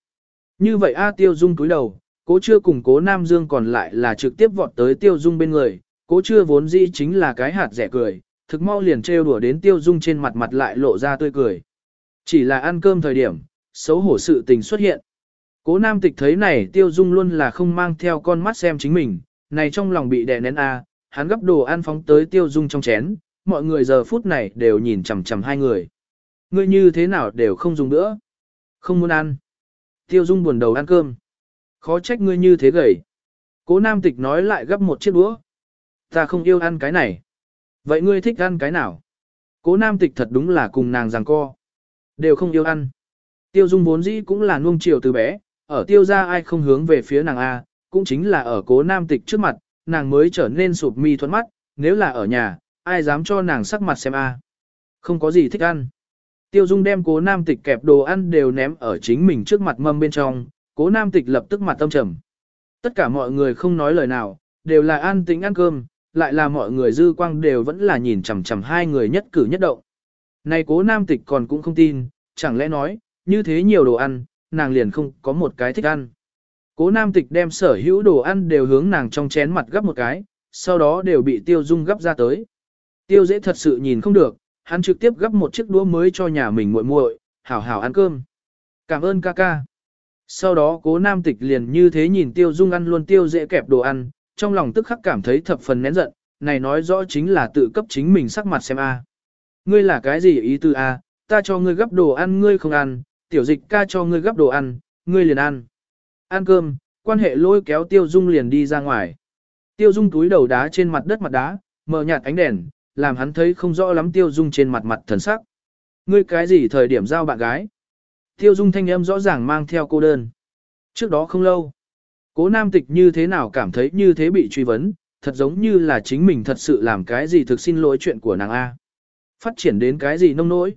[SPEAKER 1] Như vậy a tiêu dung cúi đầu, cố chưa cùng cố nam dương còn lại là trực tiếp vọt tới tiêu dung bên người, cố chưa vốn dĩ chính là cái hạt rẻ cười, thực mau liền trêu đùa đến tiêu dung trên mặt mặt lại lộ ra tươi cười. Chỉ là ăn cơm thời điểm, xấu hổ sự tình xuất hiện. Cố nam tịch thấy này tiêu dung luôn là không mang theo con mắt xem chính mình, này trong lòng bị đè nén a, hắn gấp đồ ăn phóng tới tiêu dung trong chén, mọi người giờ phút này đều nhìn chằm chằm hai người. Ngươi như thế nào đều không dùng nữa. Không muốn ăn. Tiêu dung buồn đầu ăn cơm. Khó trách ngươi như thế gầy. Cố nam tịch nói lại gấp một chiếc đũa. Ta không yêu ăn cái này. Vậy ngươi thích ăn cái nào? Cố nam tịch thật đúng là cùng nàng rằng co. Đều không yêu ăn. Tiêu dung vốn dĩ cũng là nuông chiều từ bé, ở tiêu gia ai không hướng về phía nàng A, cũng chính là ở cố nam tịch trước mặt, nàng mới trở nên sụp mi thuẫn mắt, nếu là ở nhà, ai dám cho nàng sắc mặt xem A. Không có gì thích ăn. Tiêu dung đem cố nam tịch kẹp đồ ăn đều ném ở chính mình trước mặt mâm bên trong, cố nam tịch lập tức mặt tâm trầm. Tất cả mọi người không nói lời nào, đều là an tính ăn cơm, lại là mọi người dư quang đều vẫn là nhìn chằm chằm hai người nhất cử nhất động. Này cố nam tịch còn cũng không tin, chẳng lẽ nói, như thế nhiều đồ ăn, nàng liền không có một cái thích ăn. Cố nam tịch đem sở hữu đồ ăn đều hướng nàng trong chén mặt gấp một cái, sau đó đều bị tiêu dung gấp ra tới. Tiêu dễ thật sự nhìn không được, hắn trực tiếp gấp một chiếc đũa mới cho nhà mình muội muội, hảo hảo ăn cơm. Cảm ơn ca ca. Sau đó cố nam tịch liền như thế nhìn tiêu dung ăn luôn tiêu dễ kẹp đồ ăn, trong lòng tức khắc cảm thấy thập phần nén giận, này nói rõ chính là tự cấp chính mình sắc mặt xem a. Ngươi là cái gì ý tư a? Ta cho ngươi gấp đồ ăn ngươi không ăn, tiểu dịch ca cho ngươi gấp đồ ăn, ngươi liền ăn. Ăn cơm, quan hệ lôi kéo tiêu dung liền đi ra ngoài. Tiêu dung túi đầu đá trên mặt đất mặt đá, mở nhạt ánh đèn, làm hắn thấy không rõ lắm tiêu dung trên mặt mặt thần sắc. Ngươi cái gì thời điểm giao bạn gái? Tiêu dung thanh âm rõ ràng mang theo cô đơn. Trước đó không lâu, cố nam tịch như thế nào cảm thấy như thế bị truy vấn, thật giống như là chính mình thật sự làm cái gì thực xin lỗi chuyện của nàng A. Phát triển đến cái gì nông nỗi.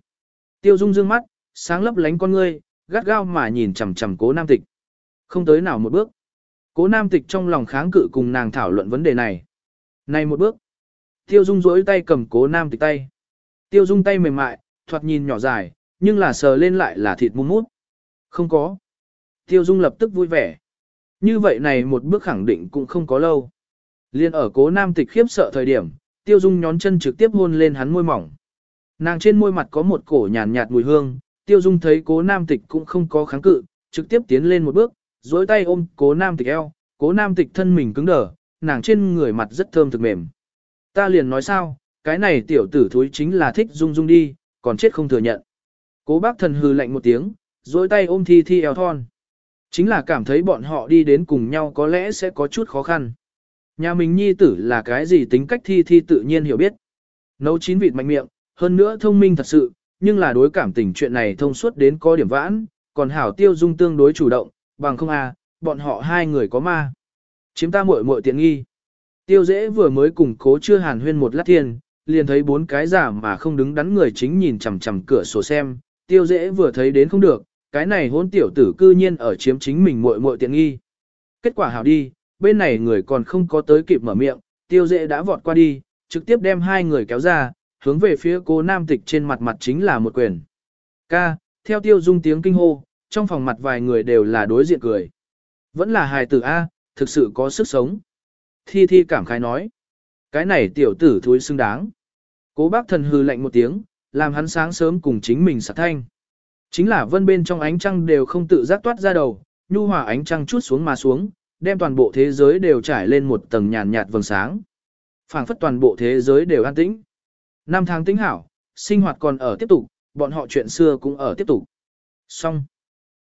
[SPEAKER 1] Tiêu dung dương mắt, sáng lấp lánh con ngươi, gắt gao mà nhìn chằm chằm cố nam tịch. Không tới nào một bước. Cố nam tịch trong lòng kháng cự cùng nàng thảo luận vấn đề này. Này một bước. Tiêu dung rỗi tay cầm cố nam tịch tay. Tiêu dung tay mềm mại, thoạt nhìn nhỏ dài, nhưng là sờ lên lại là thịt mút mút. Không có. Tiêu dung lập tức vui vẻ. Như vậy này một bước khẳng định cũng không có lâu. Liên ở cố nam tịch khiếp sợ thời điểm, tiêu dung nhón chân trực tiếp hôn lên hắn môi mỏng. Nàng trên môi mặt có một cổ nhàn nhạt, mùi hương, tiêu dung thấy cố nam tịch cũng không có kháng cự, trực tiếp tiến lên một bước, duỗi tay ôm cố nam tịch eo, cố nam tịch thân mình cứng đờ, nàng trên người mặt rất thơm thực mềm. Ta liền nói sao, cái này tiểu tử thúi chính là thích dung dung đi, còn chết không thừa nhận. Cố bác thần hư lạnh một tiếng, duỗi tay ôm thi thi eo thon. Chính là cảm thấy bọn họ đi đến cùng nhau có lẽ sẽ có chút khó khăn. Nhà mình nhi tử là cái gì tính cách thi thi tự nhiên hiểu biết. Nấu chín vịt mạnh miệng, hơn nữa thông minh thật sự, nhưng là đối cảm tình chuyện này thông suốt đến có điểm vãn, còn hảo tiêu dung tương đối chủ động, bằng không à, bọn họ hai người có ma. Chiếm ta muội muội tiện nghi. Tiêu dễ vừa mới cùng cố chưa hàn huyên một lát thiên, liền thấy bốn cái giả mà không đứng đắn người chính nhìn chằm chằm cửa sổ xem, tiêu dễ vừa thấy đến không được, cái này hôn tiểu tử cư nhiên ở chiếm chính mình muội muội tiện nghi. Kết quả hảo đi, bên này người còn không có tới kịp mở miệng, tiêu dễ đã vọt qua đi, trực tiếp đem hai người kéo ra, hướng về phía cô nam tịch trên mặt mặt chính là một quyền. Ca, theo tiêu dung tiếng kinh hô, trong phòng mặt vài người đều là đối diện cười. Vẫn là hài tử A, thực sự có sức sống. Thi Thi cảm khái nói. Cái này tiểu tử thúi xứng đáng. Cố bác thần hư lạnh một tiếng, làm hắn sáng sớm cùng chính mình sạc thanh. Chính là vân bên trong ánh trăng đều không tự giác toát ra đầu, nhu hòa ánh trăng chút xuống mà xuống, đem toàn bộ thế giới đều trải lên một tầng nhàn nhạt vầng sáng. phảng phất toàn bộ thế giới đều an tĩnh. Năm tháng tính hảo, sinh hoạt còn ở tiếp tục, bọn họ chuyện xưa cũng ở tiếp tục. Xong.